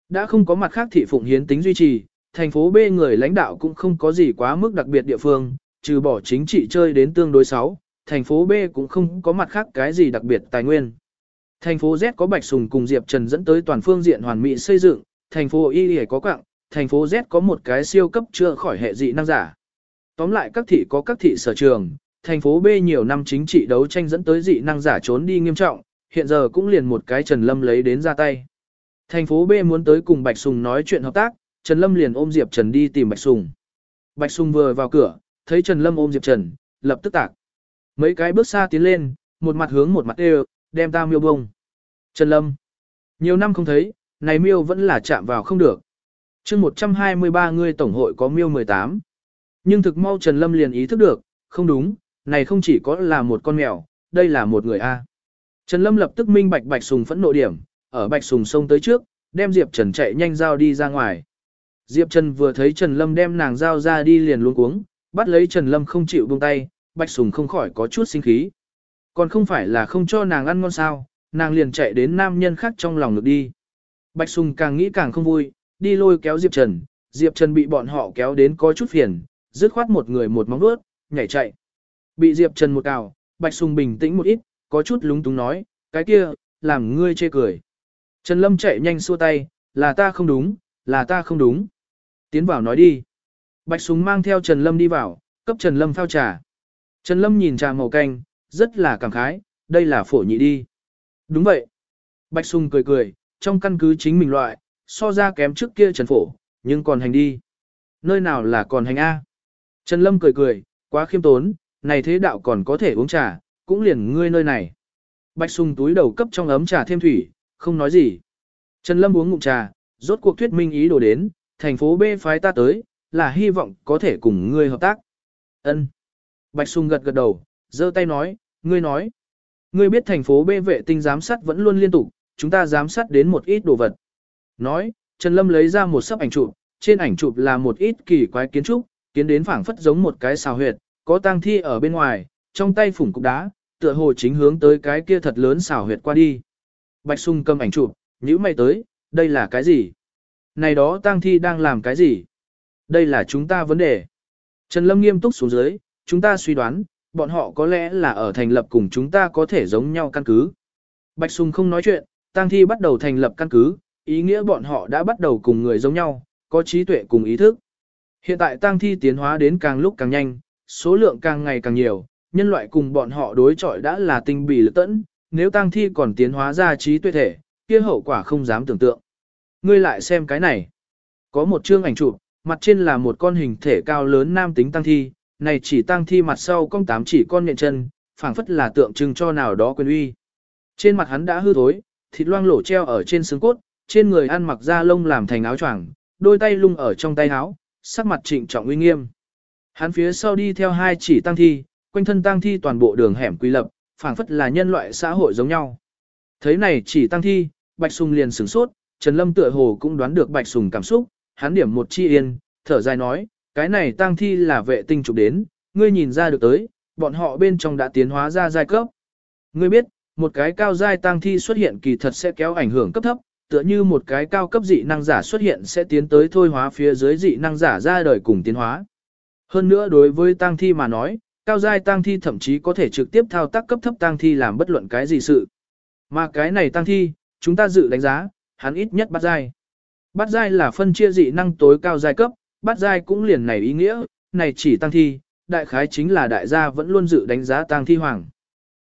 Đã không có mặt khác thị phụng hiến tính duy trì, thành phố B người lãnh đạo cũng không có gì quá mức đặc biệt địa phương, trừ bỏ chính trị chơi đến tương đối xấu, thành phố B cũng không có mặt khác cái gì đặc biệt tài nguyên. Thành phố Z có Bạch Sùng cùng Diệp Trần dẫn tới toàn phương diện hoàn mỹ xây dựng, thành phố Y có quặng, thành phố Z có một cái siêu cấp chưa khỏi hệ dị năng giả. Tóm lại các thị có các thị sở trường, thành phố B nhiều năm chính trị đấu tranh dẫn tới dị năng giả trốn đi nghiêm trọng, hiện giờ cũng liền một cái Trần Lâm lấy đến ra tay. Thành phố B muốn tới cùng Bạch Sùng nói chuyện hợp tác, Trần Lâm liền ôm Diệp Trần đi tìm Bạch Sùng. Bạch Sùng vừa vào cửa, thấy Trần Lâm ôm Diệp Trần, lập tức tạc. Mấy cái bước xa tiến lên, một mặt hướng một mặt đều, đem ta miêu bông. Trần Lâm. Nhiều năm không thấy, này miêu vẫn là chạm vào không được. chương 123 người tổng hội có miêu 18. Nhưng thực mau Trần Lâm liền ý thức được, không đúng, này không chỉ có là một con mèo, đây là một người A. Trần Lâm lập tức minh bạch Bạch Sùng phẫn nộ điểm, ở Bạch Sùng sông tới trước, đem Diệp Trần chạy nhanh giao đi ra ngoài. Diệp Trần vừa thấy Trần Lâm đem nàng giao ra đi liền luôn cuống, bắt lấy Trần Lâm không chịu buông tay, Bạch Sùng không khỏi có chút sinh khí. Còn không phải là không cho nàng ăn ngon sao, nàng liền chạy đến nam nhân khác trong lòng ngực đi. Bạch Sùng càng nghĩ càng không vui, đi lôi kéo Diệp Trần, Diệp Trần bị bọn họ kéo đến có chút phiền, dứt khoát một người một móng vuốt, nhảy chạy. Bị Diệp Trần một cào, Bạch Sùng bình tĩnh một ít, có chút lúng túng nói, cái kia, làm ngươi chê cười. Trần Lâm chạy nhanh xua tay, là ta không đúng, là ta không đúng. Tiến vào nói đi. Bạch Sùng mang theo Trần Lâm đi vào, cấp Trần Lâm phao trà. Trần Lâm nhìn trà màu canh, rất là cảm khái, đây là phổ nhị đi. Đúng vậy. Bạch Sùng cười cười, trong căn cứ chính mình loại, so ra kém trước kia Trần Phổ, nhưng còn hành đi. Nơi nào là còn hành A. Trần Lâm cười cười, quá khiêm tốn, này thế đạo còn có thể uống trà, cũng liền ngươi nơi này. Bạch Sùng túi đầu cấp trong ấm trà thêm thủy, không nói gì. Trần Lâm uống ngụm trà, rốt cuộc thuyết minh ý đồ đến, thành phố B phái ta tới, là hy vọng có thể cùng ngươi hợp tác. Ân. Bạch Sùng gật gật đầu, giơ tay nói, ngươi nói. Ngươi biết thành phố B vệ tinh giám sát vẫn luôn liên tục, chúng ta giám sát đến một ít đồ vật. Nói, Trần Lâm lấy ra một sấp ảnh chụp, trên ảnh chụp là một ít kỳ quái kiến trúc, kiến đến phảng phất giống một cái xào huyệt, có tang thi ở bên ngoài, trong tay phủng cục đá, tựa hồ chính hướng tới cái kia thật lớn xào huyệt qua đi. Bạch Sung cầm ảnh chụp, nhíu mày tới, đây là cái gì? Này đó tang thi đang làm cái gì? Đây là chúng ta vấn đề. Trần Lâm nghiêm túc xuống dưới, chúng ta suy đoán, bọn họ có lẽ là ở thành lập cùng chúng ta có thể giống nhau căn cứ. Bạch Sùng không nói chuyện, tang thi bắt đầu thành lập căn cứ, ý nghĩa bọn họ đã bắt đầu cùng người giống nhau, có trí tuệ cùng ý thức. Hiện tại tang thi tiến hóa đến càng lúc càng nhanh, số lượng càng ngày càng nhiều, nhân loại cùng bọn họ đối chọi đã là tinh bì lực tẫn, nếu tang thi còn tiến hóa ra trí tuệ thể, kia hậu quả không dám tưởng tượng. Ngươi lại xem cái này. Có một chương ảnh chụp, mặt trên là một con hình thể cao lớn nam tính tăng thi, này chỉ tăng thi mặt sau cong tám chỉ con nhện chân, phảng phất là tượng trưng cho nào đó quyền uy. Trên mặt hắn đã hư thối, thịt loang lổ treo ở trên xương cốt, trên người ăn mặc da lông làm thành áo choàng, đôi tay lung ở trong tay áo, sắc mặt trịnh trọng uy nghiêm. Hắn phía sau đi theo hai chỉ tăng thi, quanh thân tăng thi toàn bộ đường hẻm quy lập, phảng phất là nhân loại xã hội giống nhau. Thấy này chỉ tăng thi, Bạch Sùng liền sửng sốt, Trần Lâm tựa hồ cũng đoán được Bạch Sùng cảm xúc, hắn điểm một chi yên, thở dài nói, cái này tang thi là vệ tinh chụp đến, ngươi nhìn ra được tới, bọn họ bên trong đã tiến hóa ra giai cấp. Ngươi biết, một cái cao giai tang thi xuất hiện kỳ thật sẽ kéo ảnh hưởng cấp thấp, tựa như một cái cao cấp dị năng giả xuất hiện sẽ tiến tới thôi hóa phía dưới dị năng giả ra đời cùng tiến hóa. Hơn nữa đối với tang thi mà nói, cao giai tang thi thậm chí có thể trực tiếp thao tác cấp thấp tang thi làm bất luận cái gì sự. Mà cái này tang thi, chúng ta dự đánh giá, hắn ít nhất bắt giai. Bắt giai là phân chia dị năng tối cao giai cấp, Bát giai cũng liền này ý nghĩa, này chỉ tăng thi, đại khái chính là đại gia vẫn luôn dự đánh giá tăng thi hoàng.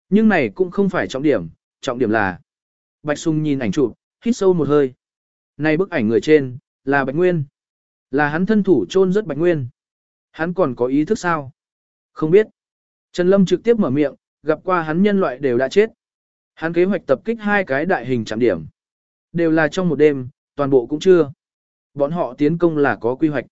Nhưng này cũng không phải trọng điểm, trọng điểm là Bạch Sung nhìn ảnh chụp, hít sâu một hơi. Này bức ảnh người trên, là Bạch Nguyên. Là hắn thân thủ chôn rất Bạch Nguyên. Hắn còn có ý thức sao? Không biết. Trần Lâm trực tiếp mở miệng, gặp qua hắn nhân loại đều đã chết. Hắn kế hoạch tập kích hai cái đại hình trạm điểm. Đều là trong một đêm, toàn bộ cũng chưa. Bọn họ tiến công là có quy hoạch.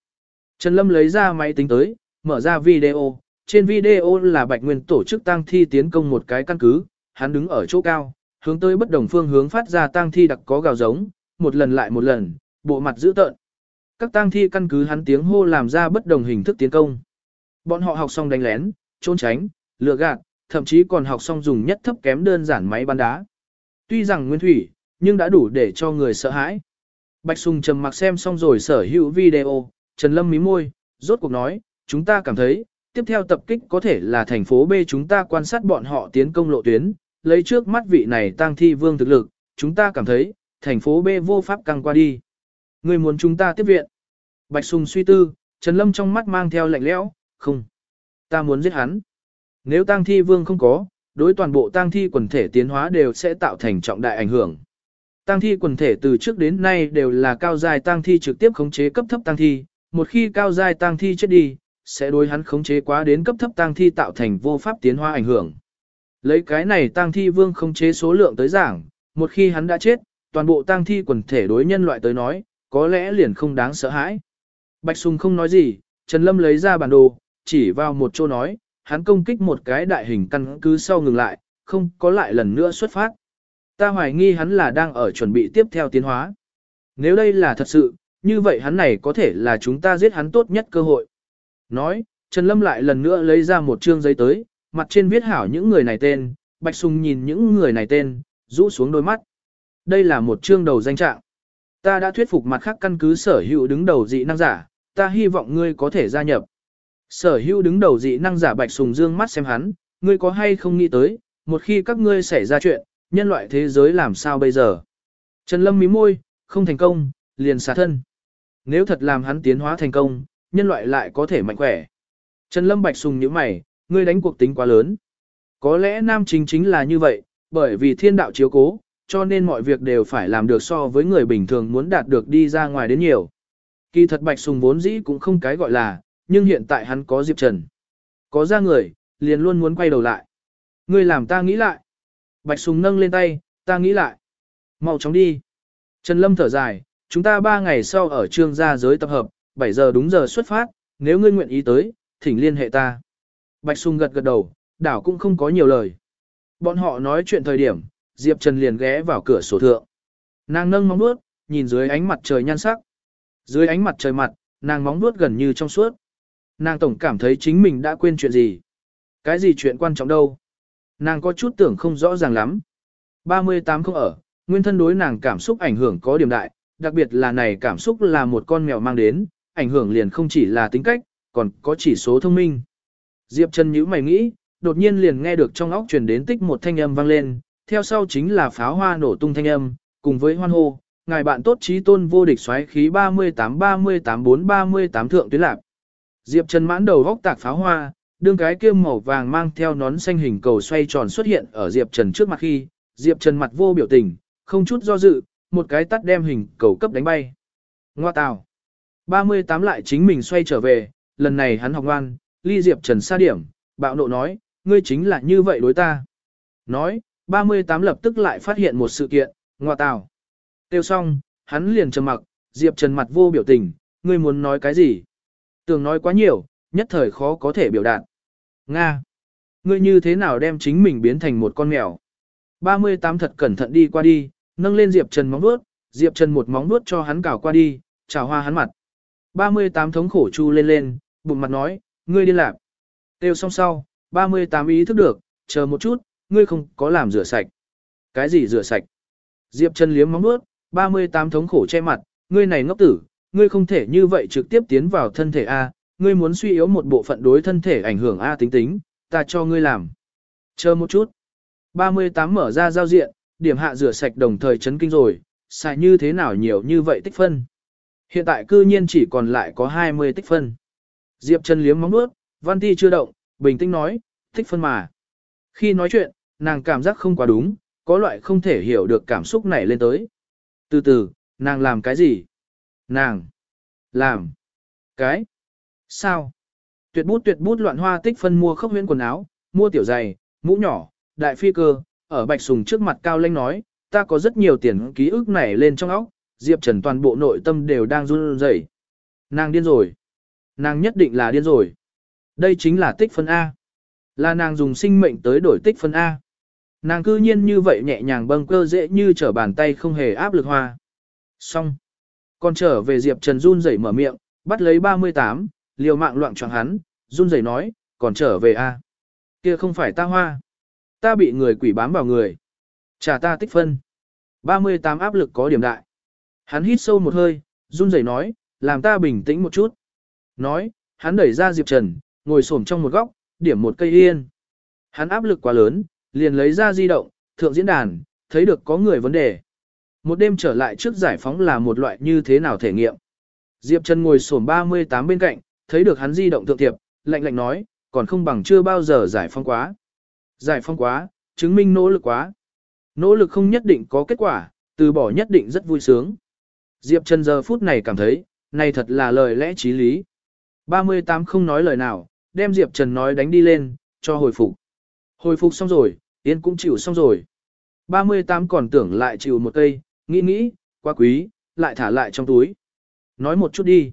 Trần Lâm lấy ra máy tính tới, mở ra video. Trên video là Bạch Nguyên tổ chức tang thi tiến công một cái căn cứ, hắn đứng ở chỗ cao, hướng tới bất đồng phương hướng phát ra tang thi đặc có gào giống, một lần lại một lần, bộ mặt dữ tợn. Các tang thi căn cứ hắn tiếng hô làm ra bất đồng hình thức tiến công. Bọn họ học xong đánh lén, trốn tránh, lừa gạt, thậm chí còn học xong dùng nhất thấp kém đơn giản máy bắn đá. Tuy rằng nguyên thủy, nhưng đã đủ để cho người sợ hãi. Bạch Sùng trầm mặc xem xong rồi sở hữu video, Trần Lâm mí môi, rốt cuộc nói, chúng ta cảm thấy, tiếp theo tập kích có thể là thành phố B chúng ta quan sát bọn họ tiến công lộ tuyến, lấy trước mắt vị này Tang thi vương thực lực, chúng ta cảm thấy, thành phố B vô pháp căng qua đi. Người muốn chúng ta tiếp viện. Bạch Sùng suy tư, Trần Lâm trong mắt mang theo lạnh lẽo, không. Ta muốn giết hắn. Nếu tang thi vương không có, đối toàn bộ tang thi quần thể tiến hóa đều sẽ tạo thành trọng đại ảnh hưởng. Tang thi quần thể từ trước đến nay đều là cao giai Tang thi trực tiếp khống chế cấp thấp Tang thi, một khi cao giai tăng thi chết đi, sẽ đối hắn khống chế quá đến cấp thấp tăng thi tạo thành vô pháp tiến hóa ảnh hưởng. Lấy cái này tăng thi vương khống chế số lượng tới giảng, một khi hắn đã chết, toàn bộ tăng thi quần thể đối nhân loại tới nói, có lẽ liền không đáng sợ hãi. Bạch Sùng không nói gì, Trần Lâm lấy ra bản đồ, chỉ vào một chỗ nói, hắn công kích một cái đại hình căn cứ sau ngừng lại, không có lại lần nữa xuất phát. Ta hoài nghi hắn là đang ở chuẩn bị tiếp theo tiến hóa. Nếu đây là thật sự, như vậy hắn này có thể là chúng ta giết hắn tốt nhất cơ hội. Nói, Trần Lâm lại lần nữa lấy ra một chương giấy tới, mặt trên viết hảo những người này tên, Bạch Sùng nhìn những người này tên, rũ xuống đôi mắt. Đây là một chương đầu danh trạng. Ta đã thuyết phục mặt khác căn cứ sở hữu đứng đầu dị năng giả, ta hy vọng ngươi có thể gia nhập. Sở hữu đứng đầu dị năng giả Bạch Sùng dương mắt xem hắn, ngươi có hay không nghĩ tới, một khi các ngươi xảy ra chuyện, nhân loại thế giới làm sao bây giờ? Trần Lâm mí môi, không thành công, liền xả thân. Nếu thật làm hắn tiến hóa thành công, nhân loại lại có thể mạnh khỏe. Trần Lâm Bạch Sùng nhíu mày, ngươi đánh cuộc tính quá lớn. Có lẽ nam chính chính là như vậy, bởi vì thiên đạo chiếu cố, cho nên mọi việc đều phải làm được so với người bình thường muốn đạt được đi ra ngoài đến nhiều. Kỳ thật Bạch Sùng vốn dĩ cũng không cái gọi là, nhưng hiện tại hắn có Diệp Trần. Có ra người, liền luôn muốn quay đầu lại. Ngươi làm ta nghĩ lại. Bạch Sùng nâng lên tay, ta nghĩ lại. Mau chóng đi. Trần Lâm thở dài, chúng ta ba ngày sau ở trương gia giới tập hợp, 7 giờ đúng giờ xuất phát, nếu ngươi nguyện ý tới, thỉnh liên hệ ta. Bạch Sùng gật gật đầu, đảo cũng không có nhiều lời. Bọn họ nói chuyện thời điểm, Diệp Trần liền ghé vào cửa sổ thượng. Nàng nâng móng bước, nhìn dưới ánh mặt trời nhan sắc. Dưới ánh mặt trời mặt, nàng móng bước gần như trong suốt. Nàng tổng cảm thấy chính mình đã quên chuyện gì. Cái gì chuyện quan trọng đâu. Nàng có chút tưởng không rõ ràng lắm. 38 không ở, nguyên thân đối nàng cảm xúc ảnh hưởng có điểm đại, đặc biệt là này cảm xúc là một con mèo mang đến, ảnh hưởng liền không chỉ là tính cách, còn có chỉ số thông minh. Diệp Trần nhíu mày nghĩ, đột nhiên liền nghe được trong óc truyền đến tích một thanh âm vang lên, theo sau chính là pháo hoa nổ tung thanh âm, cùng với hoan hô, ngài bạn tốt trí tôn vô địch xoáy khí 38 38 4 38 thượng tuyến lạc. Diệp Trần mãn đầu góc tạc pháo hoa, đương cái kia màu vàng mang theo nón xanh hình cầu xoay tròn xuất hiện ở Diệp Trần trước mặt khi, Diệp Trần mặt vô biểu tình, không chút do dự, một cái tắt đem hình cầu cấp đánh bay. Ngoa tào. 38 lại chính mình xoay trở về, lần này hắn học ngoan, ly Diệp Trần xa điểm, bạo nộ nói, ngươi chính là như vậy đối ta. Nói, 38 lập tức lại phát hiện một sự kiện, ngoa tào. Tiêu xong, hắn liền trầm mặc, Diệp Trần mặt vô biểu tình, ngươi muốn nói cái gì? Tưởng nói quá nhiều, nhất thời khó có thể biểu đạt. Nga! Ngươi như thế nào đem chính mình biến thành một con mèo? 38 thật cẩn thận đi qua đi, nâng lên Diệp Trần móng vuốt, Diệp Trần một móng vuốt cho hắn cào qua đi, chào hoa hắn mặt. 38 thống khổ chu lên lên, bụng mặt nói, ngươi đi làm. Tiêu xong sau, 38 ý thức được, chờ một chút, ngươi không có làm rửa sạch. Cái gì rửa sạch? Diệp Trần liếm móng vuốt, 38 thống khổ che mặt, ngươi này ngốc tử, ngươi không thể như vậy trực tiếp tiến vào thân thể A, ngươi muốn suy yếu một bộ phận đối thân thể ảnh hưởng A tính tính, ta cho ngươi làm. Chờ một chút. 38 mở ra giao diện, điểm hạ rửa sạch đồng thời chấn kinh rồi, xài như thế nào nhiều như vậy tích phân. Hiện tại cư nhiên chỉ còn lại có 20 tích phân. Diệp Trần liếm móng nuốt, Văn Ti chưa động, bình tĩnh nói, tích phân mà. Khi nói chuyện, nàng cảm giác không quá đúng, có loại không thể hiểu được cảm xúc này lên tới. Từ từ, nàng làm cái gì? Nàng làm cái sao? Tuyệt bút tuyệt bút loạn hoa tích phân mua khốc huyễn quần áo, mua tiểu giày, mũ nhỏ, đại phi cơ, ở bạch sùng trước mặt cao lanh nói, ta có rất nhiều tiền ký ức này lên trong óc, Diệp Trần toàn bộ nội tâm đều đang run rẩy. Nàng điên rồi. Nàng nhất định là điên rồi. Đây chính là tích phân A. Là nàng dùng sinh mệnh tới đổi tích phân A. Nàng cư nhiên như vậy nhẹ nhàng bâng cơ dễ như trở bàn tay không hề áp lực hoa. Xong. Còn trở về Diệp Trần run rẩy mở miệng, bắt lấy 38, liều mạng loạn choạng hắn, run rẩy nói, còn trở về A. Kia không phải ta hoa. Ta bị người quỷ bám vào người. Trả ta tích phân. 38 áp lực có điểm đại. Hắn hít sâu một hơi, run rẩy nói, làm ta bình tĩnh một chút. Nói, hắn đẩy ra Diệp Trần, ngồi xổm trong một góc, điểm một cây yên. Hắn áp lực quá lớn, liền lấy ra di động, thượng diễn đàn, thấy được có người vấn đề. Một đêm trở lại trước giải phóng là một loại như thế nào thể nghiệm. Diệp Trần ngồi xổm 38 bên cạnh, thấy được hắn di động thượng tiệp, lạnh lạnh nói, còn không bằng chưa bao giờ giải phóng quá. Giải phóng quá, chứng minh nỗ lực quá. Nỗ lực không nhất định có kết quả, Từ bỏ nhất định rất vui sướng. Diệp Trần giờ phút này cảm thấy, này thật là lời lẽ trí lý. 38 không nói lời nào, đem Diệp Trần nói đánh đi lên, cho hồi phục. Hồi phục xong rồi, Yến cũng chịu xong rồi. 38 còn tưởng lại chịu một cây, nghĩ nghĩ, quá quý, lại thả lại trong túi. Nói một chút đi.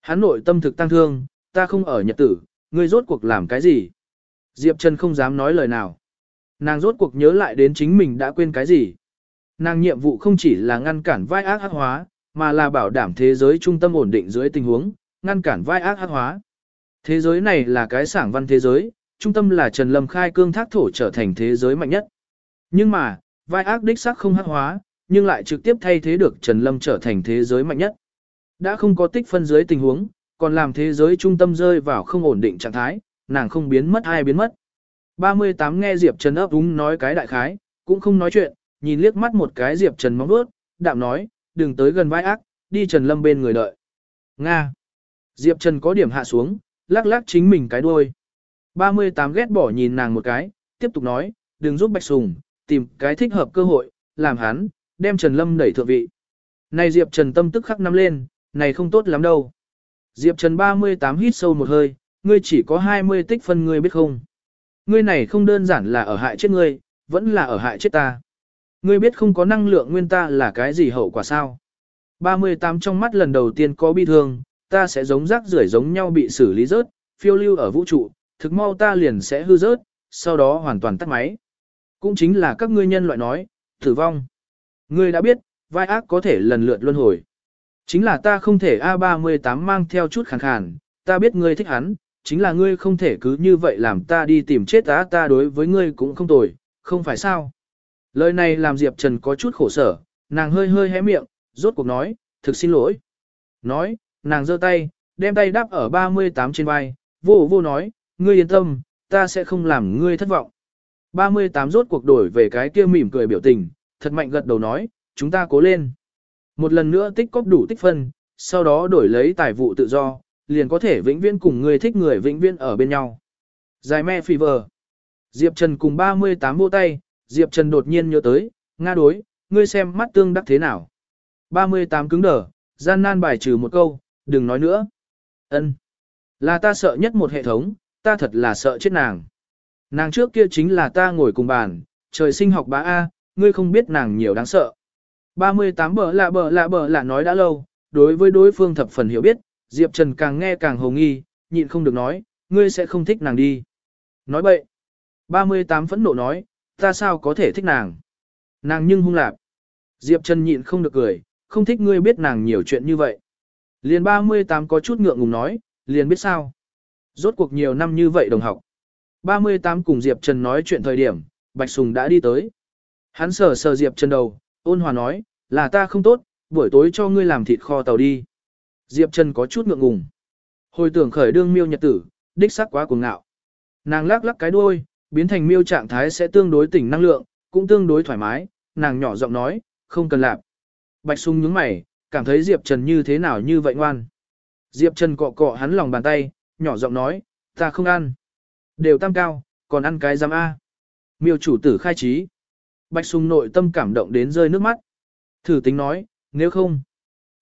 Hắn nội tâm thực tăng thương, ta không ở nhật tử, ngươi rốt cuộc làm cái gì? Diệp Trần không dám nói lời nào. Nàng rốt cuộc nhớ lại đến chính mình đã quên cái gì. Nàng nhiệm vụ không chỉ là ngăn cản vai ác hắc hóa, mà là bảo đảm thế giới trung tâm ổn định dưới tình huống, ngăn cản vai ác hắc hóa. Thế giới này là cái sảng văn thế giới, trung tâm là Trần Lâm khai cương thác thổ trở thành thế giới mạnh nhất. Nhưng mà, vai ác đích xác không hắc hóa, nhưng lại trực tiếp thay thế được Trần Lâm trở thành thế giới mạnh nhất. Đã không có tích phân dưới tình huống, còn làm thế giới trung tâm rơi vào không ổn định trạng thái, nàng không biến mất ai biến mất. 38 nghe Diệp Trần ấp úng nói cái đại khái, cũng không nói chuyện, nhìn liếc mắt một cái Diệp Trần móng bước, đạm nói, đừng tới gần vai ác, đi Trần Lâm bên người đợi. Nga. Diệp Trần có điểm hạ xuống, lắc lắc chính mình cái đuôi. 38 ghét bỏ nhìn nàng một cái, tiếp tục nói, đừng giúp Bạch Sùng, tìm cái thích hợp cơ hội, làm hắn, đem Trần Lâm đẩy thượng vị. Này Diệp Trần tâm tức khắc năm lên, này không tốt lắm đâu. Diệp Trần 38 hít sâu một hơi, ngươi chỉ có 20 tích phân ngươi biết không. Ngươi này không đơn giản là ở hại chết ngươi, vẫn là ở hại chết ta. Ngươi biết không có năng lượng nguyên ta là cái gì hậu quả sao? 38 trong mắt lần đầu tiên có bi thương, ta sẽ giống rác rưởi giống nhau bị xử lý rớt, phiêu lưu ở vũ trụ, thực mau ta liền sẽ hư rớt, sau đó hoàn toàn tắt máy. Cũng chính là các ngươi nhân loại nói, tử vong. Ngươi đã biết, vai ác có thể lần lượt luân hồi. Chính là ta không thể A38 mang theo chút khàn khàn, ta biết ngươi thích hắn, chính là ngươi không thể cứ như vậy làm ta đi tìm chết á ta đối với ngươi cũng không tồi, không phải sao. Lời này làm Diệp Trần có chút khổ sở, nàng hơi hơi hé miệng, rốt cuộc nói, thực xin lỗi. Nói, nàng giơ tay, đem tay đáp ở 38 trên vai, vô vô nói, ngươi yên tâm, ta sẽ không làm ngươi thất vọng. 38 rốt cuộc đổi về cái kia mỉm cười biểu tình, thật mạnh gật đầu nói, chúng ta cố lên. Một lần nữa tích cóp đủ tích phân, sau đó đổi lấy tài vụ tự do, liền có thể vĩnh viễn cùng người thích người vĩnh viễn ở bên nhau. Dài me fever. Diệp Trần cùng 38 vô tay, Diệp Trần đột nhiên nhớ tới, Nga đối, ngươi xem mắt tương đắc thế nào. 38 cứng đờ, gian nan bài trừ một câu, đừng nói nữa. Ân, Là ta sợ nhất một hệ thống, ta thật là sợ chết nàng. Nàng trước kia chính là ta ngồi cùng bàn, trời sinh học bá A, ngươi không biết nàng nhiều đáng sợ. 38 bờ lạ bờ lạ bờ lạ nói đã lâu, đối với đối phương thập phần hiểu biết, Diệp Trần càng nghe càng hồ nghi, nhịn không được nói, ngươi sẽ không thích nàng đi. Nói bậy. 38 phẫn nộ nói, ta sao có thể thích nàng. Nàng nhưng hung lạc. Diệp Trần nhịn không được cười, không thích ngươi biết nàng nhiều chuyện như vậy. Liền 38 có chút ngượng ngùng nói, liền biết sao. Rốt cuộc nhiều năm như vậy đồng học. 38 cùng Diệp Trần nói chuyện thời điểm, Bạch Sùng đã đi tới. Hắn sờ sờ Diệp Trần đầu, ôn hòa nói, là ta không tốt, buổi tối cho ngươi làm thịt kho tàu đi. Diệp Trần có chút ngượng ngùng. Hồi tưởng khởi đương miêu nhật tử, đích sắc quá cuồng ngạo. Nàng lắc lắc cái đuôi, biến thành miêu trạng thái sẽ tương đối tỉnh năng lượng, cũng tương đối thoải mái, nàng nhỏ giọng nói, không cần làm. Bạch Sung nhướng mày, cảm thấy Diệp Trần như thế nào như vậy ngoan. Diệp Trần cọ cọ hắn lòng bàn tay, nhỏ giọng nói, ta không ăn. Đều tam cao, còn ăn cái giam A. Miêu chủ tử khai trí. Bạch Sung nội tâm cảm động đến rơi nước mắt. Thử tính nói, nếu không,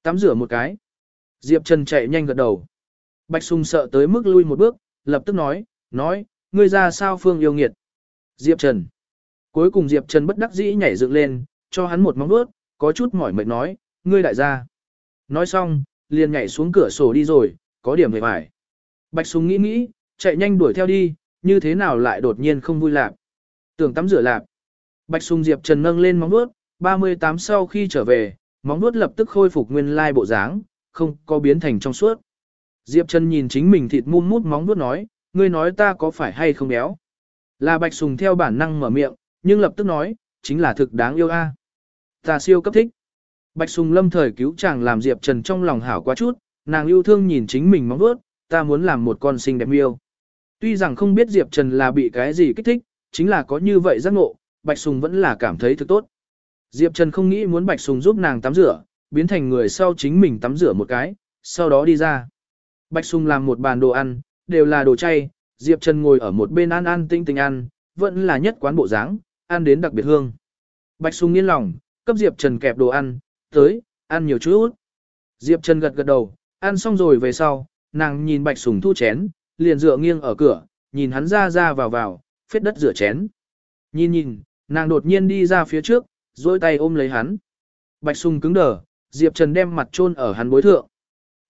tắm rửa một cái. Diệp Trần chạy nhanh gật đầu. Bạch Sùng sợ tới mức lui một bước, lập tức nói, nói, ngươi ra sao phương yêu nghiệt. Diệp Trần. Cuối cùng Diệp Trần bất đắc dĩ nhảy dựng lên, cho hắn một móng vuốt, có chút mỏi mệt nói, ngươi đại gia. Nói xong, liền nhảy xuống cửa sổ đi rồi, có điểm về phải. Bạch Sùng nghĩ nghĩ, chạy nhanh đuổi theo đi, như thế nào lại đột nhiên không vui lạc. Tưởng tắm rửa lạc. Bạch Sùng Diệp Trần nâng lên móng vuốt, 38 sau khi trở về, móng vuốt lập tức khôi phục nguyên lai bộ dáng, không có biến thành trong suốt. Diệp Trần nhìn chính mình thịt muôn mút móng vuốt nói, ngươi nói ta có phải hay không béo. Là Bạch Sùng theo bản năng mở miệng, nhưng lập tức nói, chính là thực đáng yêu a. Ta siêu cấp thích. Bạch Sùng lâm thời cứu chàng làm Diệp Trần trong lòng hảo quá chút, nàng yêu thương nhìn chính mình móng vuốt, ta muốn làm một con xinh đẹp yêu. Tuy rằng không biết Diệp Trần là bị cái gì kích thích, chính là có như vậy giác ngộ, Bạch Sùng vẫn là cảm thấy thực tốt. Diệp Trần không nghĩ muốn Bạch Sùng giúp nàng tắm rửa, biến thành người sau chính mình tắm rửa một cái, sau đó đi ra. Bạch Sùng làm một bàn đồ ăn, đều là đồ chay, Diệp Trần ngồi ở một bên ăn ăn tinh tinh ăn, vẫn là nhất quán bộ dáng, ăn đến đặc biệt hương. Bạch Sùng yên lòng, cấp Diệp Trần kẹp đồ ăn, tới, ăn nhiều chút. Diệp Trần gật gật đầu, ăn xong rồi về sau, nàng nhìn Bạch Sùng thu chén, liền dựa nghiêng ở cửa, nhìn hắn ra ra vào vào, phết đất rửa chén. Nhìn nhìn, nàng đột nhiên đi ra phía trước, dôi tay ôm lấy hắn. Bạch Sùng cứng đờ, Diệp Trần đem mặt chôn ở hắn bối thượng.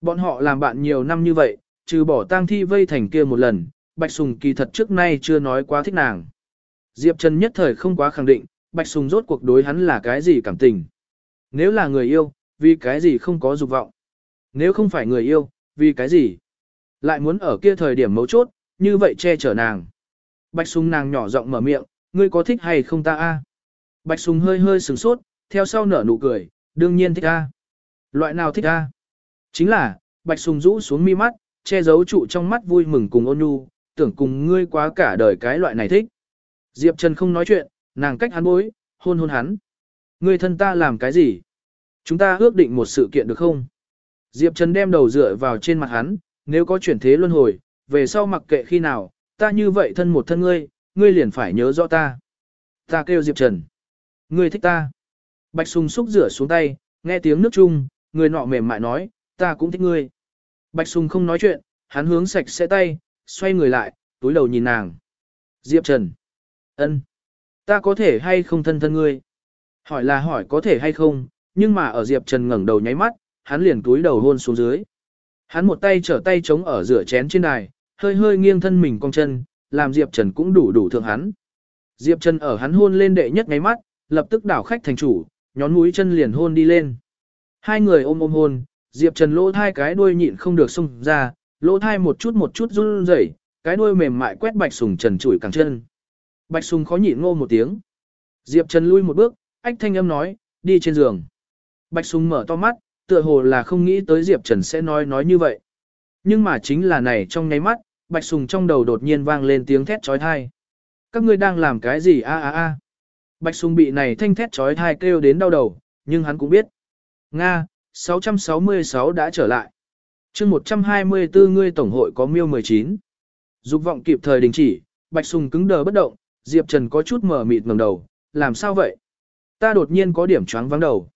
Bọn họ làm bạn nhiều năm như vậy, trừ bỏ tang thi vây thành kia một lần, Bạch Sùng kỳ thật trước nay chưa nói quá thích nàng. Diệp Trần nhất thời không quá khẳng định, Bạch Sùng rốt cuộc đối hắn là cái gì cảm tình. Nếu là người yêu, vì cái gì không có dục vọng. Nếu không phải người yêu, vì cái gì? Lại muốn ở kia thời điểm mấu chốt, như vậy che chở nàng. Bạch Sùng nàng nhỏ giọng mở miệng, ngươi có thích hay không ta a? Bạch Sùng hơi hơi sừng sốt, theo sau nở nụ cười, đương nhiên thích a. Loại nào thích a? Chính là, Bạch Sùng rũ xuống mi mắt, che giấu trụ trong mắt vui mừng cùng ôn nhu, tưởng cùng ngươi quá cả đời cái loại này thích. Diệp Trần không nói chuyện, nàng cách hắn bối, hôn hôn hắn. Ngươi thân ta làm cái gì? Chúng ta ước định một sự kiện được không? Diệp Trần đem đầu dựa vào trên mặt hắn, nếu có chuyển thế luân hồi, về sau mặc kệ khi nào, ta như vậy thân một thân ngươi, ngươi liền phải nhớ rõ ta. Ta kêu Diệp Trần. Ngươi thích ta. Bạch Sùng xúc rửa xuống tay, nghe tiếng nước chung, người nọ mềm mại nói, ta cũng thích ngươi. Bạch Sùng không nói chuyện, hắn hướng sạch sẽ tay, xoay người lại, túi đầu nhìn nàng. Diệp Trần. ân, Ta có thể hay không thân thân ngươi? Hỏi là hỏi có thể hay không, nhưng mà ở Diệp Trần ngẩng đầu nháy mắt, hắn liền túi đầu hôn xuống dưới. Hắn một tay trở tay chống ở rửa chén trên đài, hơi hơi nghiêng thân mình cong chân, làm Diệp Trần cũng đủ đủ thượng hắn. Diệp Trần ở hắn hôn lên đệ nhất ngáy mắt, lập tức đảo khách thành chủ, nhón mũi chân liền hôn đi lên. Hai người ôm ôm hôn, Diệp Trần lỗ thai cái đuôi nhịn không được xông ra, lỗ thai một chút một chút run rẩy, cái đuôi mềm mại quét Bạch Sùng Trần chủi càng chân. Bạch Sùng khó nhịn ngô một tiếng. Diệp Trần lui một bước, ách thanh âm nói, đi trên giường. Bạch Sùng mở to mắt, tựa hồ là không nghĩ tới Diệp Trần sẽ nói nói như vậy. Nhưng mà chính là này trong nháy mắt, Bạch Sùng trong đầu đột nhiên vang lên tiếng thét trói thai. Các ngươi đang làm cái gì a a a? Bạch Sùng bị này thanh thét trói thai kêu đến đau đầu, nhưng hắn cũng biết. Nga, 666 đã trở lại. chương 124 ngươi tổng hội có miêu 19. Dục vọng kịp thời đình chỉ, Bạch Sùng cứng đờ bất động, Diệp Trần có chút mở mịt ngẩng đầu, làm sao vậy? Ta đột nhiên có điểm choáng vắng đầu.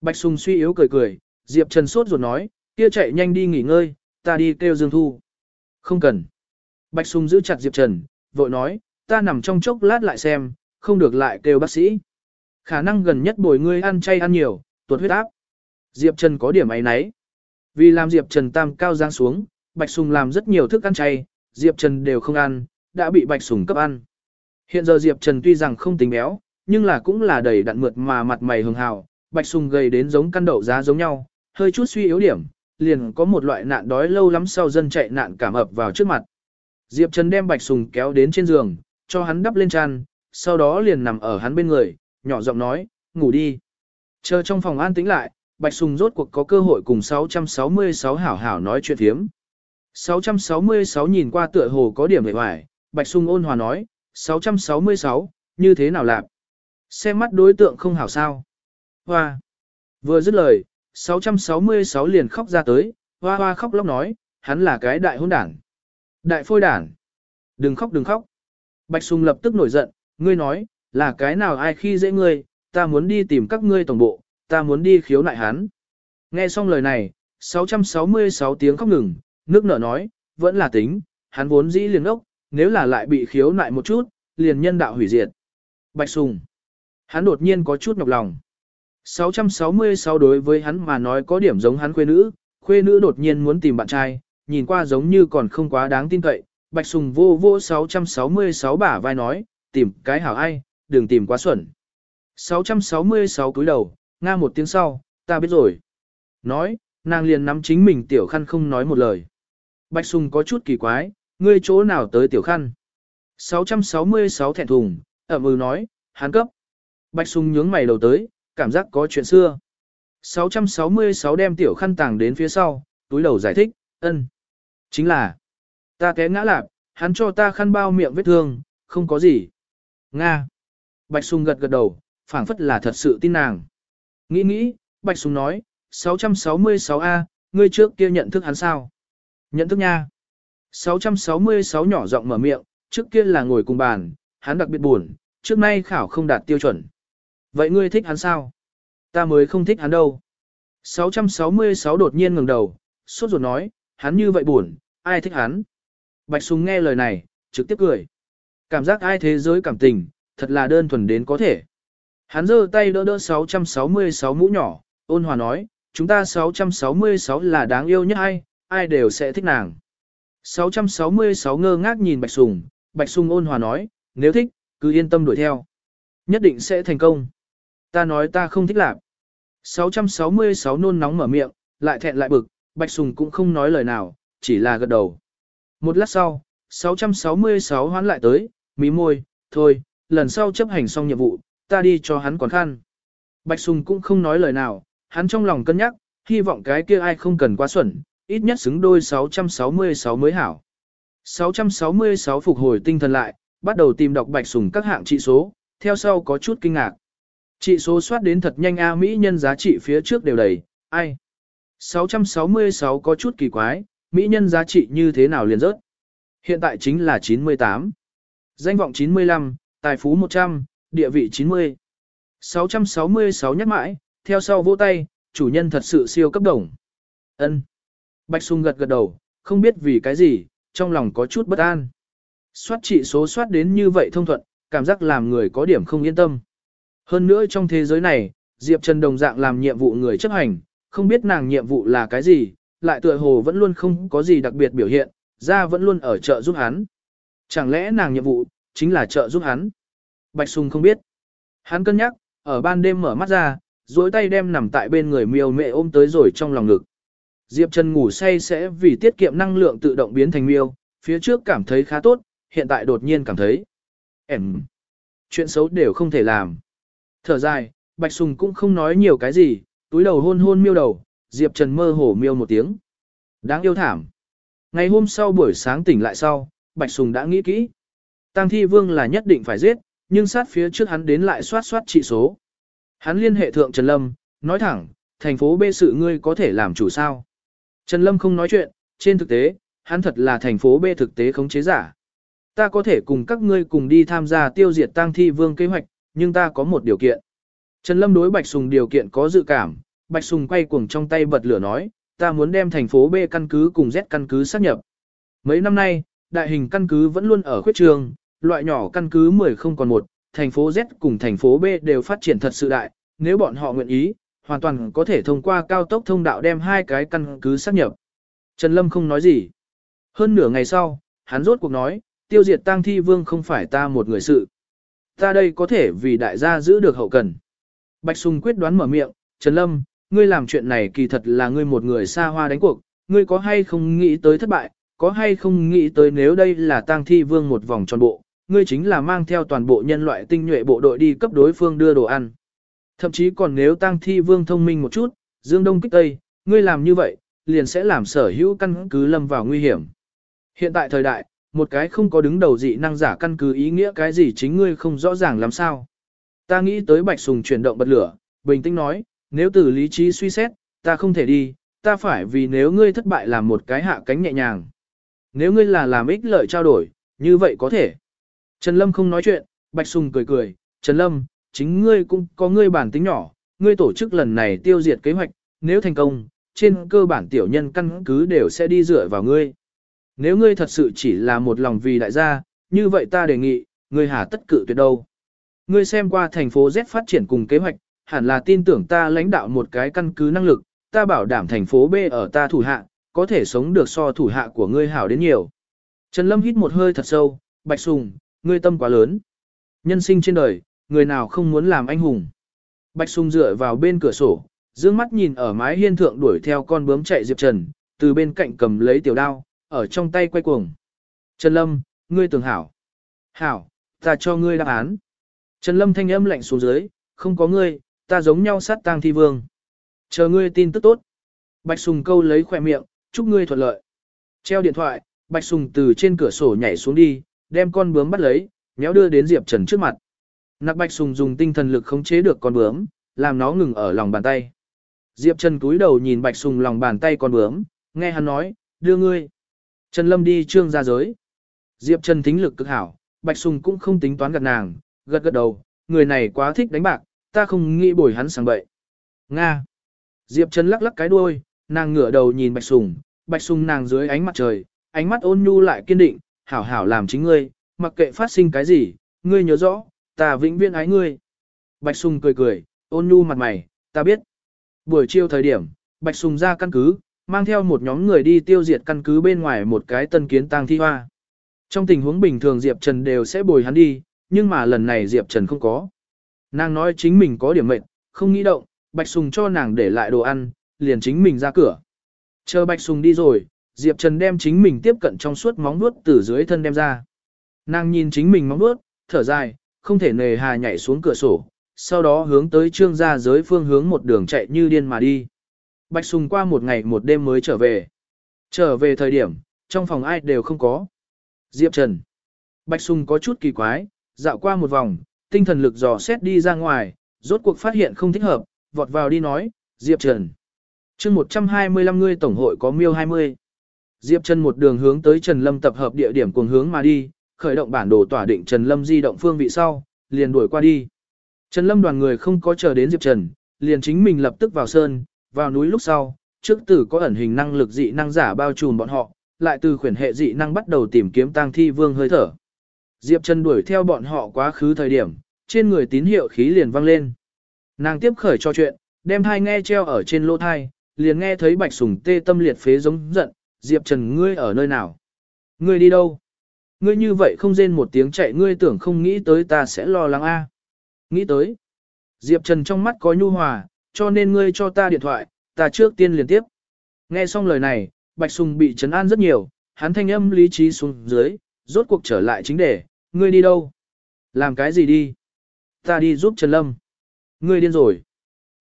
Bạch Sùng suy yếu cười cười, Diệp Trần sốt ruột nói, kia chạy nhanh đi nghỉ ngơi, ta đi kêu Dương Thu. Không cần. Bạch Sùng giữ chặt Diệp Trần, vội nói, ta nằm trong chốc lát lại xem, không được lại kêu bác sĩ. Khả năng gần nhất bồi ngươi ăn chay ăn nhiều, tuột huyết áp. Diệp Trần có điểm ấy nấy. Vì làm Diệp Trần tam cao giáng xuống, Bạch Sùng làm rất nhiều thức ăn chay, Diệp Trần đều không ăn, đã bị Bạch Sùng cấp ăn. Hiện giờ Diệp Trần tuy rằng không tính béo, nhưng là cũng là đầy đặn mượt mà mặt mày hường hào, Bạch Sùng gầy đến giống căn đậu giá giống nhau, hơi chút suy yếu điểm, liền có một loại nạn đói lâu lắm sau dân chạy nạn cảm ập vào trước mặt. Diệp Trần đem Bạch Sùng kéo đến trên giường, cho hắn đắp lên chăn, sau đó liền nằm ở hắn bên người, nhỏ giọng nói, ngủ đi. Chờ trong phòng an tĩnh lại, Bạch Sùng rốt cuộc có cơ hội cùng 666 hảo hảo nói chuyện thiếm. 666 nhìn qua tựa hồ có điểm hề hoài, Bạch Sùng ôn hòa nói, 666, như thế nào lạc? Xem mắt đối tượng không hảo sao? Hoa! Vừa dứt lời, 666 liền khóc ra tới, hoa hoa khóc lóc nói, hắn là cái đại hôn đảng. Đại phôi đảng. Đừng khóc đừng khóc. Bạch Sùng lập tức nổi giận, ngươi nói, là cái nào ai khi dễ ngươi, ta muốn đi tìm các ngươi tổng bộ, ta muốn đi khiếu nại hắn. Nghe xong lời này, 666 tiếng khóc ngừng, nước nở nói, vẫn là tính, hắn vốn dĩ liền ốc, nếu là lại bị khiếu nại một chút, liền nhân đạo hủy diệt. Bạch Sùng. Hắn đột nhiên có chút nhọc lòng. 666 đối với hắn mà nói có điểm giống hắn khuê nữ, khuê nữ đột nhiên muốn tìm bạn trai, nhìn qua giống như còn không quá đáng tin cậy. Bạch Sùng vô vô 666 bả vai nói, tìm cái hảo ai, đừng tìm quá xuẩn. 666 cúi đầu, nga một tiếng sau, ta biết rồi. Nói, nàng liền nắm chính mình tiểu khăn không nói một lời. Bạch Sùng có chút kỳ quái, ngươi chỗ nào tới tiểu khăn? 666 thẹn thùng, ẩm ừ nói, hắn cấp. Bạch Sùng nhướng mày đầu tới, cảm giác có chuyện xưa. 666 đem tiểu khăn tàng đến phía sau, túi đầu giải thích, ân. Chính là, ta té ngã lạp, hắn cho ta khăn bao miệng vết thương, không có gì. Nga. Bạch Sùng gật gật đầu, phảng phất là thật sự tin nàng. Nghĩ nghĩ, Bạch Sùng nói, 666A, ngươi trước kia nhận thức hắn sao? Nhận thức nha. 666 nhỏ giọng mở miệng, trước kia là ngồi cùng bàn, hắn đặc biệt buồn, trước nay khảo không đạt tiêu chuẩn. Vậy ngươi thích hắn sao? Ta mới không thích hắn đâu. 666 đột nhiên ngừng đầu, sốt ruột nói, hắn như vậy buồn, ai thích hắn. Bạch Sùng nghe lời này, trực tiếp cười. Cảm giác ai thế giới cảm tình, thật là đơn thuần đến có thể. Hắn giơ tay đỡ đỡ 666 mũ nhỏ, ôn hòa nói, chúng ta 666 là đáng yêu nhất ai, ai đều sẽ thích nàng. 666 ngơ ngác nhìn Bạch Sùng, Bạch Sùng ôn hòa nói, nếu thích, cứ yên tâm đuổi theo. Nhất định sẽ thành công. Ta nói ta không thích làm. 666 nôn nóng mở miệng, lại thẹn lại bực, Bạch Sùng cũng không nói lời nào, chỉ là gật đầu. Một lát sau, 666 hoán lại tới, mí môi, thôi, lần sau chấp hành xong nhiệm vụ, ta đi cho hắn còn khăn. Bạch Sùng cũng không nói lời nào, hắn trong lòng cân nhắc, hy vọng cái kia ai không cần quá xuẩn, ít nhất xứng đôi 666 mới hảo. 666 phục hồi tinh thần lại, bắt đầu tìm đọc Bạch Sùng các hạng trị số, theo sau có chút kinh ngạc. Trị số soát đến thật nhanh A Mỹ nhân giá trị phía trước đều đầy, ai? 666 có chút kỳ quái, Mỹ nhân giá trị như thế nào liền rớt? Hiện tại chính là 98. Danh vọng 95, tài phú 100, địa vị 90. 666 nhắc mãi, theo sau vỗ tay, chủ nhân thật sự siêu cấp đồng. ân Bạch sùng gật gật đầu, không biết vì cái gì, trong lòng có chút bất an. Soát trị số soát đến như vậy thông thuận, cảm giác làm người có điểm không yên tâm. Hơn nữa trong thế giới này, Diệp Trần đồng dạng làm nhiệm vụ người chấp hành, không biết nàng nhiệm vụ là cái gì, lại tựa hồ vẫn luôn không có gì đặc biệt biểu hiện, ra vẫn luôn ở chợ giúp hắn. Chẳng lẽ nàng nhiệm vụ, chính là chợ giúp hắn? Bạch Sùng không biết. Hắn cân nhắc, ở ban đêm mở mắt ra, duỗi tay đem nằm tại bên người miêu mẹ ôm tới rồi trong lòng ngực. Diệp Trần ngủ say sẽ vì tiết kiệm năng lượng tự động biến thành miêu, phía trước cảm thấy khá tốt, hiện tại đột nhiên cảm thấy. Ẩm. chuyện xấu đều không thể làm. Thở dài, Bạch Sùng cũng không nói nhiều cái gì, túi đầu hôn hôn miêu đầu, Diệp Trần mơ hổ miêu một tiếng. Đáng yêu thảm. Ngày hôm sau buổi sáng tỉnh lại sau, Bạch Sùng đã nghĩ kỹ. Tăng thi vương là nhất định phải giết, nhưng sát phía trước hắn đến lại soát soát trị số. Hắn liên hệ thượng Trần Lâm, nói thẳng, thành phố B sự ngươi có thể làm chủ sao. Trần Lâm không nói chuyện, trên thực tế, hắn thật là thành phố B thực tế khống chế giả. Ta có thể cùng các ngươi cùng đi tham gia tiêu diệt tăng thi vương kế hoạch, nhưng ta có một điều kiện. Trần Lâm đối Bạch Sùng điều kiện có dự cảm, Bạch Sùng quay cuồng trong tay bật lửa nói, ta muốn đem thành phố B căn cứ cùng Z căn cứ xác nhập. Mấy năm nay, đại hình căn cứ vẫn luôn ở khuyết trường, loại nhỏ căn cứ 10 không còn một, thành phố Z cùng thành phố B đều phát triển thật sự đại, nếu bọn họ nguyện ý, hoàn toàn có thể thông qua cao tốc thông đạo đem hai cái căn cứ xác nhập. Trần Lâm không nói gì. Hơn nửa ngày sau, hắn rốt cuộc nói, tiêu diệt tang thi vương không phải ta một người sự. Ta đây có thể vì đại gia giữ được hậu cần. Bạch Sùng quyết đoán mở miệng, Trần Lâm, ngươi làm chuyện này kỳ thật là ngươi một người xa hoa đánh cuộc, ngươi có hay không nghĩ tới thất bại, có hay không nghĩ tới nếu đây là tang thi vương một vòng tròn bộ, ngươi chính là mang theo toàn bộ nhân loại tinh nhuệ bộ đội đi cấp đối phương đưa đồ ăn. Thậm chí còn nếu tang thi vương thông minh một chút, dương đông kích tây, ngươi làm như vậy, liền sẽ làm sở hữu căn cứ lâm vào nguy hiểm. Hiện tại thời đại, một cái không có đứng đầu dị năng giả căn cứ ý nghĩa cái gì chính ngươi không rõ ràng làm sao. Ta nghĩ tới Bạch Sùng chuyển động bật lửa, bình tĩnh nói, nếu từ lý trí suy xét, ta không thể đi, ta phải vì nếu ngươi thất bại làm một cái hạ cánh nhẹ nhàng. Nếu ngươi là làm ích lợi trao đổi, như vậy có thể. Trần Lâm không nói chuyện, Bạch Sùng cười cười, Trần Lâm, chính ngươi cũng có ngươi bản tính nhỏ, ngươi tổ chức lần này tiêu diệt kế hoạch, nếu thành công, trên cơ bản tiểu nhân căn cứ đều sẽ đi dựa vào ngươi. Nếu ngươi thật sự chỉ là một lòng vì đại gia, như vậy ta đề nghị, ngươi hà tất cự tuyệt đâu. Ngươi xem qua thành phố Z phát triển cùng kế hoạch, hẳn là tin tưởng ta lãnh đạo một cái căn cứ năng lực, ta bảo đảm thành phố B ở ta thủ hạ, có thể sống được so thủ hạ của ngươi hảo đến nhiều. Trần Lâm hít một hơi thật sâu, Bạch Sùng, ngươi tâm quá lớn. Nhân sinh trên đời, người nào không muốn làm anh hùng. Bạch Sùng dựa vào bên cửa sổ, dương mắt nhìn ở mái hiên thượng đuổi theo con bướm chạy Diệp Trần, từ bên cạnh cầm lấy tiểu đao, ở trong tay quay cuồng. Trần Lâm, ngươi tưởng hảo. Hảo, ta cho ngươi đáp án. Trần Lâm thanh âm lạnh xuống dưới, không có ngươi, ta giống nhau sát tang thi vương. Chờ ngươi tin tức tốt. Bạch Sùng câu lấy khỏe miệng, chúc ngươi thuận lợi. Treo điện thoại, Bạch Sùng từ trên cửa sổ nhảy xuống đi, đem con bướm bắt lấy, nhéo đưa đến Diệp Trần trước mặt. Nặc Bạch Sùng dùng tinh thần lực khống chế được con bướm, làm nó ngừng ở lòng bàn tay. Diệp Trần cúi đầu nhìn Bạch Sùng lòng bàn tay con bướm, nghe hắn nói, đưa ngươi. Trần Lâm đi trương ra giới. Diệp Trần tính lực cực hảo, Bạch Sùng cũng không tính toán gật nàng, gật gật đầu, người này quá thích đánh bạc, ta không nghĩ bồi hắn sang bậy. Nga. Diệp Trần lắc lắc cái đuôi, nàng ngửa đầu nhìn Bạch Sùng, Bạch Sùng nàng dưới ánh mặt trời, ánh mắt ôn nhu lại kiên định, hảo hảo làm chính ngươi, mặc kệ phát sinh cái gì, ngươi nhớ rõ, ta vĩnh viễn ái ngươi. Bạch Sùng cười cười, ôn nhu mặt mày, ta biết. Buổi chiều thời điểm, Bạch Sùng ra căn cứ, mang theo một nhóm người đi tiêu diệt căn cứ bên ngoài một cái tân kiến tang thi hoa. Trong tình huống bình thường Diệp Trần đều sẽ bồi hắn đi, nhưng mà lần này Diệp Trần không có. Nàng nói chính mình có điểm mệnh, không nghĩ động, Bạch Sùng cho nàng để lại đồ ăn, liền chính mình ra cửa. Chờ Bạch Sùng đi rồi, Diệp Trần đem chính mình tiếp cận trong suốt móng vuốt từ dưới thân đem ra. Nàng nhìn chính mình móng vuốt, thở dài, không thể nề hà nhảy xuống cửa sổ, sau đó hướng tới trương gia giới phương hướng một đường chạy như điên mà đi. Bạch Sùng qua một ngày một đêm mới trở về. Trở về thời điểm, trong phòng ai đều không có. Diệp Trần. Bạch Sùng có chút kỳ quái, dạo qua một vòng, tinh thần lực dò xét đi ra ngoài, rốt cuộc phát hiện không thích hợp, vọt vào đi nói, Diệp Trần. chương 125 ngươi tổng hội có miêu 20. Diệp Trần một đường hướng tới Trần Lâm tập hợp địa điểm cuồng hướng mà đi, khởi động bản đồ tỏa định Trần Lâm di động phương vị sau, liền đuổi qua đi. Trần Lâm đoàn người không có chờ đến Diệp Trần, liền chính mình lập tức vào sơn, vào núi lúc sau, trước tử có ẩn hình năng lực dị năng giả bao trùm bọn họ, lại từ khuyển hệ dị năng bắt đầu tìm kiếm tang thi vương hơi thở. Diệp Trần đuổi theo bọn họ quá khứ thời điểm, trên người tín hiệu khí liền vang lên. Nàng tiếp khởi cho chuyện, đem thai nghe treo ở trên lỗ thai, liền nghe thấy bạch sùng tê tâm liệt phế giống giận, Diệp Trần ngươi ở nơi nào? Ngươi đi đâu? Ngươi như vậy không rên một tiếng chạy ngươi tưởng không nghĩ tới ta sẽ lo lắng a Nghĩ tới. Diệp Trần trong mắt có nhu hòa, cho nên ngươi cho ta điện thoại, ta trước tiên liền tiếp. Nghe xong lời này, Bạch Sùng bị trấn an rất nhiều, hắn thanh âm lý trí xuống dưới, rốt cuộc trở lại chính đề, ngươi đi đâu? Làm cái gì đi? Ta đi giúp Trần Lâm. Ngươi điên rồi.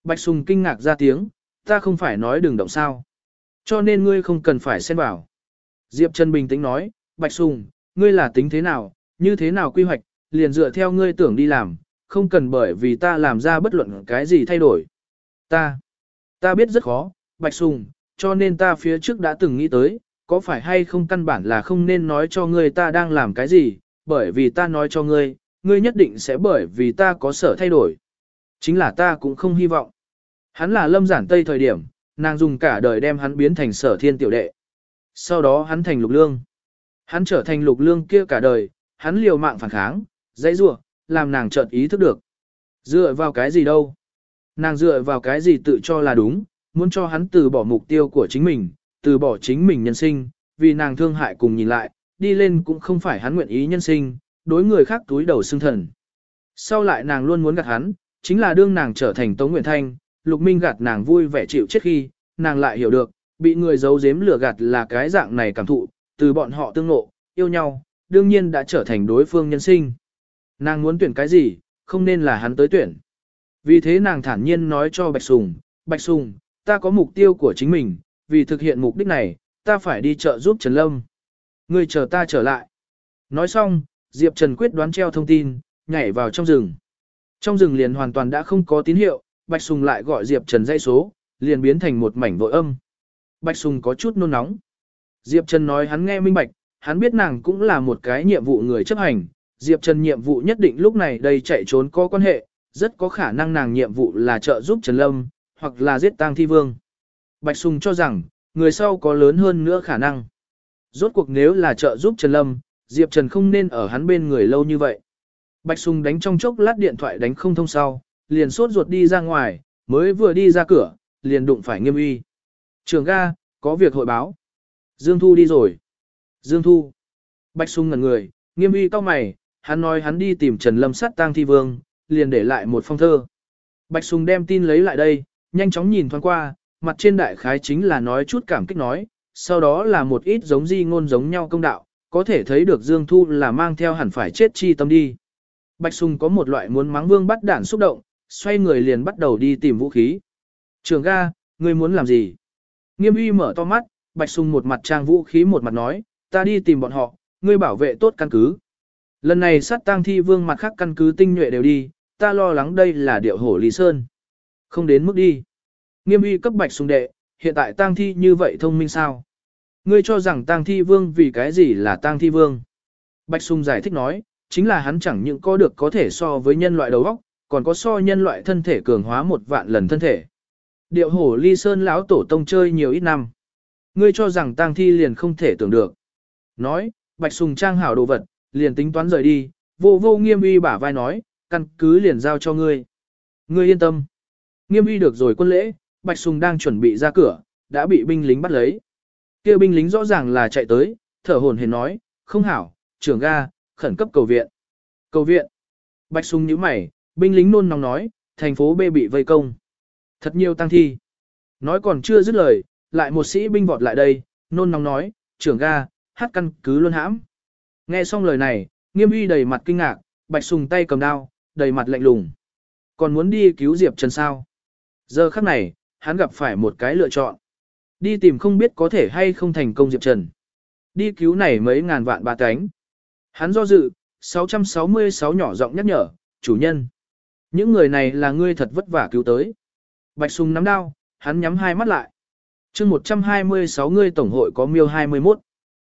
Bạch Sùng kinh ngạc ra tiếng, ta không phải nói đừng động sao. Cho nên ngươi không cần phải xen vào. Diệp Trần bình tĩnh nói, Bạch Sùng, ngươi là tính thế nào, như thế nào quy hoạch, liền dựa theo ngươi tưởng đi làm, không cần bởi vì ta làm ra bất luận cái gì thay đổi. Ta, ta biết rất khó, Bạch Sùng, cho nên ta phía trước đã từng nghĩ tới, có phải hay không căn bản là không nên nói cho ngươi ta đang làm cái gì, bởi vì ta nói cho ngươi, ngươi nhất định sẽ bởi vì ta có sở thay đổi. Chính là ta cũng không hy vọng. Hắn là lâm giản tây thời điểm, nàng dùng cả đời đem hắn biến thành sở thiên tiểu đệ. Sau đó hắn thành lục lương. Hắn trở thành lục lương kia cả đời, hắn liều mạng phản kháng, dãy rủa, làm nàng chợt ý thức được. Dựa vào cái gì đâu? Nàng dựa vào cái gì tự cho là đúng, muốn cho hắn từ bỏ mục tiêu của chính mình, từ bỏ chính mình nhân sinh, vì nàng thương hại cùng nhìn lại, đi lên cũng không phải hắn nguyện ý nhân sinh, đối người khác túi đầu xương thần. Sau lại nàng luôn muốn gạt hắn, chính là đương nàng trở thành Tống Nguyện Thanh, Lục Minh gạt nàng vui vẻ chịu chết khi, nàng lại hiểu được, bị người giấu giếm lừa gạt là cái dạng này cảm thụ, từ bọn họ tương ngộ, yêu nhau, đương nhiên đã trở thành đối phương nhân sinh. Nàng muốn tuyển cái gì, không nên là hắn tới tuyển. Vì thế nàng thản nhiên nói cho Bạch Sùng, Bạch Sùng, ta có mục tiêu của chính mình, vì thực hiện mục đích này, ta phải đi chợ giúp Trần Lâm. Ngươi chờ ta trở lại. Nói xong, Diệp Trần quyết đoán treo thông tin, nhảy vào trong rừng. Trong rừng liền hoàn toàn đã không có tín hiệu, Bạch Sùng lại gọi Diệp Trần dây số, liền biến thành một mảnh vội âm. Bạch Sùng có chút nôn nóng. Diệp Trần nói hắn nghe minh bạch, hắn biết nàng cũng là một cái nhiệm vụ người chấp hành. Diệp Trần nhiệm vụ nhất định lúc này đây chạy trốn có quan hệ, rất có khả năng nàng nhiệm vụ là trợ giúp Trần Lâm, hoặc là giết tang thi vương. Bạch Sùng cho rằng, người sau có lớn hơn nữa khả năng. Rốt cuộc nếu là trợ giúp Trần Lâm, Diệp Trần không nên ở hắn bên người lâu như vậy. Bạch Sùng đánh trong chốc lát điện thoại đánh không thông sau, liền sốt ruột đi ra ngoài, mới vừa đi ra cửa, liền đụng phải nghiêm uy. Trường ga, có việc hội báo. Dương Thu đi rồi. Dương Thu. Bạch Sung ngẩn người, nghiêm uy cao mày, hắn nói hắn đi tìm Trần Lâm sát tang thi vương, liền để lại một phong thơ. Bạch Sùng đem tin lấy lại đây, nhanh chóng nhìn thoáng qua, mặt trên đại khái chính là nói chút cảm kích nói, sau đó là một ít giống di ngôn giống nhau công đạo, có thể thấy được Dương Thu là mang theo hẳn phải chết chi tâm đi. Bạch Sùng có một loại muốn mắng vương bắt đản xúc động, xoay người liền bắt đầu đi tìm vũ khí. Trường ga, ngươi muốn làm gì? Nghiêm uy mở to mắt, Bạch Sùng một mặt trang vũ khí một mặt nói, ta đi tìm bọn họ, ngươi bảo vệ tốt căn cứ. Lần này sát tang thi vương mặt khác căn cứ tinh nhuệ đều đi, ta lo lắng đây là điệu hổ Lý Sơn. Không đến mức đi. Nghiêm uy cấp Bạch Sùng đệ, hiện tại tang thi như vậy thông minh sao? Ngươi cho rằng tang thi vương vì cái gì là tang thi vương? Bạch Sùng giải thích nói, chính là hắn chẳng những có được có thể so với nhân loại đầu óc, còn có so nhân loại thân thể cường hóa một vạn lần thân thể. Điệu hổ ly sơn lão tổ tông chơi nhiều ít năm. Ngươi cho rằng tang thi liền không thể tưởng được. Nói, Bạch Sùng trang hảo đồ vật, liền tính toán rời đi, vô vô nghiêm uy bả vai nói, căn cứ liền giao cho ngươi. Ngươi yên tâm. Nghiêm uy được rồi quân lễ, Bạch Sùng đang chuẩn bị ra cửa, đã bị binh lính bắt lấy. kia binh lính rõ ràng là chạy tới, thở hồn hển nói, không hảo, trưởng ga, khẩn cấp cầu viện. Cầu viện. Bạch Sùng nhíu mày, binh lính nôn nóng nói, thành phố B bị vây công. Thật nhiều tăng thi. Nói còn chưa dứt lời, lại một sĩ binh vọt lại đây, nôn nóng nói, trưởng ga, hát căn cứ luôn hãm. Nghe xong lời này, nghiêm uy đầy mặt kinh ngạc, bạch sùng tay cầm đao, đầy mặt lạnh lùng. Còn muốn đi cứu Diệp Trần sao? Giờ khắc này, hắn gặp phải một cái lựa chọn. Đi tìm không biết có thể hay không thành công Diệp Trần. Đi cứu này mấy ngàn vạn bà cánh. Hắn do dự, 666 nhỏ giọng nhắc nhở, chủ nhân. Những người này là ngươi thật vất vả cứu tới. Bạch Sùng nắm đao, hắn nhắm hai mắt lại. chương 126 ngươi tổng hội có miêu 21.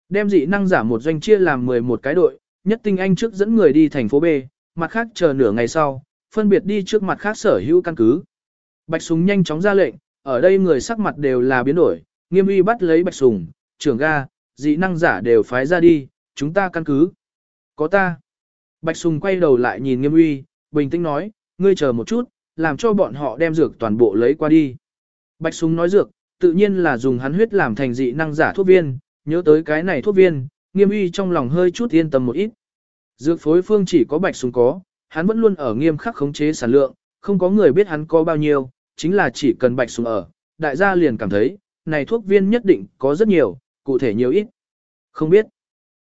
Đem dị năng giả một doanh chia làm 11 cái đội, nhất tinh anh trước dẫn người đi thành phố B, mặt khác chờ nửa ngày sau, phân biệt đi trước mặt khác sở hữu căn cứ. Bạch Sùng nhanh chóng ra lệnh, ở đây người sắc mặt đều là biến đổi, nghiêm uy bắt lấy Bạch Sùng, trưởng ga, dị năng giả đều phái ra đi, chúng ta căn cứ. Có ta. Bạch Sùng quay đầu lại nhìn nghiêm uy, bình tĩnh nói, ngươi chờ một chút, làm cho bọn họ đem dược toàn bộ lấy qua đi. Bạch Sùng nói dược, tự nhiên là dùng hắn huyết làm thành dị năng giả thuốc viên, nhớ tới cái này thuốc viên, nghiêm uy trong lòng hơi chút yên tâm một ít. Dược phối phương chỉ có Bạch Sùng có, hắn vẫn luôn ở nghiêm khắc khống chế sản lượng, không có người biết hắn có bao nhiêu, chính là chỉ cần Bạch Sùng ở, đại gia liền cảm thấy, này thuốc viên nhất định có rất nhiều, cụ thể nhiều ít. Không biết.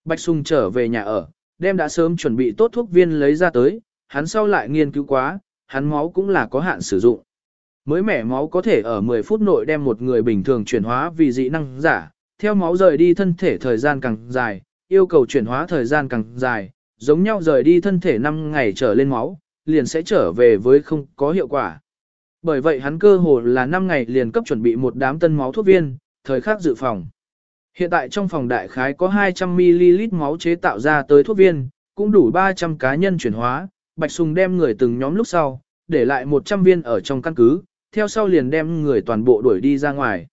Bạch Sùng trở về nhà ở, đem đã sớm chuẩn bị tốt thuốc viên lấy ra tới, hắn sau lại nghiên cứu quá, hắn máu cũng là có hạn sử dụng. Mới mẻ máu có thể ở 10 phút nội đem một người bình thường chuyển hóa vì dị năng giả, theo máu rời đi thân thể thời gian càng dài, yêu cầu chuyển hóa thời gian càng dài, giống nhau rời đi thân thể 5 ngày trở lên máu, liền sẽ trở về với không có hiệu quả. Bởi vậy hắn cơ hồ là 5 ngày liền cấp chuẩn bị một đám tân máu thuốc viên, thời khắc dự phòng. Hiện tại trong phòng đại khái có 200ml máu chế tạo ra tới thuốc viên, cũng đủ 300 cá nhân chuyển hóa, Bạch Sùng đem người từng nhóm lúc sau, để lại 100 viên ở trong căn cứ, theo sau liền đem người toàn bộ đuổi đi ra ngoài.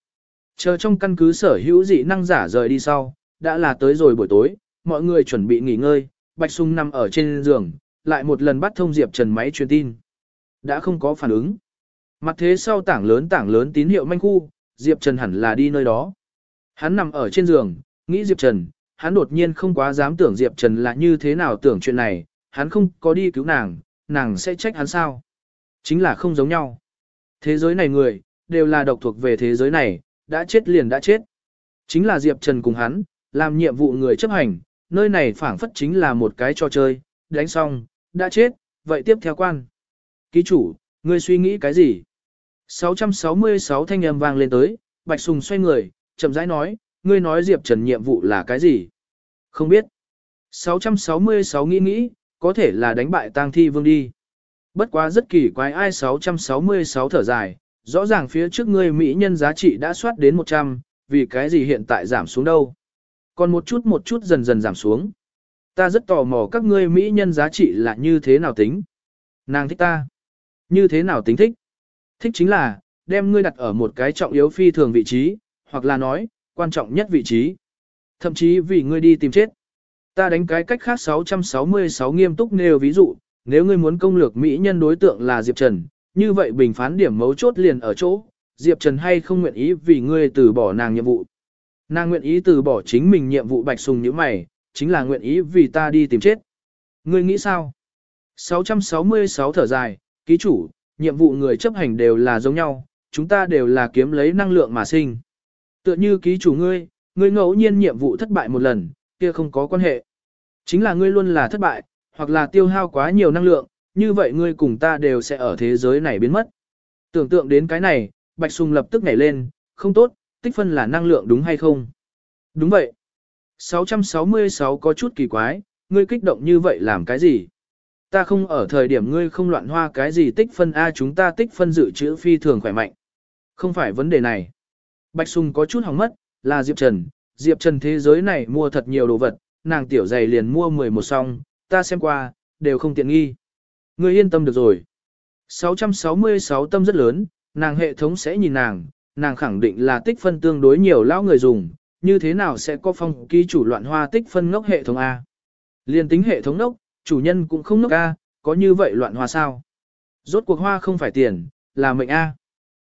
Chờ trong căn cứ sở hữu dị năng giả rời đi sau, đã là tới rồi buổi tối, mọi người chuẩn bị nghỉ ngơi, Bạch Sùng nằm ở trên giường, lại một lần bắt thông Diệp Trần máy truyền tin. Đã không có phản ứng. Mặt thế sau tảng lớn tảng lớn tín hiệu manh khu, Diệp Trần hẳn là đi nơi đó. Hắn nằm ở trên giường, nghĩ Diệp Trần, hắn đột nhiên không quá dám tưởng Diệp Trần là như thế nào tưởng chuyện này, hắn không có đi cứu nàng, nàng sẽ trách hắn sao. Chính là không giống nhau. Thế giới này người, đều là độc thuộc về thế giới này, đã chết liền đã chết. Chính là Diệp Trần cùng hắn, làm nhiệm vụ người chấp hành, nơi này phảng phất chính là một cái trò chơi, đánh xong, đã chết, vậy tiếp theo quan. Ký chủ, ngươi suy nghĩ cái gì? 666 thanh âm vang lên tới, Bạch Sùng xoay người, chậm rãi nói, ngươi nói Diệp Trần nhiệm vụ là cái gì? Không biết. 666 nghĩ nghĩ, có thể là đánh bại tang thi vương đi. Bất quá rất kỳ quái ai 666 thở dài, rõ ràng phía trước ngươi mỹ nhân giá trị đã soát đến 100, vì cái gì hiện tại giảm xuống đâu. Còn một chút một chút dần dần giảm xuống. Ta rất tò mò các ngươi mỹ nhân giá trị là như thế nào tính. Nàng thích ta. Như thế nào tính thích? Thích chính là, đem ngươi đặt ở một cái trọng yếu phi thường vị trí, hoặc là nói, quan trọng nhất vị trí. Thậm chí vì ngươi đi tìm chết. Ta đánh cái cách khác 666 nghiêm túc nêu ví dụ, nếu ngươi muốn công lược mỹ nhân đối tượng là Diệp Trần, như vậy bình phán điểm mấu chốt liền ở chỗ, Diệp Trần hay không nguyện ý vì ngươi từ bỏ nàng nhiệm vụ. Nàng nguyện ý từ bỏ chính mình nhiệm vụ bạch sùng như mày, chính là nguyện ý vì ta đi tìm chết. Ngươi nghĩ sao? 666 thở dài, ký chủ, nhiệm vụ người chấp hành đều là giống nhau, chúng ta đều là kiếm lấy năng lượng mà sinh. Tựa như ký chủ ngươi, ngươi ngẫu nhiên nhiệm vụ thất bại một lần, kia không có quan hệ. Chính là ngươi luôn là thất bại, hoặc là tiêu hao quá nhiều năng lượng, như vậy ngươi cùng ta đều sẽ ở thế giới này biến mất. Tưởng tượng đến cái này, Bạch Sùng lập tức nhảy lên, không tốt, tích phân là năng lượng đúng hay không? Đúng vậy. 666 có chút kỳ quái, ngươi kích động như vậy làm cái gì? Ta không ở thời điểm ngươi không loạn hoa cái gì tích phân A chúng ta tích phân dự trữ phi thường khỏe mạnh. Không phải vấn đề này. Bạch Sùng có chút hỏng mất, là Diệp Trần. Diệp Trần thế giới này mua thật nhiều đồ vật, nàng tiểu giày liền mua 11 song, ta xem qua, đều không tiện nghi. Ngươi yên tâm được rồi. 666 tâm rất lớn, nàng hệ thống sẽ nhìn nàng, nàng khẳng định là tích phân tương đối nhiều lão người dùng, như thế nào sẽ có phong ký chủ loạn hoa tích phân ngốc hệ thống A. Liên tính hệ thống ngốc, chủ nhân cũng không ngốc A, có như vậy loạn hoa sao? Rốt cuộc hoa không phải tiền, là mệnh A.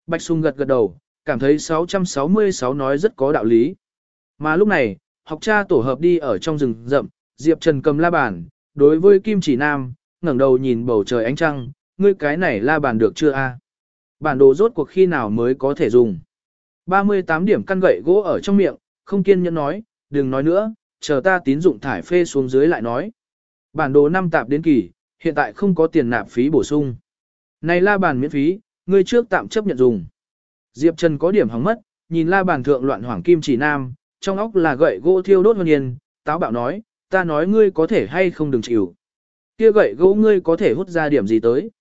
Bạch sùng gật gật đầu, cảm thấy 666 nói rất có đạo lý. Mà lúc này, học cha tổ hợp đi ở trong rừng rậm, Diệp Trần cầm la bàn, đối với Kim Chỉ Nam, ngẩng đầu nhìn bầu trời ánh trăng, ngươi cái này la bàn được chưa a? Bản đồ rốt cuộc khi nào mới có thể dùng. 38 điểm căn gậy gỗ ở trong miệng, không kiên nhẫn nói, đừng nói nữa, chờ ta tín dụng thải phê xuống dưới lại nói. Bản đồ năm tạp đến kỳ, hiện tại không có tiền nạp phí bổ sung. Này la bàn miễn phí, ngươi trước tạm chấp nhận dùng. Diệp Trần có điểm hóng mất, nhìn la bàn thượng loạn hoàng kim chỉ nam, trong óc là gậy gỗ thiêu đốt hơn yên, táo bạo nói, ta nói ngươi có thể hay không đừng chịu. Kia gậy gỗ ngươi có thể hút ra điểm gì tới.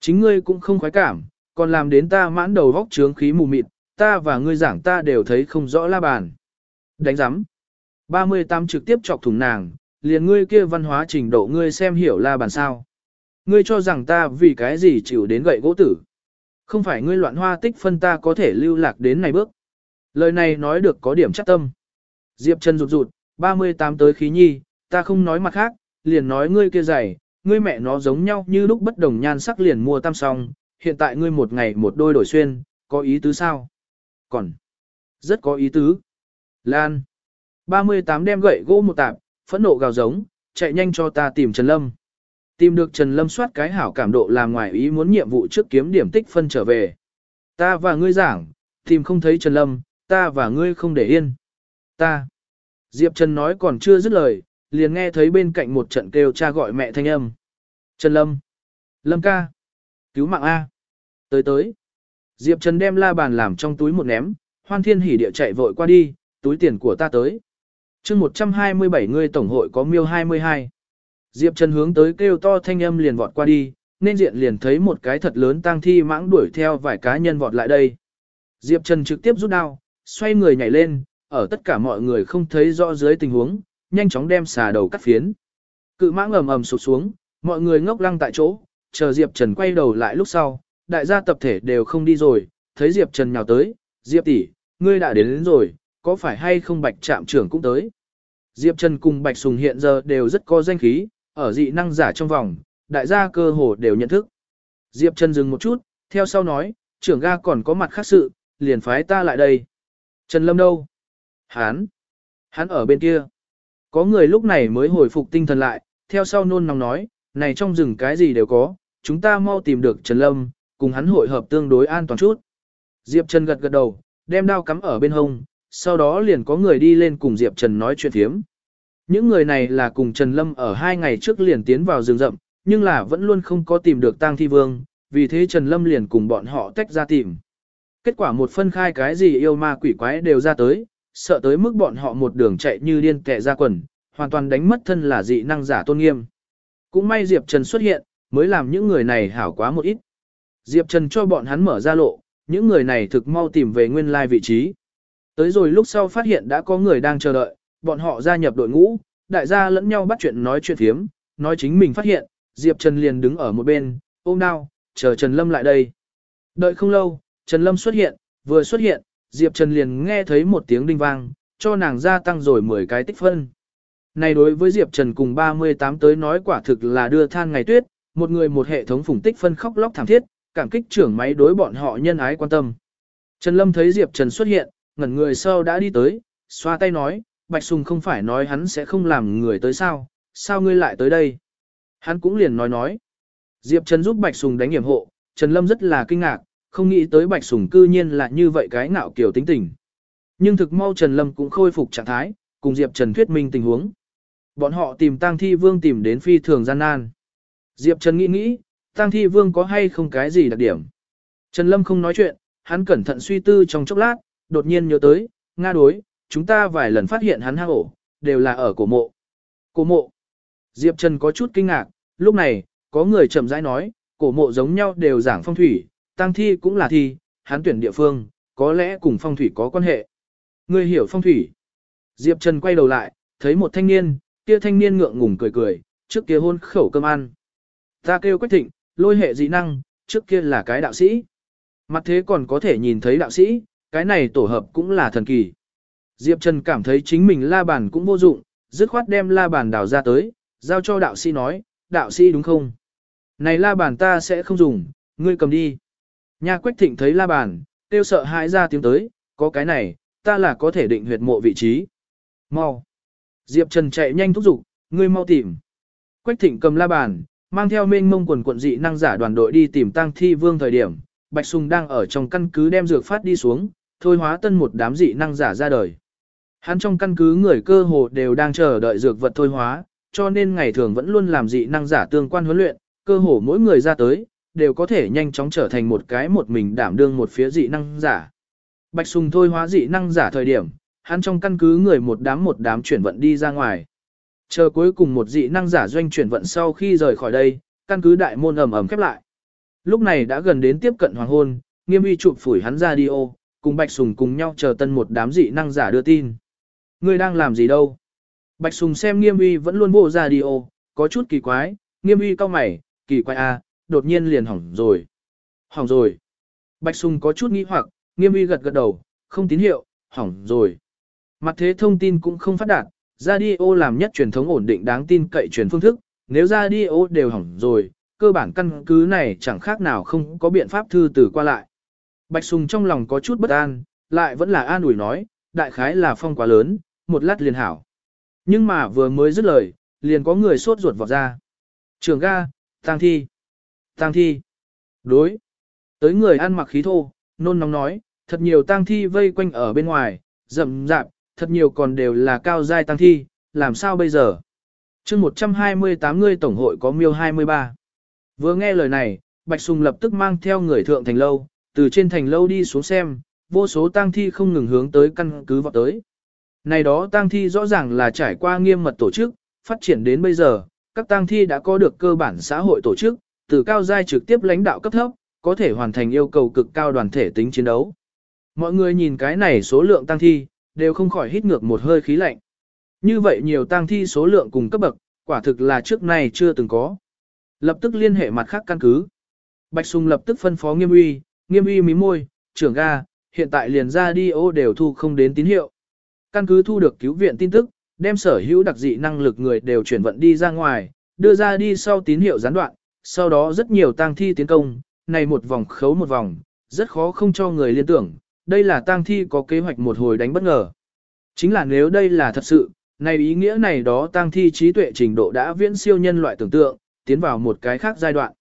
Chính ngươi cũng không khoái cảm, còn làm đến ta mãn đầu vóc trướng khí mù mịt, ta và ngươi giảng ta đều thấy không rõ la bàn. Đánh giắm. 38 trực tiếp chọc thủng nàng, liền ngươi kia văn hóa trình độ ngươi xem hiểu la bàn sao. Ngươi cho rằng ta vì cái gì chịu đến gậy gỗ tử. Không phải ngươi loạn hoa tích phân ta có thể lưu lạc đến này bước. Lời này nói được có điểm chắc tâm. Diệp Trần rụt rụt, 38 tới khí nhi, ta không nói mặt khác, liền nói ngươi kia dày, ngươi mẹ nó giống nhau như lúc bất đồng nhan sắc liền mua tam song, hiện tại ngươi một ngày một đôi đổi xuyên, có ý tứ sao? Còn, rất có ý tứ. Lan, 38 đem gậy gỗ một tạp, phẫn nộ gào giống, chạy nhanh cho ta tìm Trần Lâm. Tìm được Trần Lâm soát cái hảo cảm độ làm ngoài ý muốn nhiệm vụ trước kiếm điểm tích phân trở về. Ta và ngươi giảng, tìm không thấy Trần Lâm, ta và ngươi không để yên. Ta. Diệp Trần nói còn chưa dứt lời, liền nghe thấy bên cạnh một trận kêu cha gọi mẹ thanh âm. Trần Lâm. Lâm ca. Cứu mạng A. Tới tới. Diệp Trần đem la bàn làm trong túi một ném, hoan thiên hỉ địa chạy vội qua đi, túi tiền của ta tới. chương 127 người tổng hội có miêu 22. Diệp Trần hướng tới kêu to thanh âm liền vọt qua đi, nên diện liền thấy một cái thật lớn tang thi mãng đuổi theo vài cá nhân vọt lại đây. Diệp Trần trực tiếp rút đao, xoay người nhảy lên, ở tất cả mọi người không thấy rõ dưới tình huống, nhanh chóng đem xà đầu cắt phiến. Cự mãng ầm ầm sụp xuống, mọi người ngốc lăng tại chỗ, chờ Diệp Trần quay đầu lại lúc sau, đại gia tập thể đều không đi rồi, thấy Diệp Trần nhào tới, Diệp tỷ, ngươi đã đến, đến rồi, có phải hay không Bạch Trạm trưởng cũng tới. Diệp Trần cùng Bạch Sùng hiện giờ đều rất có danh khí, ở dị năng giả trong vòng, đại gia cơ hồ đều nhận thức. Diệp Trần dừng một chút, theo sau nói, trưởng ga còn có mặt khác sự, liền phái ta lại đây. Trần Lâm đâu? Hán. Hắn ở bên kia. Có người lúc này mới hồi phục tinh thần lại, theo sau nôn nóng nói, này trong rừng cái gì đều có, chúng ta mau tìm được Trần Lâm, cùng hắn hội hợp tương đối an toàn chút. Diệp Trần gật gật đầu, đem đao cắm ở bên hông, sau đó liền có người đi lên cùng Diệp Trần nói chuyện thiếm. Những người này là cùng Trần Lâm ở hai ngày trước liền tiến vào rừng rậm, nhưng là vẫn luôn không có tìm được tang thi vương, vì thế Trần Lâm liền cùng bọn họ tách ra tìm. Kết quả một phân khai cái gì yêu ma quỷ quái đều ra tới, sợ tới mức bọn họ một đường chạy như điên kẻ ra quần, hoàn toàn đánh mất thân là dị năng giả tôn nghiêm. Cũng may Diệp Trần xuất hiện, mới làm những người này hảo quá một ít. Diệp Trần cho bọn hắn mở ra lộ, những người này thực mau tìm về nguyên lai vị trí. Tới rồi lúc sau phát hiện đã có người đang chờ đợi, bọn họ gia nhập đội ngũ, đại gia lẫn nhau bắt chuyện nói chuyện thiếm, nói chính mình phát hiện, Diệp Trần liền đứng ở một bên, ôm đao, chờ Trần Lâm lại đây. Đợi không lâu, Trần Lâm xuất hiện, vừa xuất hiện, Diệp Trần liền nghe thấy một tiếng đinh vang, cho nàng gia tăng rồi 10 cái tích phân. Này đối với Diệp Trần cùng 38 tới nói quả thực là đưa than ngày tuyết, một người một hệ thống phủng tích phân khóc lóc thảm thiết, cảm kích trưởng máy đối bọn họ nhân ái quan tâm. Trần Lâm thấy Diệp Trần xuất hiện, ngẩn người sau đã đi tới, xoa tay nói, Bạch Sùng không phải nói hắn sẽ không làm người tới sao, sao ngươi lại tới đây? Hắn cũng liền nói nói. Diệp Trần giúp Bạch Sùng đánh hiểm hộ, Trần Lâm rất là kinh ngạc, không nghĩ tới Bạch Sùng cư nhiên là như vậy cái ngạo kiểu tính tình. Nhưng thực mau Trần Lâm cũng khôi phục trạng thái, cùng Diệp Trần thuyết minh tình huống. Bọn họ tìm Tang Thi Vương tìm đến phi thường gian nan. Diệp Trần nghĩ nghĩ, Tang Thi Vương có hay không cái gì đặc điểm. Trần Lâm không nói chuyện, hắn cẩn thận suy tư trong chốc lát, đột nhiên nhớ tới, Nga đối, chúng ta vài lần phát hiện hắn hang ổ, đều là ở cổ mộ. Cổ mộ. Diệp Trần có chút kinh ngạc, lúc này, có người chậm rãi nói, cổ mộ giống nhau đều giảng phong thủy, tăng thi cũng là thi, hắn tuyển địa phương, có lẽ cùng phong thủy có quan hệ. Người hiểu phong thủy. Diệp Trần quay đầu lại, thấy một thanh niên, kia thanh niên ngượng ngùng cười cười, trước kia hôn khẩu cơm ăn. Ta kêu Quách Thịnh, lôi hệ dị năng, trước kia là cái đạo sĩ. Mặt thế còn có thể nhìn thấy đạo sĩ, cái này tổ hợp cũng là thần kỳ. Diệp Trần cảm thấy chính mình la bàn cũng vô dụng, dứt khoát đem la bàn đào ra tới, giao cho đạo sĩ nói, đạo sĩ đúng không? Này la bàn ta sẽ không dùng, ngươi cầm đi. Nha Quách Thịnh thấy la bàn, tiêu sợ hãi ra tiếng tới, có cái này, ta là có thể định huyệt mộ vị trí. Mau. Diệp Trần chạy nhanh thúc giục, ngươi mau tìm. Quách Thịnh cầm la bàn, mang theo mênh mông quần quận dị năng giả đoàn đội đi tìm tăng thi vương thời điểm, Bạch Sùng đang ở trong căn cứ đem dược phát đi xuống, thôi hóa tân một đám dị năng giả ra đời. Hắn trong căn cứ người cơ hồ đều đang chờ đợi dược vật thôi hóa, cho nên ngày thường vẫn luôn làm dị năng giả tương quan huấn luyện, cơ hồ mỗi người ra tới, đều có thể nhanh chóng trở thành một cái một mình đảm đương một phía dị năng giả. Bạch Sùng thôi hóa dị năng giả thời điểm, hắn trong căn cứ người một đám một đám chuyển vận đi ra ngoài. Chờ cuối cùng một dị năng giả doanh chuyển vận sau khi rời khỏi đây, căn cứ đại môn ầm ầm khép lại. Lúc này đã gần đến tiếp cận hoàng hôn, nghiêm uy chụp phủi hắn ra đi ô, cùng Bạch Sùng cùng nhau chờ tân một đám dị năng giả đưa tin. Ngươi đang làm gì đâu? Bạch Sùng xem nghiêm uy vẫn luôn bộ ra đi ô, có chút kỳ quái, nghiêm uy cao mày, kỳ quái à, đột nhiên liền hỏng rồi. Hỏng rồi. Bạch Sùng có chút nghi hoặc, nghiêm uy gật gật đầu, không tín hiệu, hỏng rồi. Mặt thế thông tin cũng không phát đạt, radio làm nhất truyền thống ổn định đáng tin cậy truyền phương thức, nếu radio đều hỏng rồi, cơ bản căn cứ này chẳng khác nào không có biện pháp thư từ qua lại. Bạch Sùng trong lòng có chút bất an, lại vẫn là an ủi nói, đại khái là phong quá lớn, một lát liền hảo. Nhưng mà vừa mới dứt lời, liền có người sốt ruột vọt ra. Trường ga, tang thi, tang thi, đối. Tới người ăn mặc khí thô, nôn nóng nói, thật nhiều tang thi vây quanh ở bên ngoài, rậm rạp, thật nhiều còn đều là cao giai tang thi, làm sao bây giờ? chương 128 người tổng hội có miêu 23. Vừa nghe lời này, Bạch Sùng lập tức mang theo người thượng thành lâu, từ trên thành lâu đi xuống xem, vô số tang thi không ngừng hướng tới căn cứ vọt tới. Này đó tang thi rõ ràng là trải qua nghiêm mật tổ chức, phát triển đến bây giờ, các tang thi đã có được cơ bản xã hội tổ chức, từ cao giai trực tiếp lãnh đạo cấp thấp, có thể hoàn thành yêu cầu cực cao đoàn thể tính chiến đấu. Mọi người nhìn cái này số lượng tăng thi, đều không khỏi hít ngược một hơi khí lạnh. Như vậy nhiều tăng thi số lượng cùng cấp bậc, quả thực là trước nay chưa từng có. Lập tức liên hệ mặt khác căn cứ. Bạch Sùng lập tức phân phó nghiêm uy, nghiêm uy mí môi, trưởng ga, hiện tại liền ra đi ô đều thu không đến tín hiệu. Căn cứ thu được cứu viện tin tức, đem sở hữu đặc dị năng lực người đều chuyển vận đi ra ngoài, đưa ra đi sau tín hiệu gián đoạn, sau đó rất nhiều tang thi tiến công, này một vòng khấu một vòng, rất khó không cho người liên tưởng, đây là tang thi có kế hoạch một hồi đánh bất ngờ. Chính là nếu đây là thật sự, này ý nghĩa này đó tang thi trí tuệ trình độ đã viễn siêu nhân loại tưởng tượng, tiến vào một cái khác giai đoạn.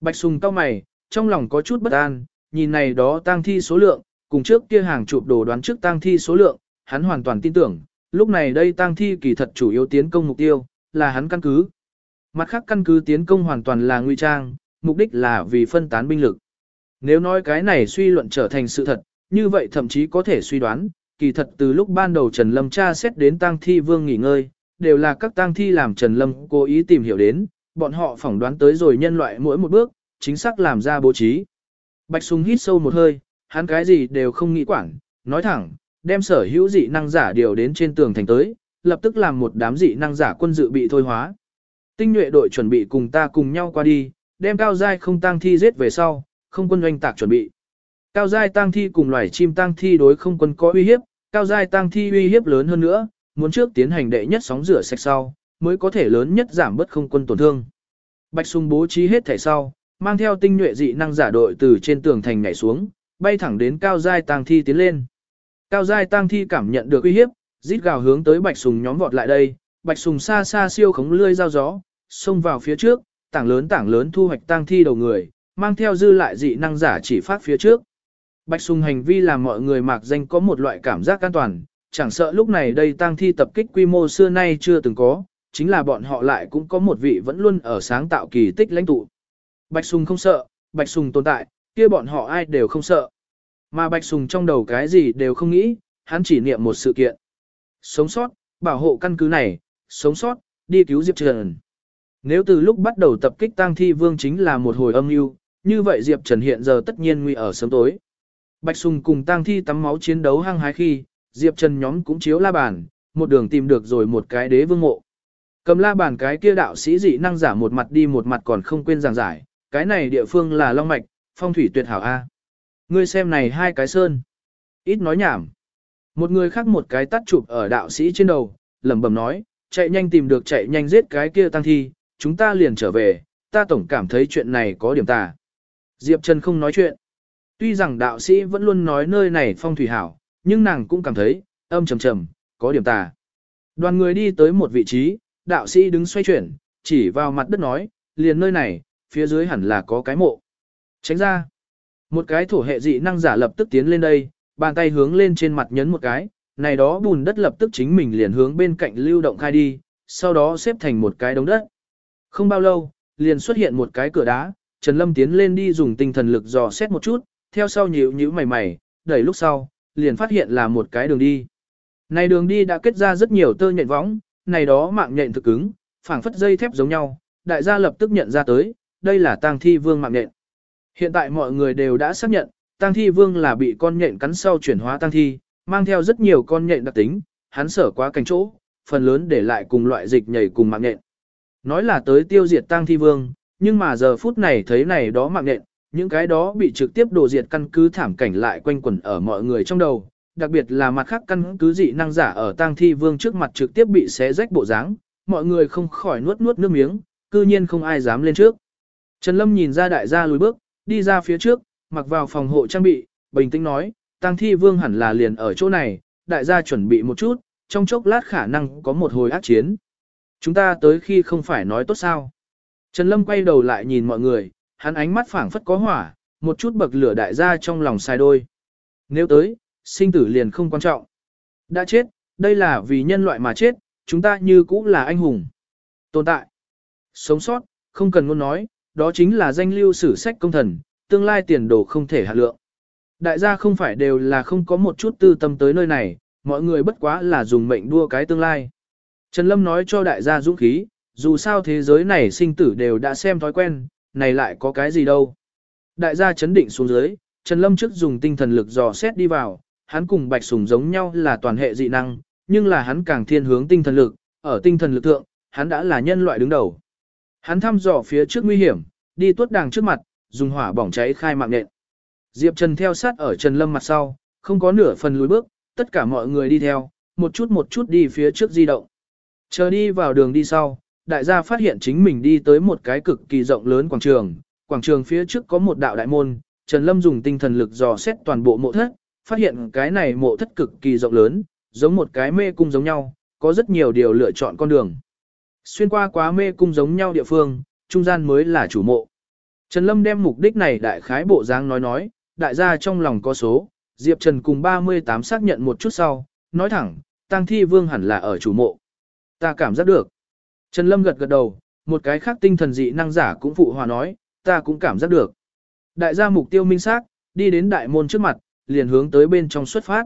Bạch Sùng cao mày, trong lòng có chút bất an, nhìn này đó tang thi số lượng, cùng trước kia hàng chụp đồ đoán trước tang thi số lượng, hắn hoàn toàn tin tưởng, lúc này đây tang thi kỳ thật chủ yếu tiến công mục tiêu, là hắn căn cứ. Mặt khác căn cứ tiến công hoàn toàn là nguy trang, mục đích là vì phân tán binh lực. Nếu nói cái này suy luận trở thành sự thật, như vậy thậm chí có thể suy đoán, kỳ thật từ lúc ban đầu Trần Lâm tra xét đến tang thi vương nghỉ ngơi, đều là các tang thi làm Trần Lâm cố ý tìm hiểu đến, bọn họ phỏng đoán tới rồi nhân loại mỗi một bước, chính xác làm ra bố trí. Bạch Sùng hít sâu một hơi, hắn cái gì đều không nghĩ quản, nói thẳng, đem sở hữu dị năng giả điều đến trên tường thành tới, lập tức làm một đám dị năng giả quân dự bị thôi hóa. Tinh nhuệ đội chuẩn bị cùng ta cùng nhau qua đi, đem cao giai không tăng thi giết về sau, không quân doanh tạc chuẩn bị. Cao giai tăng thi cùng loài chim tăng thi đối không quân có uy hiếp, cao giai tăng thi uy hiếp lớn hơn nữa, muốn trước tiến hành đệ nhất sóng rửa sạch sau, mới có thể lớn nhất giảm bớt không quân tổn thương. Bạch Sung bố trí hết thể sau, mang theo tinh nhuệ dị năng giả đội từ trên tường thành nhảy xuống, bay thẳng đến cao giai tăng thi tiến lên. Cao giai tăng thi cảm nhận được uy hiếp, rít gào hướng tới Bạch Sùng nhóm vọt lại đây, Bạch Sùng xa xa siêu khống lươi dao gió, xông vào phía trước, tảng lớn tảng lớn thu hoạch tang thi đầu người, mang theo dư lại dị năng giả chỉ phát phía trước. Bạch Sùng hành vi làm mọi người mạc danh có một loại cảm giác an toàn, chẳng sợ lúc này đây tang thi tập kích quy mô xưa nay chưa từng có, chính là bọn họ lại cũng có một vị vẫn luôn ở sáng tạo kỳ tích lãnh tụ. Bạch Sùng không sợ, Bạch Sùng tồn tại, kia bọn họ ai đều không sợ. Mà Bạch Sùng trong đầu cái gì đều không nghĩ, hắn chỉ niệm một sự kiện. Sống sót, bảo hộ căn cứ này, sống sót, đi cứu Diệp Trần. Nếu từ lúc bắt đầu tập kích tang thi vương chính là một hồi âm mưu, như vậy Diệp Trần hiện giờ tất nhiên nguy ở sớm tối. Bạch Sùng cùng tang thi tắm máu chiến đấu hăng hái khi, Diệp Trần nhóm cũng chiếu la bàn, một đường tìm được rồi một cái đế vương mộ. Cầm la bàn cái kia đạo sĩ dị năng giả một mặt đi một mặt còn không quên giảng giải, cái này địa phương là Long Mạch, phong thủy tuyệt hảo A. Ngươi xem này hai cái sơn. Ít nói nhảm. Một người khác một cái tắt chụp ở đạo sĩ trên đầu, lẩm bẩm nói, chạy nhanh tìm được chạy nhanh giết cái kia tăng thi, chúng ta liền trở về, ta tổng cảm thấy chuyện này có điểm tà. Diệp Trần không nói chuyện. Tuy rằng đạo sĩ vẫn luôn nói nơi này phong thủy hảo, nhưng nàng cũng cảm thấy, âm trầm trầm, có điểm tà. Đoàn người đi tới một vị trí, đạo sĩ đứng xoay chuyển, chỉ vào mặt đất nói, liền nơi này, phía dưới hẳn là có cái mộ. Tránh ra. Một cái thổ hệ dị năng giả lập tức tiến lên đây, bàn tay hướng lên trên mặt nhấn một cái, này đó bùn đất lập tức chính mình liền hướng bên cạnh lưu động khai đi, sau đó xếp thành một cái đống đất. Không bao lâu, liền xuất hiện một cái cửa đá, Trần Lâm tiến lên đi dùng tinh thần lực dò xét một chút, theo sau nhíu nhíu mày mày, đẩy lúc sau, liền phát hiện là một cái đường đi. Này đường đi đã kết ra rất nhiều tơ nhện võng, này đó mạng nhện thực cứng, phảng phất dây thép giống nhau, đại gia lập tức nhận ra tới, đây là tang thi vương mạng nhện. Hiện tại mọi người đều đã xác nhận, tang thi vương là bị con nhện cắn sau chuyển hóa tang thi, mang theo rất nhiều con nhện đặc tính, hắn sở quá cảnh chỗ, phần lớn để lại cùng loại dịch nhảy cùng mạng nhện. Nói là tới tiêu diệt tang thi vương, nhưng mà giờ phút này thấy này đó mạng nện, những cái đó bị trực tiếp đổ diệt căn cứ thảm cảnh lại quanh quẩn ở mọi người trong đầu, đặc biệt là mặt khác căn cứ dị năng giả ở tang thi vương trước mặt trực tiếp bị xé rách bộ dáng, mọi người không khỏi nuốt nuốt nước miếng, cư nhiên không ai dám lên trước. Trần Lâm nhìn ra đại gia lùi bước, đi ra phía trước, mặc vào phòng hộ trang bị, bình tĩnh nói, tang thi vương hẳn là liền ở chỗ này, đại gia chuẩn bị một chút, trong chốc lát khả năng có một hồi ác chiến. Chúng ta tới khi không phải nói tốt sao. Trần Lâm quay đầu lại nhìn mọi người, hắn ánh mắt phảng phất có hỏa, một chút bậc lửa đại gia trong lòng sai đôi. Nếu tới, sinh tử liền không quan trọng. Đã chết, đây là vì nhân loại mà chết, chúng ta như cũ là anh hùng. Tồn tại. Sống sót, không cần ngôn nói, đó chính là danh lưu sử sách công thần, tương lai tiền đồ không thể hạ lượng. Đại gia không phải đều là không có một chút tư tâm tới nơi này, mọi người bất quá là dùng mệnh đua cái tương lai. Trần Lâm nói cho đại gia dũng khí, dù sao thế giới này sinh tử đều đã xem thói quen, này lại có cái gì đâu. Đại gia chấn định xuống dưới, Trần Lâm trước dùng tinh thần lực dò xét đi vào, hắn cùng Bạch Sùng giống nhau là toàn hệ dị năng, nhưng là hắn càng thiên hướng tinh thần lực, ở tinh thần lực thượng, hắn đã là nhân loại đứng đầu. Hắn thăm dò phía trước nguy hiểm, đi tuốt đàng trước mặt, dùng hỏa bỏng cháy khai mạng nện. Diệp Trần theo sát ở Trần Lâm mặt sau, không có nửa phần lùi bước, tất cả mọi người đi theo, một chút một chút đi phía trước di động. Chờ đi vào đường đi sau, đại gia phát hiện chính mình đi tới một cái cực kỳ rộng lớn quảng trường, quảng trường phía trước có một đạo đại môn, Trần Lâm dùng tinh thần lực dò xét toàn bộ mộ thất, phát hiện cái này mộ thất cực kỳ rộng lớn, giống một cái mê cung giống nhau, có rất nhiều điều lựa chọn con đường. Xuyên qua quá mê cung giống nhau địa phương, trung gian mới là chủ mộ. Trần Lâm đem mục đích này đại khái bộ dáng nói nói, đại gia trong lòng có số, Diệp Trần cùng 38 xác nhận một chút sau, nói thẳng, Tăng Thi Vương hẳn là ở chủ mộ. Ta cảm giác được. Trần Lâm gật gật đầu, một cái khác tinh thần dị năng giả cũng phụ hòa nói, ta cũng cảm giác được. Đại gia mục tiêu minh xác, đi đến đại môn trước mặt, liền hướng tới bên trong xuất phát.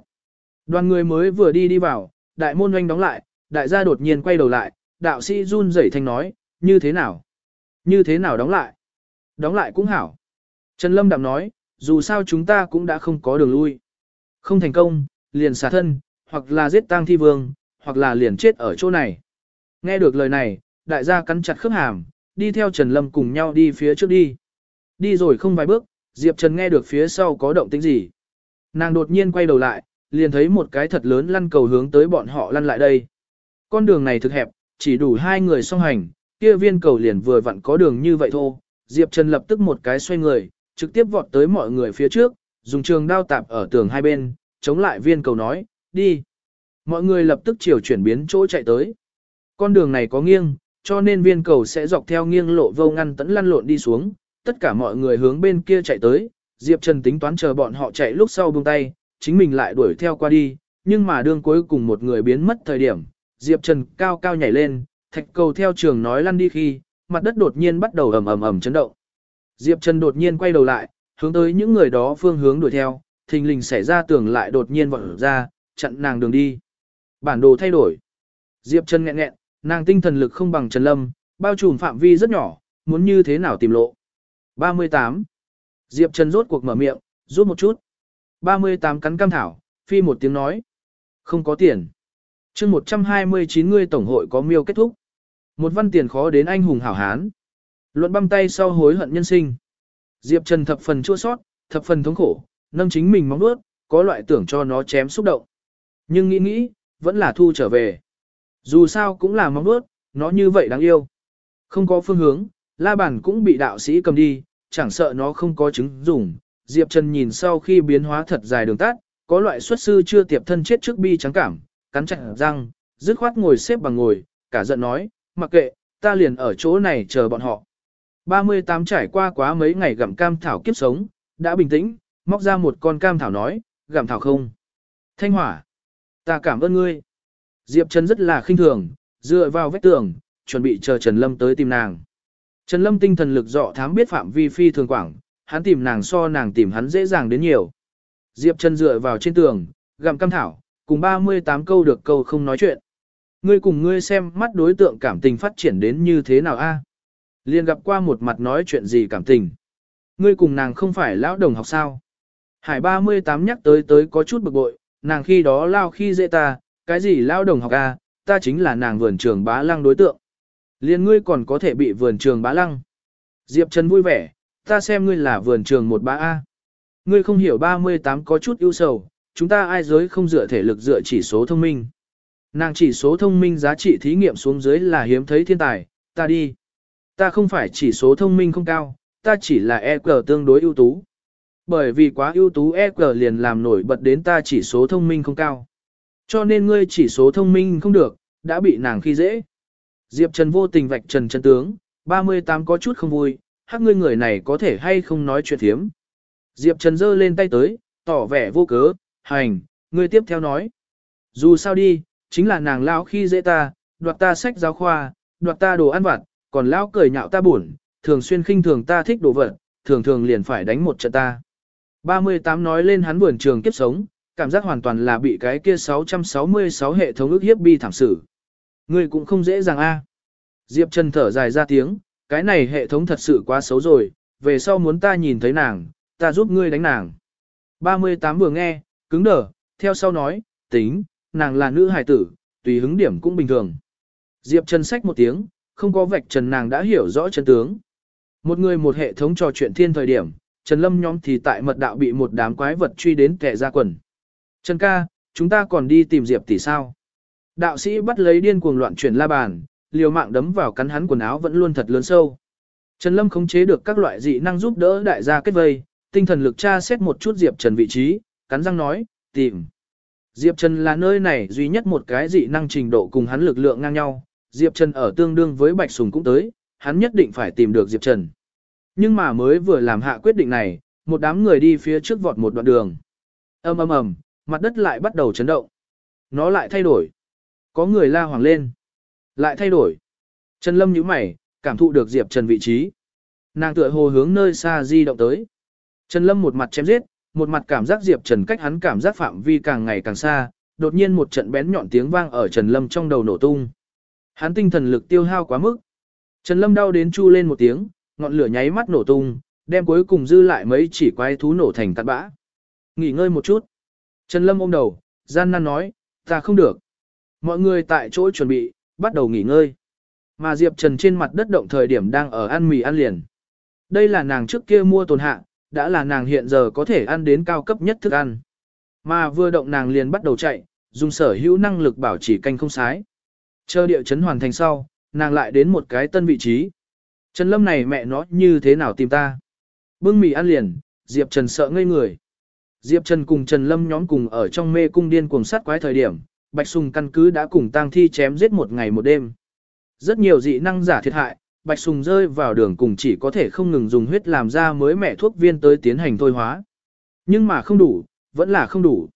Đoàn người mới vừa đi đi vào, đại môn oanh đóng lại, đại gia đột nhiên quay đầu lại, đạo sĩ run rẩy thanh nói, như thế nào? Như thế nào đóng lại? Đóng lại cũng hảo. Trần Lâm đạm nói, dù sao chúng ta cũng đã không có đường lui. Không thành công, liền xả thân, hoặc là giết tang thi vương, hoặc là liền chết ở chỗ này. Nghe được lời này, đại gia cắn chặt khớp hàm, đi theo Trần Lâm cùng nhau đi phía trước đi. Đi rồi không vài bước, Diệp Trần nghe được phía sau có động tĩnh gì. Nàng đột nhiên quay đầu lại, liền thấy một cái thật lớn lăn cầu hướng tới bọn họ lăn lại đây. Con đường này thực hẹp, chỉ đủ hai người song hành, kia viên cầu liền vừa vặn có đường như vậy thôi. Diệp Trần lập tức một cái xoay người, trực tiếp vọt tới mọi người phía trước, dùng trường đao tạp ở tường hai bên, chống lại viên cầu nói, đi. Mọi người lập tức chiều chuyển biến chỗ chạy tới. Con đường này có nghiêng, cho nên viên cầu sẽ dọc theo nghiêng lộ vô ngăn tẫn lăn lộn đi xuống, tất cả mọi người hướng bên kia chạy tới, Diệp Trần tính toán chờ bọn họ chạy lúc sau buông tay, chính mình lại đuổi theo qua đi, nhưng mà đương cuối cùng một người biến mất thời điểm, Diệp Trần cao cao nhảy lên, thạch cầu theo trường nói lăn đi khi, mặt đất đột nhiên bắt đầu ầm ầm ầm chấn động. Diệp Trần đột nhiên quay đầu lại, hướng tới những người đó phương hướng đuổi theo, thình lình xảy ra tưởng lại đột nhiên vọt ra, chặn nàng đường đi. Bản đồ thay đổi. Diệp Trần nghẹn nghẹn, nàng tinh thần lực không bằng Trần Lâm, bao trùm phạm vi rất nhỏ, muốn như thế nào tìm lộ. 38. Diệp Trần rốt cuộc mở miệng, rút một chút. 38 cắn cam thảo, phi một tiếng nói. Không có tiền. chương 129 người tổng hội có miêu kết thúc. Một văn tiền khó đến anh hùng hảo hán. Luận băm tay sau hối hận nhân sinh. Diệp Trần thập phần chua sót, thập phần thống khổ, nâng chính mình mong nuốt, có loại tưởng cho nó chém xúc động. Nhưng nghĩ nghĩ, vẫn là thu trở về. Dù sao cũng là móng bước, nó như vậy đáng yêu. Không có phương hướng, la bàn cũng bị đạo sĩ cầm đi, chẳng sợ nó không có chứng dùng. Diệp Trần nhìn sau khi biến hóa thật dài đường tắt, có loại xuất sư chưa tiệp thân chết trước bi trắng cảm, cắn chặt răng, dứt khoát ngồi xếp bằng ngồi, cả giận nói, mặc kệ, ta liền ở chỗ này chờ bọn họ. 38 trải qua quá mấy ngày gặm cam thảo kiếp sống, đã bình tĩnh, móc ra một con cam thảo nói, gặm thảo không. Thanh hỏa, ta cảm ơn ngươi. Diệp Trần rất là khinh thường, dựa vào vách tường, chuẩn bị chờ Trần Lâm tới tìm nàng. Trần Lâm tinh thần lực dọ thám biết phạm vi phi thường quảng, hắn tìm nàng so nàng tìm hắn dễ dàng đến nhiều. Diệp Trần dựa vào trên tường, gặm cam thảo, cùng 38 câu được câu không nói chuyện. Ngươi cùng ngươi xem mắt đối tượng cảm tình phát triển đến như thế nào a? Liên gặp qua một mặt nói chuyện gì cảm tình. Ngươi cùng nàng không phải lão đồng học sao? Hải 38 nhắc tới tới có chút bực bội, nàng khi đó lao khi dễ ta, cái gì lao đồng học a, ta chính là nàng vườn trường bá lăng đối tượng. Liên ngươi còn có thể bị vườn trường bá lăng. Diệp Trần vui vẻ, ta xem ngươi là vườn trường một bá A. Ngươi không hiểu 38 có chút ưu sầu, chúng ta ai giới không dựa thể lực dựa chỉ số thông minh. Nàng chỉ số thông minh giá trị thí nghiệm xuống dưới là hiếm thấy thiên tài, ta đi. Ta không phải chỉ số thông minh không cao, ta chỉ là EQ tương đối ưu tú. Bởi vì quá ưu tú EQ liền làm nổi bật đến ta chỉ số thông minh không cao. Cho nên ngươi chỉ số thông minh không được, đã bị nàng khi dễ. Diệp Trần vô tình vạch trần chân tướng, 38 có chút không vui, Hát ngươi người này có thể hay không nói chuyện thiếm. Diệp Trần giơ lên tay tới, tỏ vẻ vô cớ, hành, ngươi tiếp theo nói. Dù sao đi, chính là nàng lão khi dễ ta, đoạt ta sách giáo khoa, đoạt ta đồ ăn vặt, còn lão cười nhạo ta buồn, thường xuyên khinh thường ta thích đồ vật, thường thường liền phải đánh một trận ta. 38 nói lên hắn vườn trường kiếp sống, cảm giác hoàn toàn là bị cái kia 666 hệ thống ức hiếp bi thảm sự. Ngươi cũng không dễ dàng a. Diệp Trần thở dài ra tiếng, cái này hệ thống thật sự quá xấu rồi, về sau muốn ta nhìn thấy nàng, ta giúp ngươi đánh nàng. 38 vừa nghe, cứng đờ, theo sau nói, tính, nàng là nữ hài tử, tùy hứng điểm cũng bình thường. Diệp Trần sách một tiếng, không có vạch trần nàng đã hiểu rõ chân tướng. Một người một hệ thống trò chuyện thiên thời điểm, Trần Lâm nhóm thì tại mật đạo bị một đám quái vật truy đến kẻ ra quần. Trần ca, chúng ta còn đi tìm Diệp tỷ sao? Đạo sĩ bắt lấy điên cuồng loạn chuyển la bàn, liều mạng đấm vào cắn hắn quần áo vẫn luôn thật lớn sâu. Trần Lâm khống chế được các loại dị năng giúp đỡ đại gia kết vây, tinh thần lực tra xét một chút Diệp Trần vị trí, cắn răng nói, tìm. Diệp Trần là nơi này duy nhất một cái dị năng trình độ cùng hắn lực lượng ngang nhau, Diệp Trần ở tương đương với Bạch Sùng cũng tới, hắn nhất định phải tìm được Diệp Trần. Nhưng mà mới vừa làm hạ quyết định này, một đám người đi phía trước vọt một đoạn đường. ầm ầm ầm, mặt đất lại bắt đầu chấn động. Nó lại thay đổi. Có người la hoàng lên. Lại thay đổi. Trần Lâm nhíu mày, cảm thụ được Diệp Trần vị trí. Nàng tựa hồ hướng nơi xa di động tới. Trần Lâm một mặt chém giết, một mặt cảm giác Diệp Trần cách hắn cảm giác phạm vi càng ngày càng xa, đột nhiên một trận bén nhọn tiếng vang ở Trần Lâm trong đầu nổ tung. Hắn tinh thần lực tiêu hao quá mức. Trần Lâm đau đến chu lên một tiếng, ngọn lửa nháy mắt nổ tung, đem cuối cùng dư lại mấy chỉ quái thú nổ thành tạt bã. Nghỉ ngơi một chút. Trần Lâm ôm đầu, gian nan nói, ta không được. Mọi người tại chỗ chuẩn bị, bắt đầu nghỉ ngơi. Mà Diệp Trần trên mặt đất động thời điểm đang ở ăn mì ăn liền. Đây là nàng trước kia mua tồn hạ, đã là nàng hiện giờ có thể ăn đến cao cấp nhất thức ăn. Mà vừa động nàng liền bắt đầu chạy, dùng sở hữu năng lực bảo trì canh không sái. Chờ địa chấn hoàn thành sau, nàng lại đến một cái tân vị trí. Trần Lâm này mẹ nó như thế nào tìm ta? Bưng mì ăn liền, Diệp Trần sợ ngây người. Diệp Trần cùng Trần Lâm nhóm cùng ở trong mê cung điên cuồng sát quái thời điểm, Bạch Sùng căn cứ đã cùng tang thi chém giết một ngày một đêm. Rất nhiều dị năng giả thiệt hại, Bạch Sùng rơi vào đường cùng chỉ có thể không ngừng dùng huyết làm ra mới mẻ thuốc viên tới tiến hành thôi hóa. Nhưng mà không đủ, vẫn là không đủ.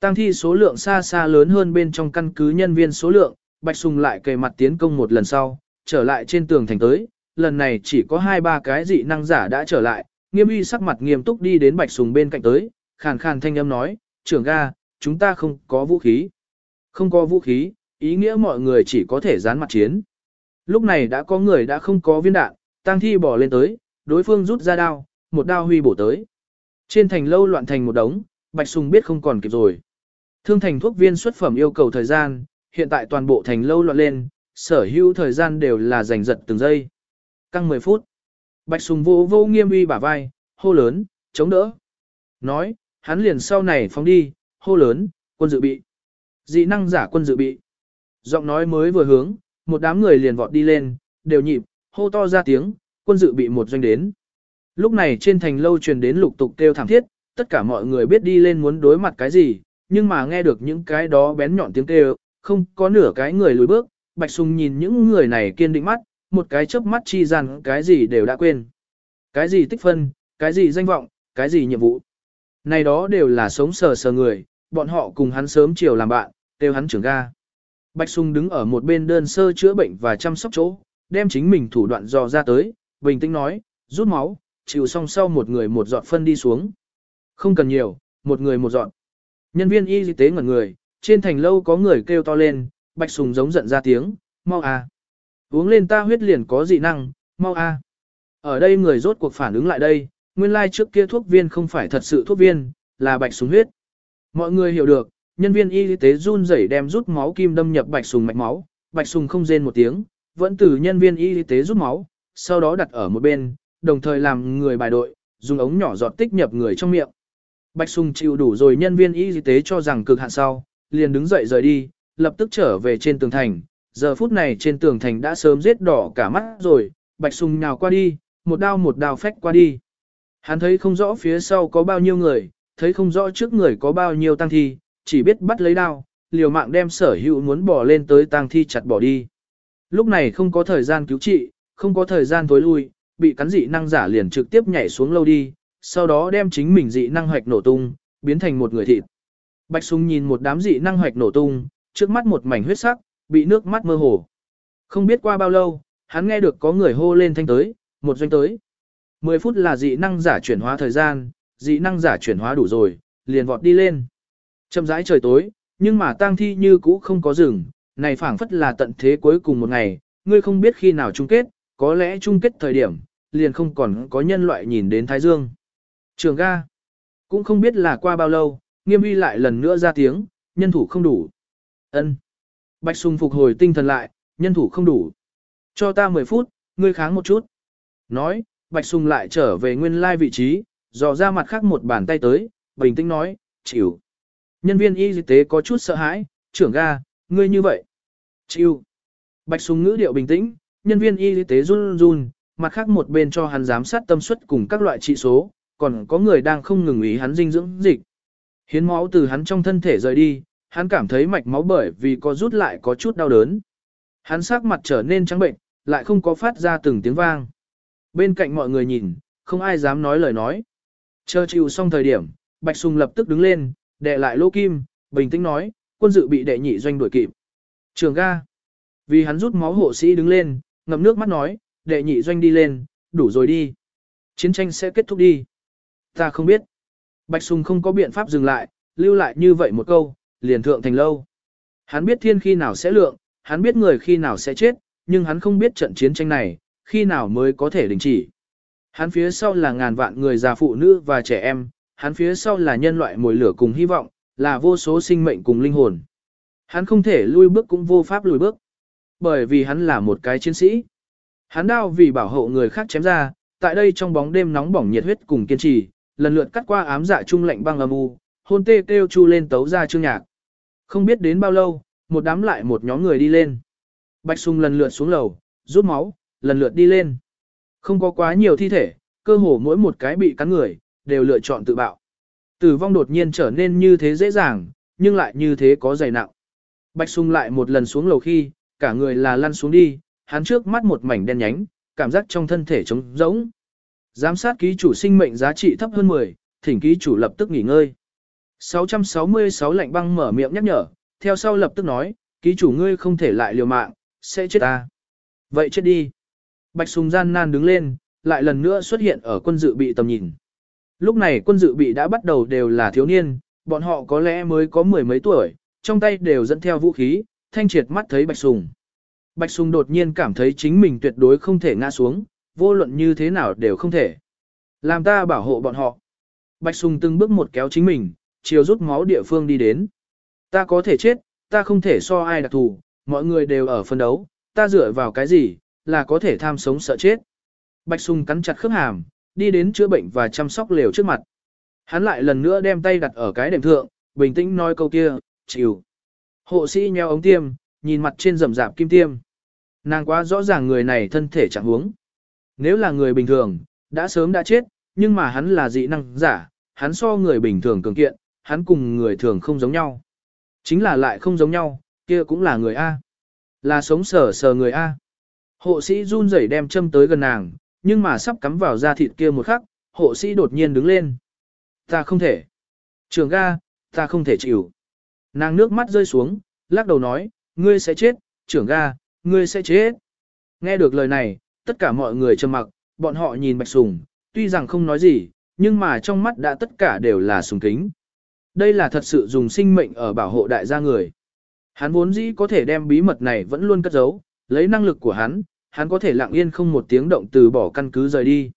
Tăng thi số lượng xa xa lớn hơn bên trong căn cứ nhân viên số lượng, Bạch Sùng lại kề mặt tiến công một lần sau, trở lại trên tường thành tới, lần này chỉ có hai ba cái dị năng giả đã trở lại, nghiêm uy sắc mặt nghiêm túc đi đến Bạch Sùng bên cạnh tới, khàn khàn thanh âm nói, trưởng ga, chúng ta không có vũ khí. Không có vũ khí, ý nghĩa mọi người chỉ có thể dán mặt chiến. Lúc này đã có người đã không có viên đạn, tăng thi bỏ lên tới, đối phương rút ra đao, một đao huy bổ tới. Trên thành lâu loạn thành một đống, Bạch Sùng biết không còn kịp rồi. Thương thành thuốc viên xuất phẩm yêu cầu thời gian, hiện tại toàn bộ thành lâu loạn lên, sở hữu thời gian đều là giành giật từng giây. Căng 10 phút. Bạch Sùng vô vô nghiêm uy bả vai, hô lớn, chống đỡ. Nói, hắn liền sau này phóng đi, hô lớn, quân dự bị. Dị năng giả quân dự bị. Giọng nói mới vừa hướng, một đám người liền vọt đi lên, đều nhịp, hô to ra tiếng, quân dự bị một doanh đến. Lúc này trên thành lâu truyền đến lục tục kêu thảm thiết, tất cả mọi người biết đi lên muốn đối mặt cái gì, nhưng mà nghe được những cái đó bén nhọn tiếng kêu, không có nửa cái người lùi bước, Bạch Sùng nhìn những người này kiên định mắt, một cái chớp mắt chi rằng cái gì đều đã quên. Cái gì tích phân, cái gì danh vọng, cái gì nhiệm vụ. Này đó đều là sống sờ sờ người, bọn họ cùng hắn sớm chiều làm bạn, đều hắn trưởng ga. Bạch Sùng đứng ở một bên đơn sơ chữa bệnh và chăm sóc chỗ, đem chính mình thủ đoạn dò ra tới, bình tĩnh nói, rút máu, chịu xong sau một người một giọt phân đi xuống. Không cần nhiều, một người một giọt. Nhân viên y tế ngẩn người, trên thành lâu có người kêu to lên, Bạch Sùng giống giận ra tiếng, mau à. Uống lên ta huyết liền có dị năng, mau à. Ở đây người rốt cuộc phản ứng lại đây, nguyên lai like trước kia thuốc viên không phải thật sự thuốc viên, là Bạch Sùng huyết. Mọi người hiểu được, nhân viên y tế run rẩy đem rút máu kim đâm nhập Bạch Sùng mạch máu, Bạch Sùng không rên một tiếng, vẫn từ nhân viên y tế rút máu, sau đó đặt ở một bên, đồng thời làm người bài đội, dùng ống nhỏ giọt tích nhập người trong miệng. Bạch Sùng chịu đủ rồi nhân viên y tế cho rằng cực hạn sau, liền đứng dậy rời đi, lập tức trở về trên tường thành. Giờ phút này trên tường thành đã sớm giết đỏ cả mắt rồi, Bạch Sùng nhào qua đi, một đao một đao phách qua đi. Hắn thấy không rõ phía sau có bao nhiêu người, thấy không rõ trước người có bao nhiêu tăng thi, chỉ biết bắt lấy đao, liều mạng đem sở hữu muốn bỏ lên tới tăng thi chặt bỏ đi. Lúc này không có thời gian cứu trị, không có thời gian tối lui, bị cắn dị năng giả liền trực tiếp nhảy xuống lâu đi, sau đó đem chính mình dị năng hoạch nổ tung, biến thành một người thịt. Bạch Sùng nhìn một đám dị năng hoạch nổ tung, trước mắt một mảnh huyết sắc, bị nước mắt mơ hồ. Không biết qua bao lâu, hắn nghe được có người hô lên thanh tới, một doanh tới. 10 phút là dị năng giả chuyển hóa thời gian, dị năng giả chuyển hóa đủ rồi, liền vọt đi lên. Chậm rãi trời tối, nhưng mà tang thi như cũ không có rừng, này phảng phất là tận thế cuối cùng một ngày, ngươi không biết khi nào chung kết, có lẽ chung kết thời điểm, liền không còn có nhân loại nhìn đến Thái Dương. Trường ga, cũng không biết là qua bao lâu, nghiêm uy lại lần nữa ra tiếng, nhân thủ không đủ. ân Bạch Sùng phục hồi tinh thần lại, nhân thủ không đủ. Cho ta 10 phút, ngươi kháng một chút. Nói, Bạch Sùng lại trở về nguyên lai vị trí, dò ra mặt khác một bàn tay tới, bình tĩnh nói, chịu. Nhân viên y tế có chút sợ hãi, trưởng ga, ngươi như vậy. Chịu. Bạch Sùng ngữ điệu bình tĩnh, nhân viên y tế run run, mặt khác một bên cho hắn giám sát tâm suất cùng các loại trị số, còn có người đang không ngừng ý hắn dinh dưỡng dịch. Hiến máu từ hắn trong thân thể rời đi, hắn cảm thấy mạch máu bởi vì có rút lại có chút đau đớn. Hắn sắc mặt trở nên trắng bệnh, lại không có phát ra từng tiếng vang. Bên cạnh mọi người nhìn, không ai dám nói lời nói. Chờ chịu xong thời điểm, Bạch Sùng lập tức đứng lên, đệ lại lô kim, bình tĩnh nói, quân dự bị đệ nhị doanh đuổi kịp. Trường ga. Vì hắn rút máu hộ sĩ đứng lên, ngậm nước mắt nói, đệ nhị doanh đi lên, đủ rồi đi. Chiến tranh sẽ kết thúc đi. Ta không biết. Bạch Sùng không có biện pháp dừng lại, lưu lại như vậy một câu, liền thượng thành lâu. Hắn biết thiên khi nào sẽ lượng, hắn biết người khi nào sẽ chết, nhưng hắn không biết trận chiến tranh này, khi nào mới có thể đình chỉ. Hắn phía sau là ngàn vạn người già phụ nữ và trẻ em, hắn phía sau là nhân loại mồi lửa cùng hy vọng, là vô số sinh mệnh cùng linh hồn. Hắn không thể lui bước cũng vô pháp lùi bước, bởi vì hắn là một cái chiến sĩ. Hắn đau vì bảo hộ người khác chém ra, tại đây trong bóng đêm nóng bỏng nhiệt huyết cùng kiên trì, lần lượt cắt qua ám dạ trung lạnh băng âm u, hôn tê kêu chu lên tấu ra chương nhạc. Không biết đến bao lâu, một đám lại một nhóm người đi lên. Bạch Sung lần lượt xuống lầu, rút máu, lần lượt đi lên. Không có quá nhiều thi thể, cơ hồ mỗi một cái bị cắn người, đều lựa chọn tự bạo. Tử vong đột nhiên trở nên như thế dễ dàng, nhưng lại như thế có dày nặng. Bạch Sung lại một lần xuống lầu khi, cả người là lăn xuống đi, hắn trước mắt một mảnh đen nhánh, cảm giác trong thân thể trống rỗng. Giám sát ký chủ sinh mệnh giá trị thấp hơn 10, thỉnh ký chủ lập tức nghỉ ngơi. 666 lạnh băng mở miệng nhắc nhở, theo sau lập tức nói, ký chủ ngươi không thể lại liều mạng, sẽ chết ta. Vậy chết đi. Bạch Sùng gian nan đứng lên, lại lần nữa xuất hiện ở quân dự bị tầm nhìn. Lúc này quân dự bị đã bắt đầu đều là thiếu niên, bọn họ có lẽ mới có mười mấy tuổi, trong tay đều dẫn theo vũ khí, thanh triệt mắt thấy Bạch Sùng. Bạch Sùng đột nhiên cảm thấy chính mình tuyệt đối không thể ngã xuống, vô luận như thế nào đều không thể. Làm ta bảo hộ bọn họ. Bạch Sùng từng bước một kéo chính mình, chiều rút máu địa phương đi đến. Ta có thể chết, ta không thể so ai đặc thù, mọi người đều ở phân đấu, ta dựa vào cái gì, là có thể tham sống sợ chết. Bạch Sùng cắn chặt khớp hàm, đi đến chữa bệnh và chăm sóc lều trước mặt. Hắn lại lần nữa đem tay đặt ở cái đệm thượng, bình tĩnh nói câu kia, chịu. Hộ sĩ nheo ống tiêm, nhìn mặt trên rầm rạp kim tiêm. Nàng quá rõ ràng người này thân thể chẳng huống. Nếu là người bình thường, đã sớm đã chết, nhưng mà hắn là dị năng giả, hắn so người bình thường cường kiện, hắn cùng người thường không giống nhau. Chính là lại không giống nhau, kia cũng là người A. Là sống sờ sờ người A. Hộ sĩ run rẩy đem châm tới gần nàng, nhưng mà sắp cắm vào da thịt kia một khắc, hộ sĩ đột nhiên đứng lên. Ta không thể. Trường ga, ta không thể chịu. Nàng nước mắt rơi xuống, lắc đầu nói, ngươi sẽ chết, trưởng ga, ngươi sẽ chết. Nghe được lời này, tất cả mọi người trầm mặc, bọn họ nhìn Bạch Sùng, tuy rằng không nói gì, nhưng mà trong mắt đã tất cả đều là sùng kính. Đây là thật sự dùng sinh mệnh ở bảo hộ đại gia người. Hắn vốn dĩ có thể đem bí mật này vẫn luôn cất giấu, lấy năng lực của hắn, hắn có thể lặng yên không một tiếng động từ bỏ căn cứ rời đi.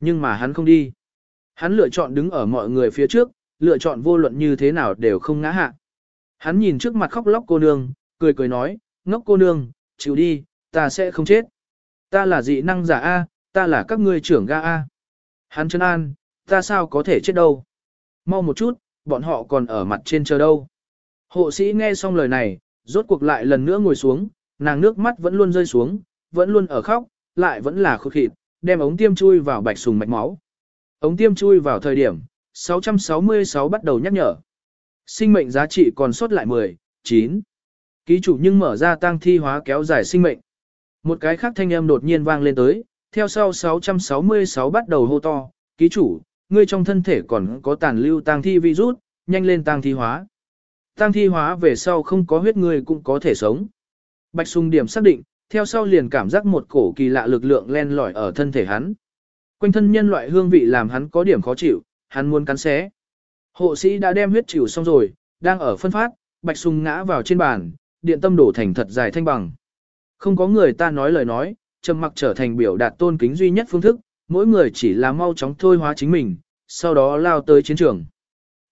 Nhưng mà hắn không đi. Hắn lựa chọn đứng ở mọi người phía trước, lựa chọn vô luận như thế nào đều không ngã hạ. Hắn nhìn trước mặt khóc lóc cô nương, cười cười nói, ngốc cô nương, chịu đi, ta sẽ không chết. Ta là dị năng giả A, ta là các ngươi trưởng ga A. Hắn chân an, ta sao có thể chết đâu. Mau một chút, bọn họ còn ở mặt trên chờ đâu. Hộ sĩ nghe xong lời này, rốt cuộc lại lần nữa ngồi xuống, nàng nước mắt vẫn luôn rơi xuống, vẫn luôn ở khóc, lại vẫn là khô khịt, đem ống tiêm chui vào bạch sùng mạch máu. Ống tiêm chui vào thời điểm, 666 bắt đầu nhắc nhở. Sinh mệnh giá trị còn sót lại 10, 9. Ký chủ nhưng mở ra tăng thi hóa kéo dài sinh mệnh. Một cái khác thanh âm đột nhiên vang lên tới, theo sau 666 bắt đầu hô to, ký chủ, ngươi trong thân thể còn có tàn lưu tăng thi virus, nhanh lên tăng thi hóa. Tăng thi hóa về sau không có huyết ngươi cũng có thể sống. Bạch Sùng điểm xác định, theo sau liền cảm giác một cổ kỳ lạ lực lượng len lỏi ở thân thể hắn. Quanh thân nhân loại hương vị làm hắn có điểm khó chịu, hắn muốn cắn xé. Hộ sĩ đã đem huyết chịu xong rồi, đang ở phân phát, Bạch Sùng ngã vào trên bàn, điện tâm đổ thành thật dài thanh bằng. Không có người ta nói lời nói, trầm mặc trở thành biểu đạt tôn kính duy nhất phương thức, mỗi người chỉ là mau chóng thôi hóa chính mình, sau đó lao tới chiến trường.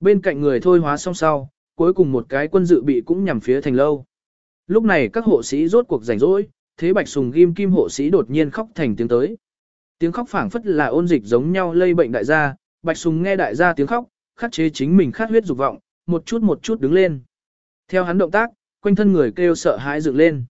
Bên cạnh người thôi hóa xong sau, cuối cùng một cái quân dự bị cũng nhằm phía thành lâu. Lúc này các hộ sĩ rốt cuộc rảnh rỗi, thế Bạch Sùng ghim kim hộ sĩ đột nhiên khóc thành tiếng tới. Tiếng khóc phảng phất là ôn dịch giống nhau lây bệnh đại gia, Bạch Sùng nghe đại gia tiếng khóc, khắc chế chính mình khát huyết dục vọng, một chút một chút đứng lên. Theo hắn động tác, quanh thân người kêu sợ hãi dựng lên.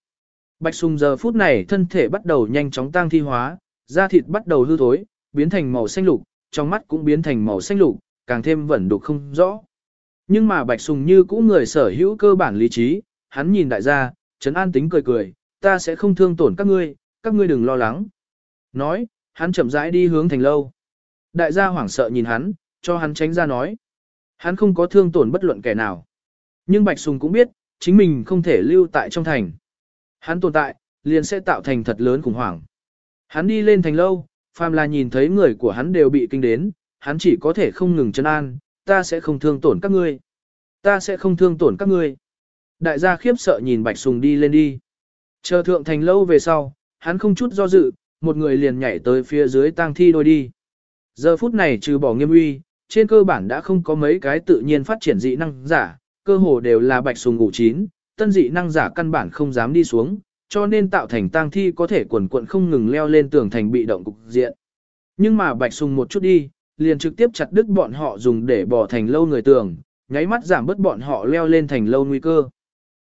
Bạch Sùng giờ phút này thân thể bắt đầu nhanh chóng tăng thi hóa, da thịt bắt đầu hư thối, biến thành màu xanh lục, trong mắt cũng biến thành màu xanh lục, càng thêm vẩn đục không rõ. Nhưng mà Bạch Sùng như cũ người sở hữu cơ bản lý trí, hắn nhìn đại gia, trấn an tính cười cười, ta sẽ không thương tổn các ngươi, các ngươi đừng lo lắng. Nói, hắn chậm rãi đi hướng thành lâu. Đại gia hoảng sợ nhìn hắn, cho hắn tránh ra nói. Hắn không có thương tổn bất luận kẻ nào. Nhưng Bạch Sùng cũng biết, chính mình không thể lưu tại trong thành. Hắn tồn tại, liền sẽ tạo thành thật lớn khủng hoảng. Hắn đi lên thành lâu, phàm là nhìn thấy người của hắn đều bị kinh đến, hắn chỉ có thể không ngừng chân an, ta sẽ không thương tổn các ngươi. Ta sẽ không thương tổn các ngươi. Đại gia khiếp sợ nhìn Bạch Sùng đi lên đi. Chờ thượng thành lâu về sau, hắn không chút do dự, một người liền nhảy tới phía dưới tang thi đôi đi. Giờ phút này trừ bỏ nghiêm uy, trên cơ bản đã không có mấy cái tự nhiên phát triển dị năng giả, cơ hồ đều là bạch sùng ngủ chín, tân dị năng giả căn bản không dám đi xuống, cho nên tạo thành tang thi có thể quần quận không ngừng leo lên tường thành bị động cục diện. Nhưng mà bạch sùng một chút đi, liền trực tiếp chặt đứt bọn họ dùng để bỏ thành lâu người tường, nháy mắt giảm bớt bọn họ leo lên thành lâu nguy cơ.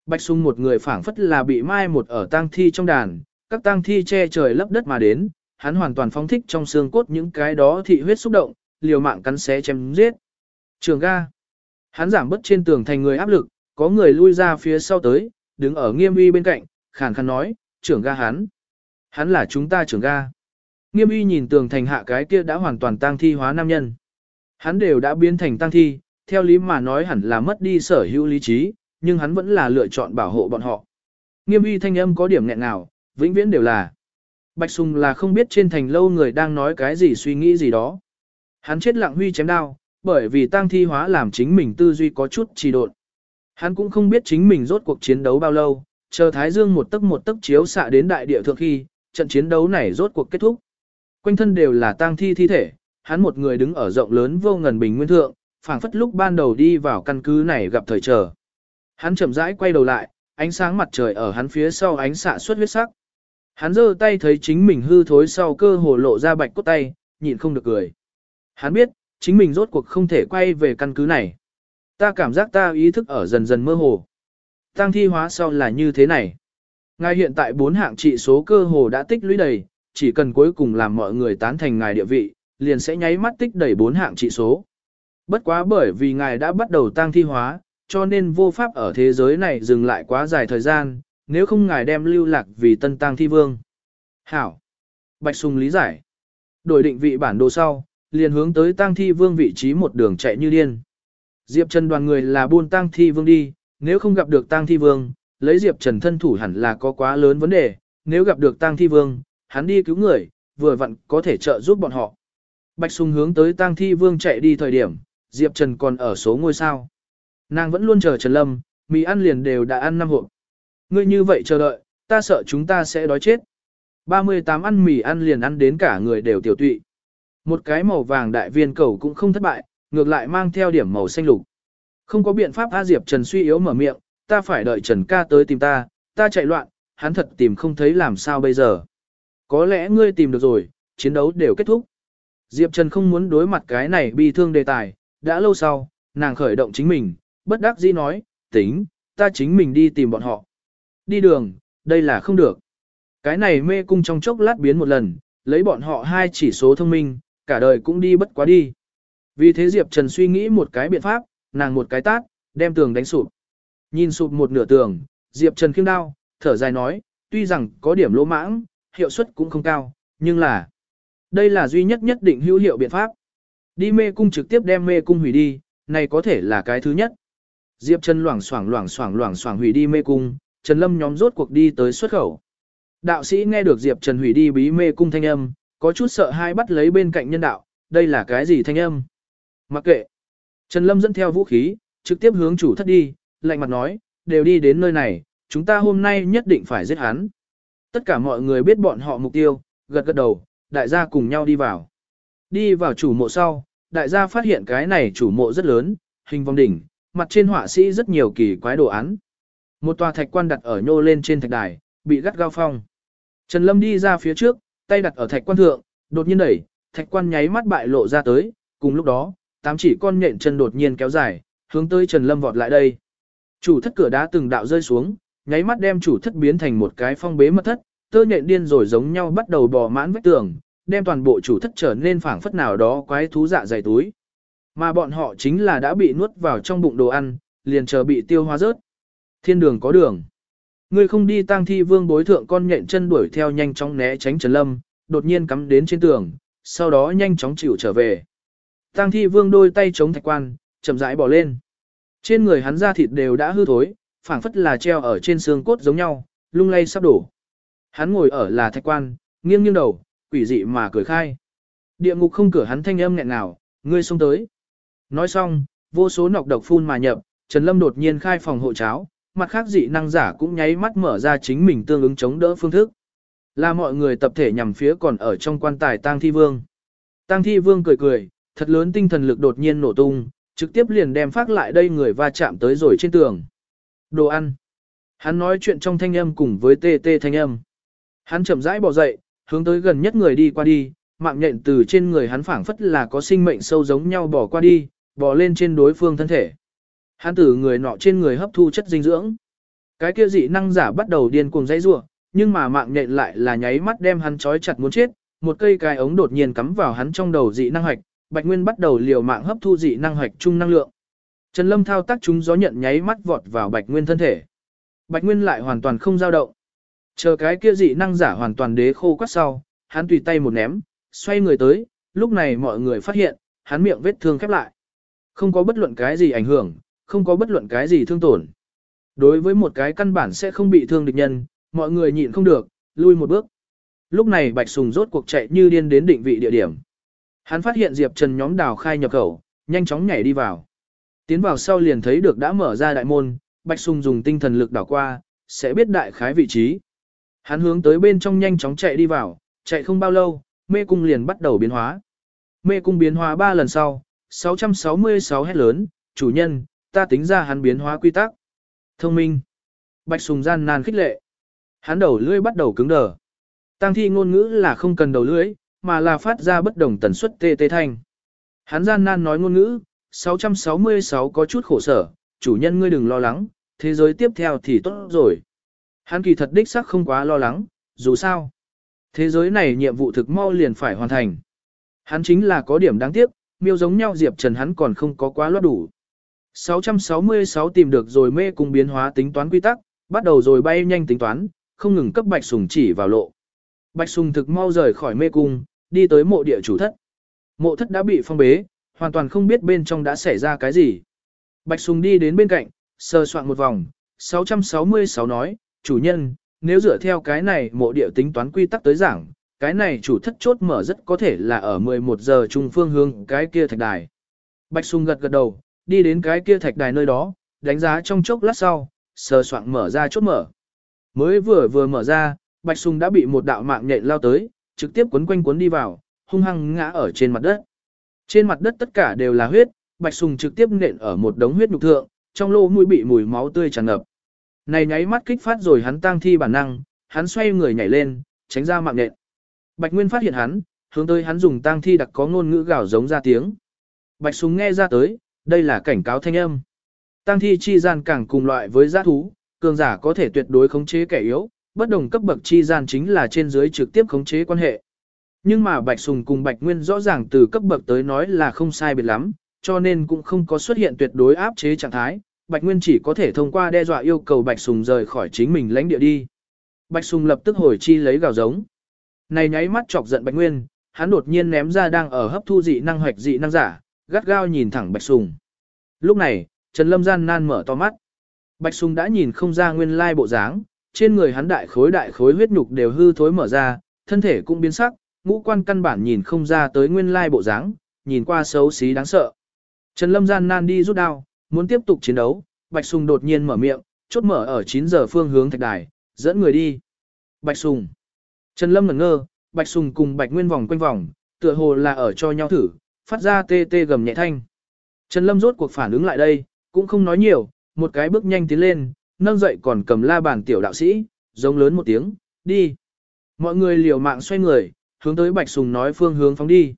Bạch sùng một người phảng phất là bị mai một ở tang thi trong đàn, các tang thi che trời lấp đất mà đến, hắn hoàn toàn phóng thích trong xương cốt những cái đó thị huyết xúc động, liều mạng cắn xé chém giết. Trường ga. Hắn giảm bớt trên tường thành người áp lực, có người lui ra phía sau tới, đứng ở nghiêm uy bên cạnh, khàn khàn nói, trưởng ga hắn. Hắn là chúng ta trưởng ga. Nghiêm uy nhìn tường thành hạ cái kia đã hoàn toàn tang thi hóa nam nhân. Hắn đều đã biến thành tang thi, theo lý mà nói hẳn là mất đi sở hữu lý trí, nhưng hắn vẫn là lựa chọn bảo hộ bọn họ. Nghiêm uy thanh âm có điểm nghẹn nào, vĩnh viễn đều là. Bạch Sùng là không biết trên thành lâu người đang nói cái gì suy nghĩ gì đó. Hắn chết lặng huy chém đao, bởi vì tang thi hóa làm chính mình tư duy có chút trì độn. Hắn cũng không biết chính mình rốt cuộc chiến đấu bao lâu, chờ Thái Dương một tấc một tấc chiếu xạ đến đại địa thượng khi, trận chiến đấu này rốt cuộc kết thúc. Quanh thân đều là tang thi thi thể, hắn một người đứng ở rộng lớn vô ngần bình nguyên thượng, phảng phất lúc ban đầu đi vào căn cứ này gặp thời trở. Hắn chậm rãi quay đầu lại, ánh sáng mặt trời ở hắn phía sau ánh xạ xuất huyết sắc. Hắn giơ tay thấy chính mình hư thối sau cơ hồ lộ ra bạch cốt tay, nhịn không được cười. Hắn biết, chính mình rốt cuộc không thể quay về căn cứ này. Ta cảm giác ta ý thức ở dần dần mơ hồ. Tăng thi hóa sau là như thế này. Ngài hiện tại bốn hạng trị số cơ hồ đã tích lũy đầy, chỉ cần cuối cùng làm mọi người tán thành ngài địa vị, liền sẽ nháy mắt tích đầy bốn hạng trị số. Bất quá bởi vì ngài đã bắt đầu tăng thi hóa, cho nên vô pháp ở thế giới này dừng lại quá dài thời gian, nếu không ngài đem lưu lạc vì tân tang thi vương. Hảo. Bạch Sùng lý giải. Đổi định vị bản đồ sau, liền hướng tới tang thi vương vị trí một đường chạy như điên. Diệp Trần đoàn người là buôn tang thi vương đi, nếu không gặp được tang thi vương, lấy Diệp Trần thân thủ hẳn là có quá lớn vấn đề, nếu gặp được tang thi vương, hắn đi cứu người, vừa vặn có thể trợ giúp bọn họ. Bạch Sùng hướng tới tang thi vương chạy đi thời điểm, Diệp Trần còn ở số ngôi sao. Nàng vẫn luôn chờ Trần Lâm, mì ăn liền đều đã ăn năm hộp. Ngươi như vậy chờ đợi, ta sợ chúng ta sẽ đói chết. 38 ăn mì ăn liền ăn đến cả người đều tiểu tụy. Một cái màu vàng đại viên cầu cũng không thất bại, ngược lại mang theo điểm màu xanh lục. Không có biện pháp A Diệp Trần suy yếu mở miệng, ta phải đợi Trần ca tới tìm ta, ta chạy loạn, hắn thật tìm không thấy làm sao bây giờ. Có lẽ ngươi tìm được rồi, chiến đấu đều kết thúc. Diệp Trần không muốn đối mặt cái này bi thương đề tài, đã lâu sau, nàng khởi động chính mình, bất đắc dĩ nói, tính, ta chính mình đi tìm bọn họ. Đi đường, đây là không được. Cái này mê cung trong chốc lát biến một lần, lấy bọn họ hai chỉ số thông minh, cả đời cũng đi bất quá đi. Vì thế Diệp Trần suy nghĩ một cái biện pháp, nàng một cái tát, đem tường đánh sụp. Nhìn sụp một nửa tường, Diệp Trần khiêng đao, thở dài nói, tuy rằng có điểm lỗ mãng, hiệu suất cũng không cao, nhưng là đây là duy nhất nhất định hữu hiệu biện pháp. Đi mê cung trực tiếp đem mê cung hủy đi, này có thể là cái thứ nhất. Diệp Trần loảng xoảng loảng xoảng loảng xoảng hủy đi mê cung, Trần Lâm nhóm rốt cuộc đi tới xuất khẩu. Đạo sĩ nghe được Diệp Trần hủy đi bí mê cung thanh âm, có chút sợ hai bắt lấy bên cạnh nhân đạo, đây là cái gì thanh âm? Mặc kệ. Trần Lâm dẫn theo vũ khí, trực tiếp hướng chủ thất đi, lạnh mặt nói, đều đi đến nơi này, chúng ta hôm nay nhất định phải giết hắn. Tất cả mọi người biết bọn họ mục tiêu, gật gật đầu, đại gia cùng nhau đi vào. Đi vào chủ mộ sau, đại gia phát hiện cái này chủ mộ rất lớn, hình vòng đỉnh, mặt trên họa sĩ rất nhiều kỳ quái đồ án. Một tòa thạch quan đặt ở nhô lên trên thạch đài, bị gắt gao phong. Trần Lâm đi ra phía trước, tay đặt ở thạch quan thượng, đột nhiên đẩy, thạch quan nháy mắt bại lộ ra tới, cùng lúc đó, tám chỉ con nhện chân đột nhiên kéo dài, hướng tới Trần Lâm vọt lại đây. Chủ thất cửa đá từng đạo rơi xuống, nháy mắt đem chủ thất biến thành một cái phong bế mật thất, tơ nhện điên rồi giống nhau bắt đầu bò mãn vách tường, đem toàn bộ chủ thất trở nên phảng phất nào đó quái thú dạ dày túi. Mà bọn họ chính là đã bị nuốt vào trong bụng đồ ăn, liền chờ bị tiêu hóa rớt. Thiên đường có đường. Ngươi không đi tang thi vương bối thượng con nhện chân đuổi theo nhanh chóng né tránh Trần Lâm, đột nhiên cắm đến trên tường, sau đó nhanh chóng chịu trở về. Tang thi vương đôi tay chống thạch quan, chậm rãi bỏ lên. Trên người hắn da thịt đều đã hư thối, phảng phất là treo ở trên xương cốt giống nhau, lung lay sắp đổ. Hắn ngồi ở là thạch quan, nghiêng nghiêng đầu, quỷ dị mà cười khai. Địa ngục không cửa hắn thanh âm nghẹn nào, ngươi xông tới. Nói xong, vô số nọc độc phun mà nhập, Trần Lâm đột nhiên khai phòng hộ cháo, mặt khác dị năng giả cũng nháy mắt mở ra chính mình tương ứng chống đỡ phương thức. Là mọi người tập thể nhằm phía còn ở trong quan tài tang thi vương. Tang thi vương cười cười, thật lớn tinh thần lực đột nhiên nổ tung, trực tiếp liền đem phát lại đây người va chạm tới rồi trên tường. Đồ ăn. Hắn nói chuyện trong thanh âm cùng với tê tê thanh âm. Hắn chậm rãi bỏ dậy, hướng tới gần nhất người đi qua đi, mạng nhện từ trên người hắn phảng phất là có sinh mệnh sâu giống nhau bỏ qua đi, bò lên trên đối phương thân thể. Hắn tử người nọ trên người hấp thu chất dinh dưỡng. Cái kia dị năng giả bắt đầu điên cuồng dãy rủa, nhưng mà mạng nhện lại là nháy mắt đem hắn trói chặt muốn chết, một cây cài ống đột nhiên cắm vào hắn trong đầu dị năng hạch, Bạch Nguyên bắt đầu liều mạng hấp thu dị năng hạch trung năng lượng. Trần Lâm thao tác chúng gió nhận nháy mắt vọt vào Bạch Nguyên thân thể. Bạch Nguyên lại hoàn toàn không dao động. Chờ cái kia dị năng giả hoàn toàn đế khô quắt sau, hắn tùy tay một ném, xoay người tới, lúc này mọi người phát hiện, hắn miệng vết thương khép lại. Không có bất luận cái gì ảnh hưởng, không có bất luận cái gì thương tổn. Đối với một cái căn bản sẽ không bị thương địch nhân, mọi người nhịn không được, lui một bước. Lúc này Bạch Sùng rốt cuộc chạy như điên đến định vị địa điểm. Hắn phát hiện Diệp Trần nhóm đào khai nhập khẩu, nhanh chóng nhảy đi vào. Tiến vào sau liền thấy được đã mở ra đại môn, Bạch Sùng dùng tinh thần lực đảo qua, sẽ biết đại khái vị trí. Hắn hướng tới bên trong nhanh chóng chạy đi vào, chạy không bao lâu, mê cung liền bắt đầu biến hóa. Mê cung biến hóa 3 lần sau, 666 hét lớn, chủ nhân, ta tính ra hắn biến hóa quy tắc. Thông minh. Bạch Sùng gian nan khích lệ. Hắn đầu lưỡi bắt đầu cứng đờ. Tăng thi ngôn ngữ là không cần đầu lưỡi, mà là phát ra bất đồng tần suất tê tê thanh. Hắn gian nan nói ngôn ngữ, 666 có chút khổ sở, chủ nhân ngươi đừng lo lắng, thế giới tiếp theo thì tốt rồi. Hắn kỳ thật đích xác không quá lo lắng, dù sao. Thế giới này nhiệm vụ thực mau liền phải hoàn thành. Hắn chính là có điểm đáng tiếc, miêu giống nhau Diệp Trần hắn còn không có quá loát đủ. 666 tìm được rồi mê cùng biến hóa tính toán quy tắc, bắt đầu rồi bay nhanh tính toán, không ngừng cấp Bạch Sùng chỉ vào lộ. Bạch Sùng thực mau rời khỏi mê cung, đi tới mộ địa chủ thất. Mộ thất đã bị phong bế, hoàn toàn không biết bên trong đã xảy ra cái gì. Bạch Sùng đi đến bên cạnh, sơ soạn một vòng, 666 nói, chủ nhân, nếu dựa theo cái này mộ địa tính toán quy tắc tới giảng, cái này chủ thất chốt mở rất có thể là ở 11 giờ trung phương hướng cái kia thạch đài. Bạch Sùng gật gật đầu, đi đến cái kia thạch đài nơi đó, đánh giá trong chốc lát sau, sờ soạn mở ra chốt mở. Mới vừa vừa mở ra, Bạch Sùng đã bị một đạo mạng nhện lao tới, trực tiếp quấn quanh quấn đi vào, hung hăng ngã ở trên mặt đất. Trên mặt đất tất cả đều là huyết, Bạch Sùng trực tiếp nện ở một đống huyết nhục thượng, trong lỗ mũi bị mùi máu tươi tràn ngập. Này nháy mắt kích phát rồi hắn tang thi bản năng, hắn xoay người nhảy lên, tránh ra mạng nhện. Bạch Nguyên phát hiện hắn, hướng tới hắn dùng tang thi đặc có ngôn ngữ gào giống ra tiếng. Bạch Sùng nghe ra tới, đây là cảnh cáo thanh âm. Tang thi chi gian càng cùng loại với giã thú, cường giả có thể tuyệt đối khống chế kẻ yếu, bất đồng cấp bậc chi gian chính là trên dưới trực tiếp khống chế quan hệ. Nhưng mà Bạch Sùng cùng Bạch Nguyên rõ ràng từ cấp bậc tới nói là không sai biệt lắm, cho nên cũng không có xuất hiện tuyệt đối áp chế trạng thái. Bạch Nguyên chỉ có thể thông qua đe dọa yêu cầu Bạch Sùng rời khỏi chính mình lãnh địa đi. Bạch Sùng lập tức hồi chi lấy gào giống. Này nháy mắt chọc giận Bạch Nguyên, hắn đột nhiên ném ra đang ở hấp thu dị năng hoạch dị năng giả, gắt gao nhìn thẳng Bạch Sùng. Lúc này, Trần Lâm gian nan mở to mắt. Bạch Sùng đã nhìn không ra nguyên lai bộ dáng, trên người hắn đại khối đại khối huyết nhục đều hư thối mở ra, thân thể cũng biến sắc, ngũ quan căn bản nhìn không ra tới nguyên lai bộ dáng, nhìn qua xấu xí đáng sợ. Trần Lâm gian nan đi rút đao, muốn tiếp tục chiến đấu, Bạch Sùng đột nhiên mở miệng, chốt mở ở 9 giờ phương hướng thạch đài, dẫn người đi. Bạch Sùng. Trần Lâm ngẩn ngơ, Bạch Sùng cùng Bạch Nguyên vòng quanh vòng, tựa hồ là ở cho nhau thử, phát ra tê tê gầm nhẹ thanh. Trần Lâm rốt cuộc phản ứng lại đây, cũng không nói nhiều, một cái bước nhanh tiến lên, nâng dậy còn cầm la bàn tiểu đạo sĩ, giống lớn một tiếng, đi. Mọi người liều mạng xoay người, hướng tới Bạch Sùng nói phương hướng phóng đi.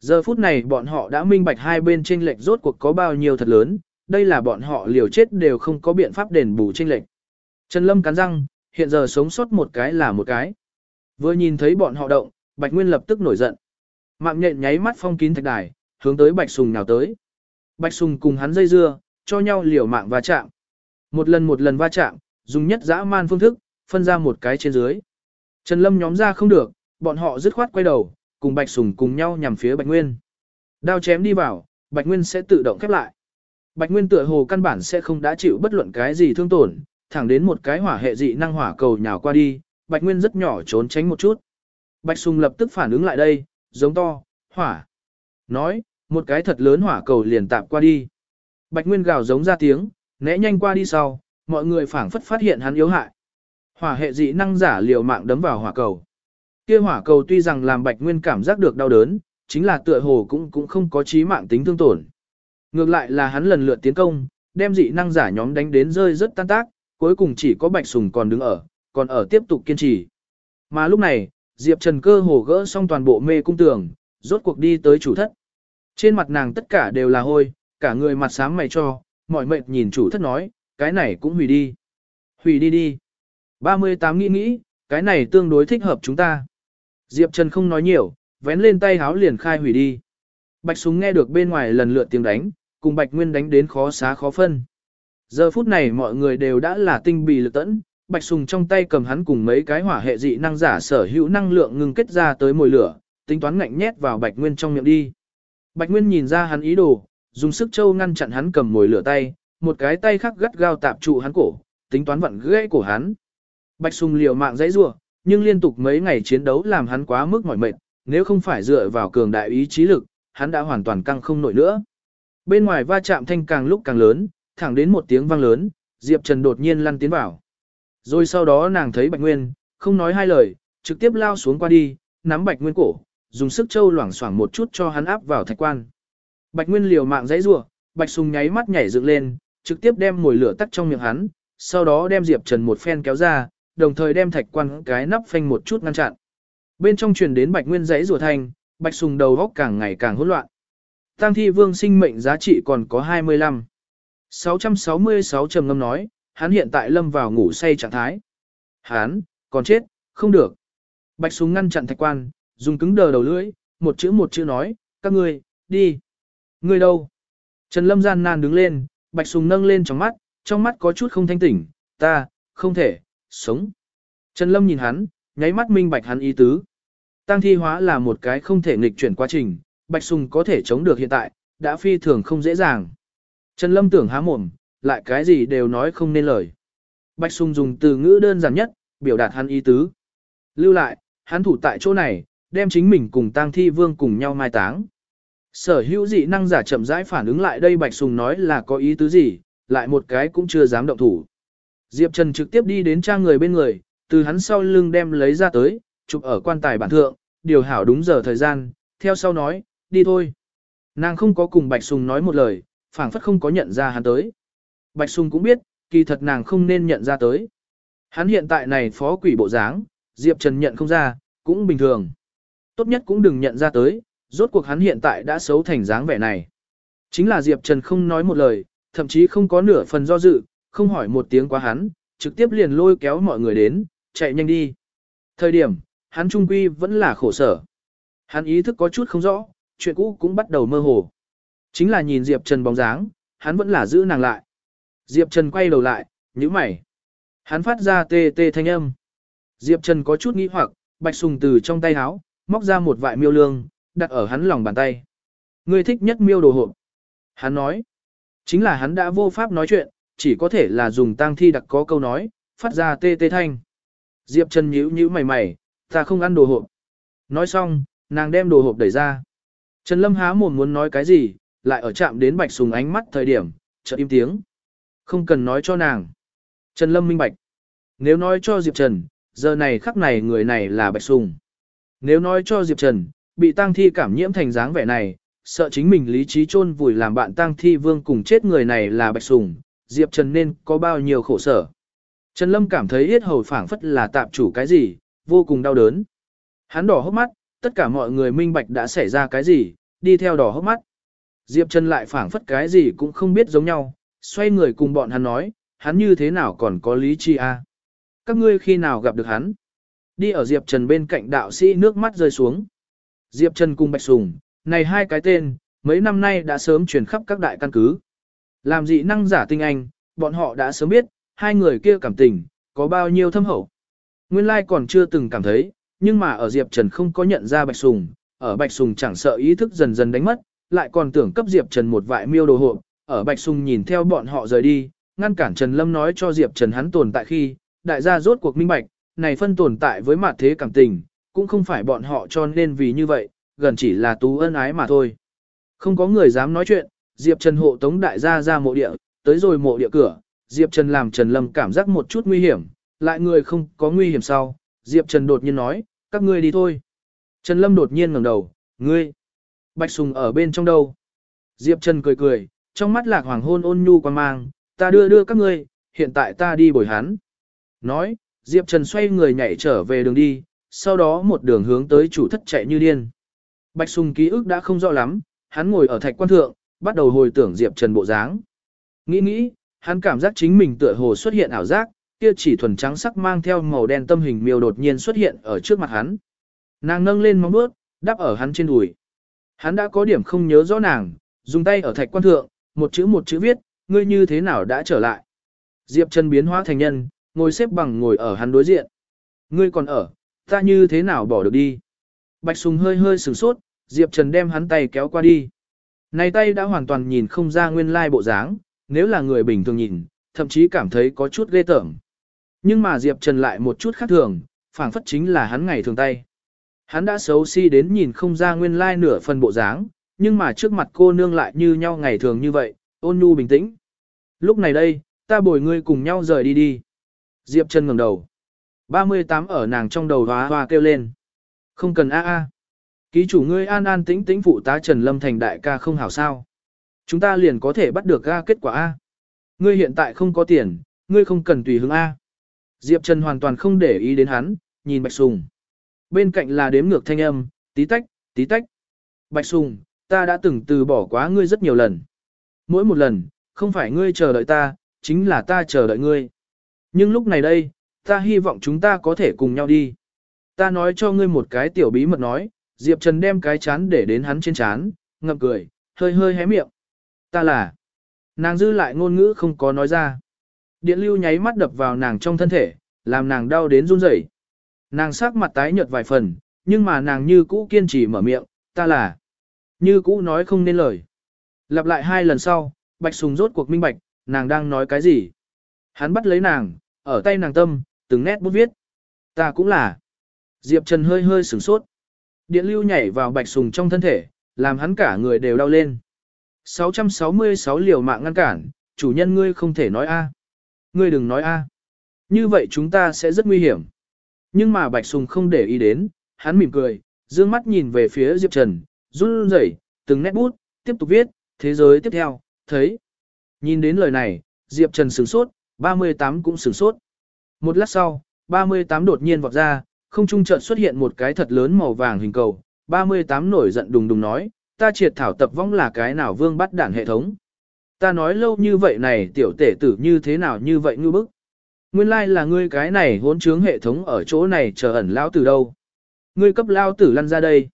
Giờ phút này bọn họ đã minh bạch hai bên tranh lệch rốt cuộc có bao nhiêu thật lớn, đây là bọn họ liều chết đều không có biện pháp đền bù tranh lệch. Trần Lâm cắn răng, hiện giờ sống sót một cái là một cái. Vừa nhìn thấy bọn họ động, Bạch Nguyên lập tức nổi giận. Mạng nhện nháy mắt phong kín thạch đài, hướng tới Bạch Sùng nào tới. Bạch Sùng cùng hắn dây dưa, cho nhau liều mạng va chạm. Một lần một lần va chạm, dùng nhất dã man phương thức, phân ra một cái trên dưới. Trần Lâm nhóm ra không được, bọn họ dứt khoát quay đầu, cùng Bạch Sùng cùng nhau nhằm phía Bạch Nguyên. Đao chém đi vào, Bạch Nguyên sẽ tự động khép lại. Bạch Nguyên tựa hồ căn bản sẽ không đã chịu bất luận cái gì thương tổn, thẳng đến một cái hỏa hệ dị năng hỏa cầu nhào qua đi, Bạch Nguyên rất nhỏ trốn tránh một chút. Bạch Sùng lập tức phản ứng lại đây, giống to, hỏa. Nói, một cái thật lớn hỏa cầu liền tạp qua đi. Bạch Nguyên gào giống ra tiếng, né nhanh qua đi sau, mọi người phảng phất phát hiện hắn yếu hại. Hỏa hệ dị năng giả liều mạng đấm vào hỏa cầu. Kia hỏa cầu tuy rằng làm Bạch Nguyên cảm giác được đau đớn, chính là tựa hồ cũng cũng không có chí mạng tính thương tổn. Ngược lại là hắn lần lượt tiến công, đem dị năng giả nhóm đánh đến rơi rất tan tác, cuối cùng chỉ có Bạch Sùng còn đứng ở, còn ở tiếp tục kiên trì. Mà lúc này, Diệp Trần cơ hồ gỡ xong toàn bộ mê cung tường, rốt cuộc đi tới chủ thất. Trên mặt nàng tất cả đều là hôi, cả người mặt xám mày cho, mỏi mệt nhìn chủ thất nói, cái này cũng hủy đi. Hủy đi đi. 38 nghĩ nghĩ, cái này tương đối thích hợp chúng ta. Diệp Trần không nói nhiều, vén lên tay háo liền khai hủy đi. Bạch súng nghe được bên ngoài lần lượt tiếng đánh, cùng Bạch Nguyên đánh đến khó xá khó phân. Giờ phút này mọi người đều đã là tinh bì lực tẫn, Bạch Sùng trong tay cầm hắn cùng mấy cái hỏa hệ dị năng giả sở hữu năng lượng ngưng kết ra tới mồi lửa, tính toán ngạnh nhét vào Bạch Nguyên trong miệng đi. Bạch Nguyên nhìn ra hắn ý đồ, dùng sức châu ngăn chặn hắn cầm mồi lửa tay, một cái tay khác gắt gao tạp trụ hắn cổ, tính toán vặn gãy cổ hắn. Bạch Sùng liều mạng dãy rủa, nhưng liên tục mấy ngày chiến đấu làm hắn quá mức mỏi mệt, nếu không phải dựa vào cường đại ý chí lực, hắn đã hoàn toàn căng không nổi nữa. Bên ngoài va chạm thanh càng lúc càng lớn, thẳng đến một tiếng vang lớn, Diệp Trần đột nhiên lăn tiến vào. Rồi sau đó nàng thấy Bạch Nguyên, không nói hai lời, trực tiếp lao xuống qua đi, nắm Bạch Nguyên cổ, dùng sức châu loảng xoảng một chút cho hắn áp vào thạch quan. Bạch Nguyên liều mạng dãy rủa, Bạch Sùng nháy mắt nhảy dựng lên, trực tiếp đem mồi lửa tắt trong miệng hắn, sau đó đem Diệp Trần một phen kéo ra, đồng thời đem thạch quan cái nắp phanh một chút ngăn chặn. Bên trong truyền đến Bạch Nguyên dãy rủa thành, Bạch Sùng đầu góc càng ngày càng hỗn loạn. Tăng thi vương sinh mệnh giá trị còn có 25. 666 trầm ngâm nói, hắn hiện tại lâm vào ngủ say trạng thái. Hắn, còn chết, không được. Bạch súng ngăn chặn thạch quan, dùng cứng đờ đầu lưỡi, một chữ một chữ nói, các ngươi, đi. Ngươi đâu? Trần Lâm gian nan đứng lên, Bạch Sùng nâng lên trong mắt, trong mắt có chút không thanh tỉnh, ta, không thể, sống. Trần Lâm nhìn hắn, nháy mắt minh bạch hắn ý tứ. Tăng thi hóa là một cái không thể nghịch chuyển quá trình, Bạch Sùng có thể chống được hiện tại, đã phi thường không dễ dàng. Trần Lâm tưởng há mồm, lại cái gì đều nói không nên lời. Bạch Sùng dùng từ ngữ đơn giản nhất, biểu đạt hắn ý tứ. Lưu lại, hắn thủ tại chỗ này, đem chính mình cùng tang thi vương cùng nhau mai táng. Sở hữu dị năng giả chậm rãi phản ứng lại đây Bạch Sùng nói là có ý tứ gì, lại một cái cũng chưa dám động thủ. Diệp Trần trực tiếp đi đến trang người bên người, từ hắn sau lưng đem lấy ra tới, chụp ở quan tài bản thượng, điều hảo đúng giờ thời gian, theo sau nói, đi thôi. Nàng không có cùng Bạch Sùng nói một lời, phảng phất không có nhận ra hắn tới. Bạch Sùng cũng biết, kỳ thật nàng không nên nhận ra tới. Hắn hiện tại này phó quỷ bộ dáng, Diệp Trần nhận không ra, cũng bình thường. Tốt nhất cũng đừng nhận ra tới, rốt cuộc hắn hiện tại đã xấu thành dáng vẻ này. Chính là Diệp Trần không nói một lời, thậm chí không có nửa phần do dự, không hỏi một tiếng quá hắn, trực tiếp liền lôi kéo mọi người đến, chạy nhanh đi. Thời điểm, hắn trung quy vẫn là khổ sở. Hắn ý thức có chút không rõ, chuyện cũ cũng bắt đầu mơ hồ. Chính là nhìn Diệp Trần bóng dáng, hắn vẫn là giữ nàng lại. Diệp Trần quay đầu lại, nhíu mày. Hắn phát ra tê tê thanh âm. Diệp Trần có chút nghi hoặc, Bạch Sùng từ trong tay áo, móc ra một vại miêu lương, đặt ở hắn lòng bàn tay. Ngươi thích nhất miêu đồ hộp. Hắn nói. Chính là hắn đã vô pháp nói chuyện, chỉ có thể là dùng tang thi đặc có câu nói, phát ra tê tê thanh. Diệp Trần nhíu nhíu mày mày, ta không ăn đồ hộp. Nói xong, nàng đem đồ hộp đẩy ra. Trần Lâm há mồm muốn nói cái gì, lại ở chạm đến Bạch Sùng ánh mắt thời điểm, chợt im tiếng. Không cần nói cho nàng. Trần Lâm minh bạch. Nếu nói cho Diệp Trần, giờ này khắc này người này là Bạch Sùng. Nếu nói cho Diệp Trần, bị tang thi cảm nhiễm thành dáng vẻ này, sợ chính mình lý trí chôn vùi làm bạn tang thi vương cùng chết người này là Bạch Sùng, Diệp Trần nên có bao nhiêu khổ sở. Trần Lâm cảm thấy yết hầu phảng phất là tạm chủ cái gì, vô cùng đau đớn. Hắn đỏ hốc mắt, tất cả mọi người minh bạch đã xảy ra cái gì, đi theo đỏ hốc mắt. Diệp Trần lại phảng phất cái gì cũng không biết giống nhau, xoay người cùng bọn hắn nói, hắn như thế nào còn có lý chi a? À? Các ngươi khi nào gặp được hắn? Đi ở Diệp Trần bên cạnh đạo sĩ nước mắt rơi xuống. Diệp Trần cùng Bạch Sùng, này hai cái tên, mấy năm nay đã sớm truyền khắp các đại căn cứ. Làm dị năng giả tinh anh, bọn họ đã sớm biết, hai người kia cảm tình, có bao nhiêu thâm hậu. Nguyên lai còn chưa từng cảm thấy, nhưng mà ở Diệp Trần không có nhận ra Bạch Sùng, ở Bạch Sùng chẳng sợ ý thức dần dần đánh mất, lại còn tưởng cấp Diệp Trần một vại miêu đồ hộ, ở Bạch Sùng nhìn theo bọn họ rời đi, ngăn cản Trần Lâm nói cho Diệp Trần hắn tồn tại khi, đại gia rốt cuộc minh bạch, này phân tồn tại với mặt thế cảm tình, cũng không phải bọn họ cho nên vì như vậy, gần chỉ là tú ân ái mà thôi. Không có người dám nói chuyện, Diệp Trần hộ tống đại gia ra mộ địa, tới rồi mộ địa cửa, Diệp Trần làm Trần Lâm cảm giác một chút nguy hiểm, lại người không có nguy hiểm sau, Diệp Trần đột nhiên nói, các ngươi đi thôi. Trần Lâm đột nhiên ngẩng đầu, ngươi, Bạch Sùng ở bên trong đâu? Diệp Trần cười cười, trong mắt lạc hoàng hôn ôn nhu quan mang, ta đưa đưa các ngươi, hiện tại ta đi bồi hắn. Nói, Diệp Trần xoay người nhảy trở về đường đi, sau đó một đường hướng tới chủ thất chạy như điên. Bạch Sùng ký ức đã không rõ lắm, hắn ngồi ở thạch quan thượng, bắt đầu hồi tưởng Diệp Trần bộ dáng. Nghĩ nghĩ, hắn cảm giác chính mình tựa hồ xuất hiện ảo giác, kia chỉ thuần trắng sắc mang theo màu đen tâm hình miêu đột nhiên xuất hiện ở trước mặt hắn. Nàng nâng lên móng bước, đắp ở hắn trên đùi. Hắn đã có điểm không nhớ rõ nàng, dùng tay ở thạch quan thượng, một chữ một chữ viết, ngươi như thế nào đã trở lại. Diệp Trần biến hóa thành nhân, ngồi xếp bằng ngồi ở hắn đối diện. Ngươi còn ở, ta như thế nào bỏ được đi. Bạch Sùng hơi hơi sửng sốt, Diệp Trần đem hắn tay kéo qua đi. Này tay đã hoàn toàn nhìn không ra nguyên lai bộ dáng, nếu là người bình thường nhìn, thậm chí cảm thấy có chút ghê tởm. Nhưng mà Diệp Trần lại một chút khác thường, phảng phất chính là hắn ngày thường tay. Hắn đã xấu xí si đến nhìn không ra nguyên lai nửa phần bộ dáng, nhưng mà trước mặt cô nương lại như nhau ngày thường như vậy, ôn nhu bình tĩnh. Lúc này đây, ta bồi ngươi cùng nhau rời đi đi. Diệp Trần ngẩng đầu. 38 ở nàng trong đầu hóa hoa kêu lên. Không cần a a. Ký chủ ngươi an an tĩnh tĩnh phụ tá Trần Lâm thành đại ca không hảo sao. Chúng ta liền có thể bắt được ra kết quả a. Ngươi hiện tại không có tiền, ngươi không cần tùy hứng a. Diệp Trần hoàn toàn không để ý đến hắn, nhìn Bạch Sùng. Bên cạnh là đếm ngược thanh âm, tí tách, tí tách. Bạch Sùng, ta đã từng từ bỏ quá ngươi rất nhiều lần. Mỗi một lần, không phải ngươi chờ đợi ta, chính là ta chờ đợi ngươi. Nhưng lúc này đây, ta hy vọng chúng ta có thể cùng nhau đi. Ta nói cho ngươi một cái tiểu bí mật nói, Diệp Trần đem cái chán để đến hắn trên chán, ngậm cười, hơi hơi hé miệng. Ta là... Nàng dư lại ngôn ngữ không có nói ra. Điện lưu nháy mắt đập vào nàng trong thân thể, làm nàng đau đến run rẩy. Nàng sắc mặt tái nhợt vài phần, nhưng mà nàng như cũ kiên trì mở miệng, ta là... Như cũ nói không nên lời. Lặp lại hai lần sau, Bạch Sùng rốt cuộc minh bạch, nàng đang nói cái gì. Hắn bắt lấy nàng, ở tay nàng tâm, từng nét bút viết. Ta cũng là. Diệp Trần hơi hơi sửng sốt. Điện lưu nhảy vào Bạch Sùng trong thân thể, làm hắn cả người đều đau lên. 666 liều mạng ngăn cản, chủ nhân ngươi không thể nói a. Ngươi đừng nói a. Như vậy chúng ta sẽ rất nguy hiểm. Nhưng mà Bạch Sùng không để ý đến, hắn mỉm cười, dương mắt nhìn về phía Diệp Trần, run rẩy, từng nét bút, tiếp tục viết, thế giới tiếp theo, thấy. Nhìn đến lời này, Diệp Trần sửng sốt, 38 cũng sửng sốt. Một lát sau, 38 đột nhiên vọt ra, không trung chợt xuất hiện một cái thật lớn màu vàng hình cầu. 38 nổi giận đùng đùng nói, ta triệt thảo tập vong là cái nào vương bắt đảng hệ thống. Ta nói lâu như vậy này tiểu tể tử như thế nào như vậy ngư bức. Nguyên lai like là ngươi cái này hỗn trướng hệ thống ở chỗ này chờ ẩn lao tử đâu. Ngươi cấp lao tử lăn ra đây.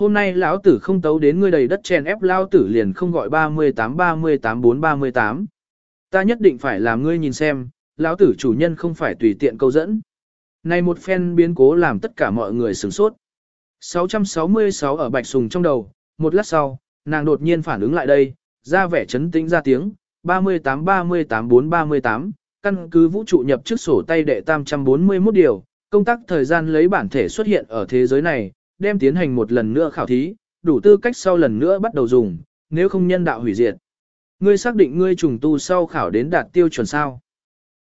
Hôm nay lão tử không tấu đến ngươi đầy đất chèn ép lão tử liền không gọi 38 38 4 38. Ta nhất định phải làm ngươi nhìn xem, lão tử chủ nhân không phải tùy tiện câu dẫn. Này một phen biến cố làm tất cả mọi người sửng sốt. 666 ở bạch sùng trong đầu, một lát sau, nàng đột nhiên phản ứng lại đây, ra vẻ chấn tĩnh ra tiếng, 38 38 4 38, căn cứ vũ trụ nhập trước sổ tay đệ 341 điều, công tác thời gian lấy bản thể xuất hiện ở thế giới này, đem tiến hành một lần nữa khảo thí, đủ tư cách sau lần nữa bắt đầu dùng, nếu không nhân đạo hủy diệt. Ngươi xác định ngươi trùng tu sau khảo đến đạt tiêu chuẩn sao?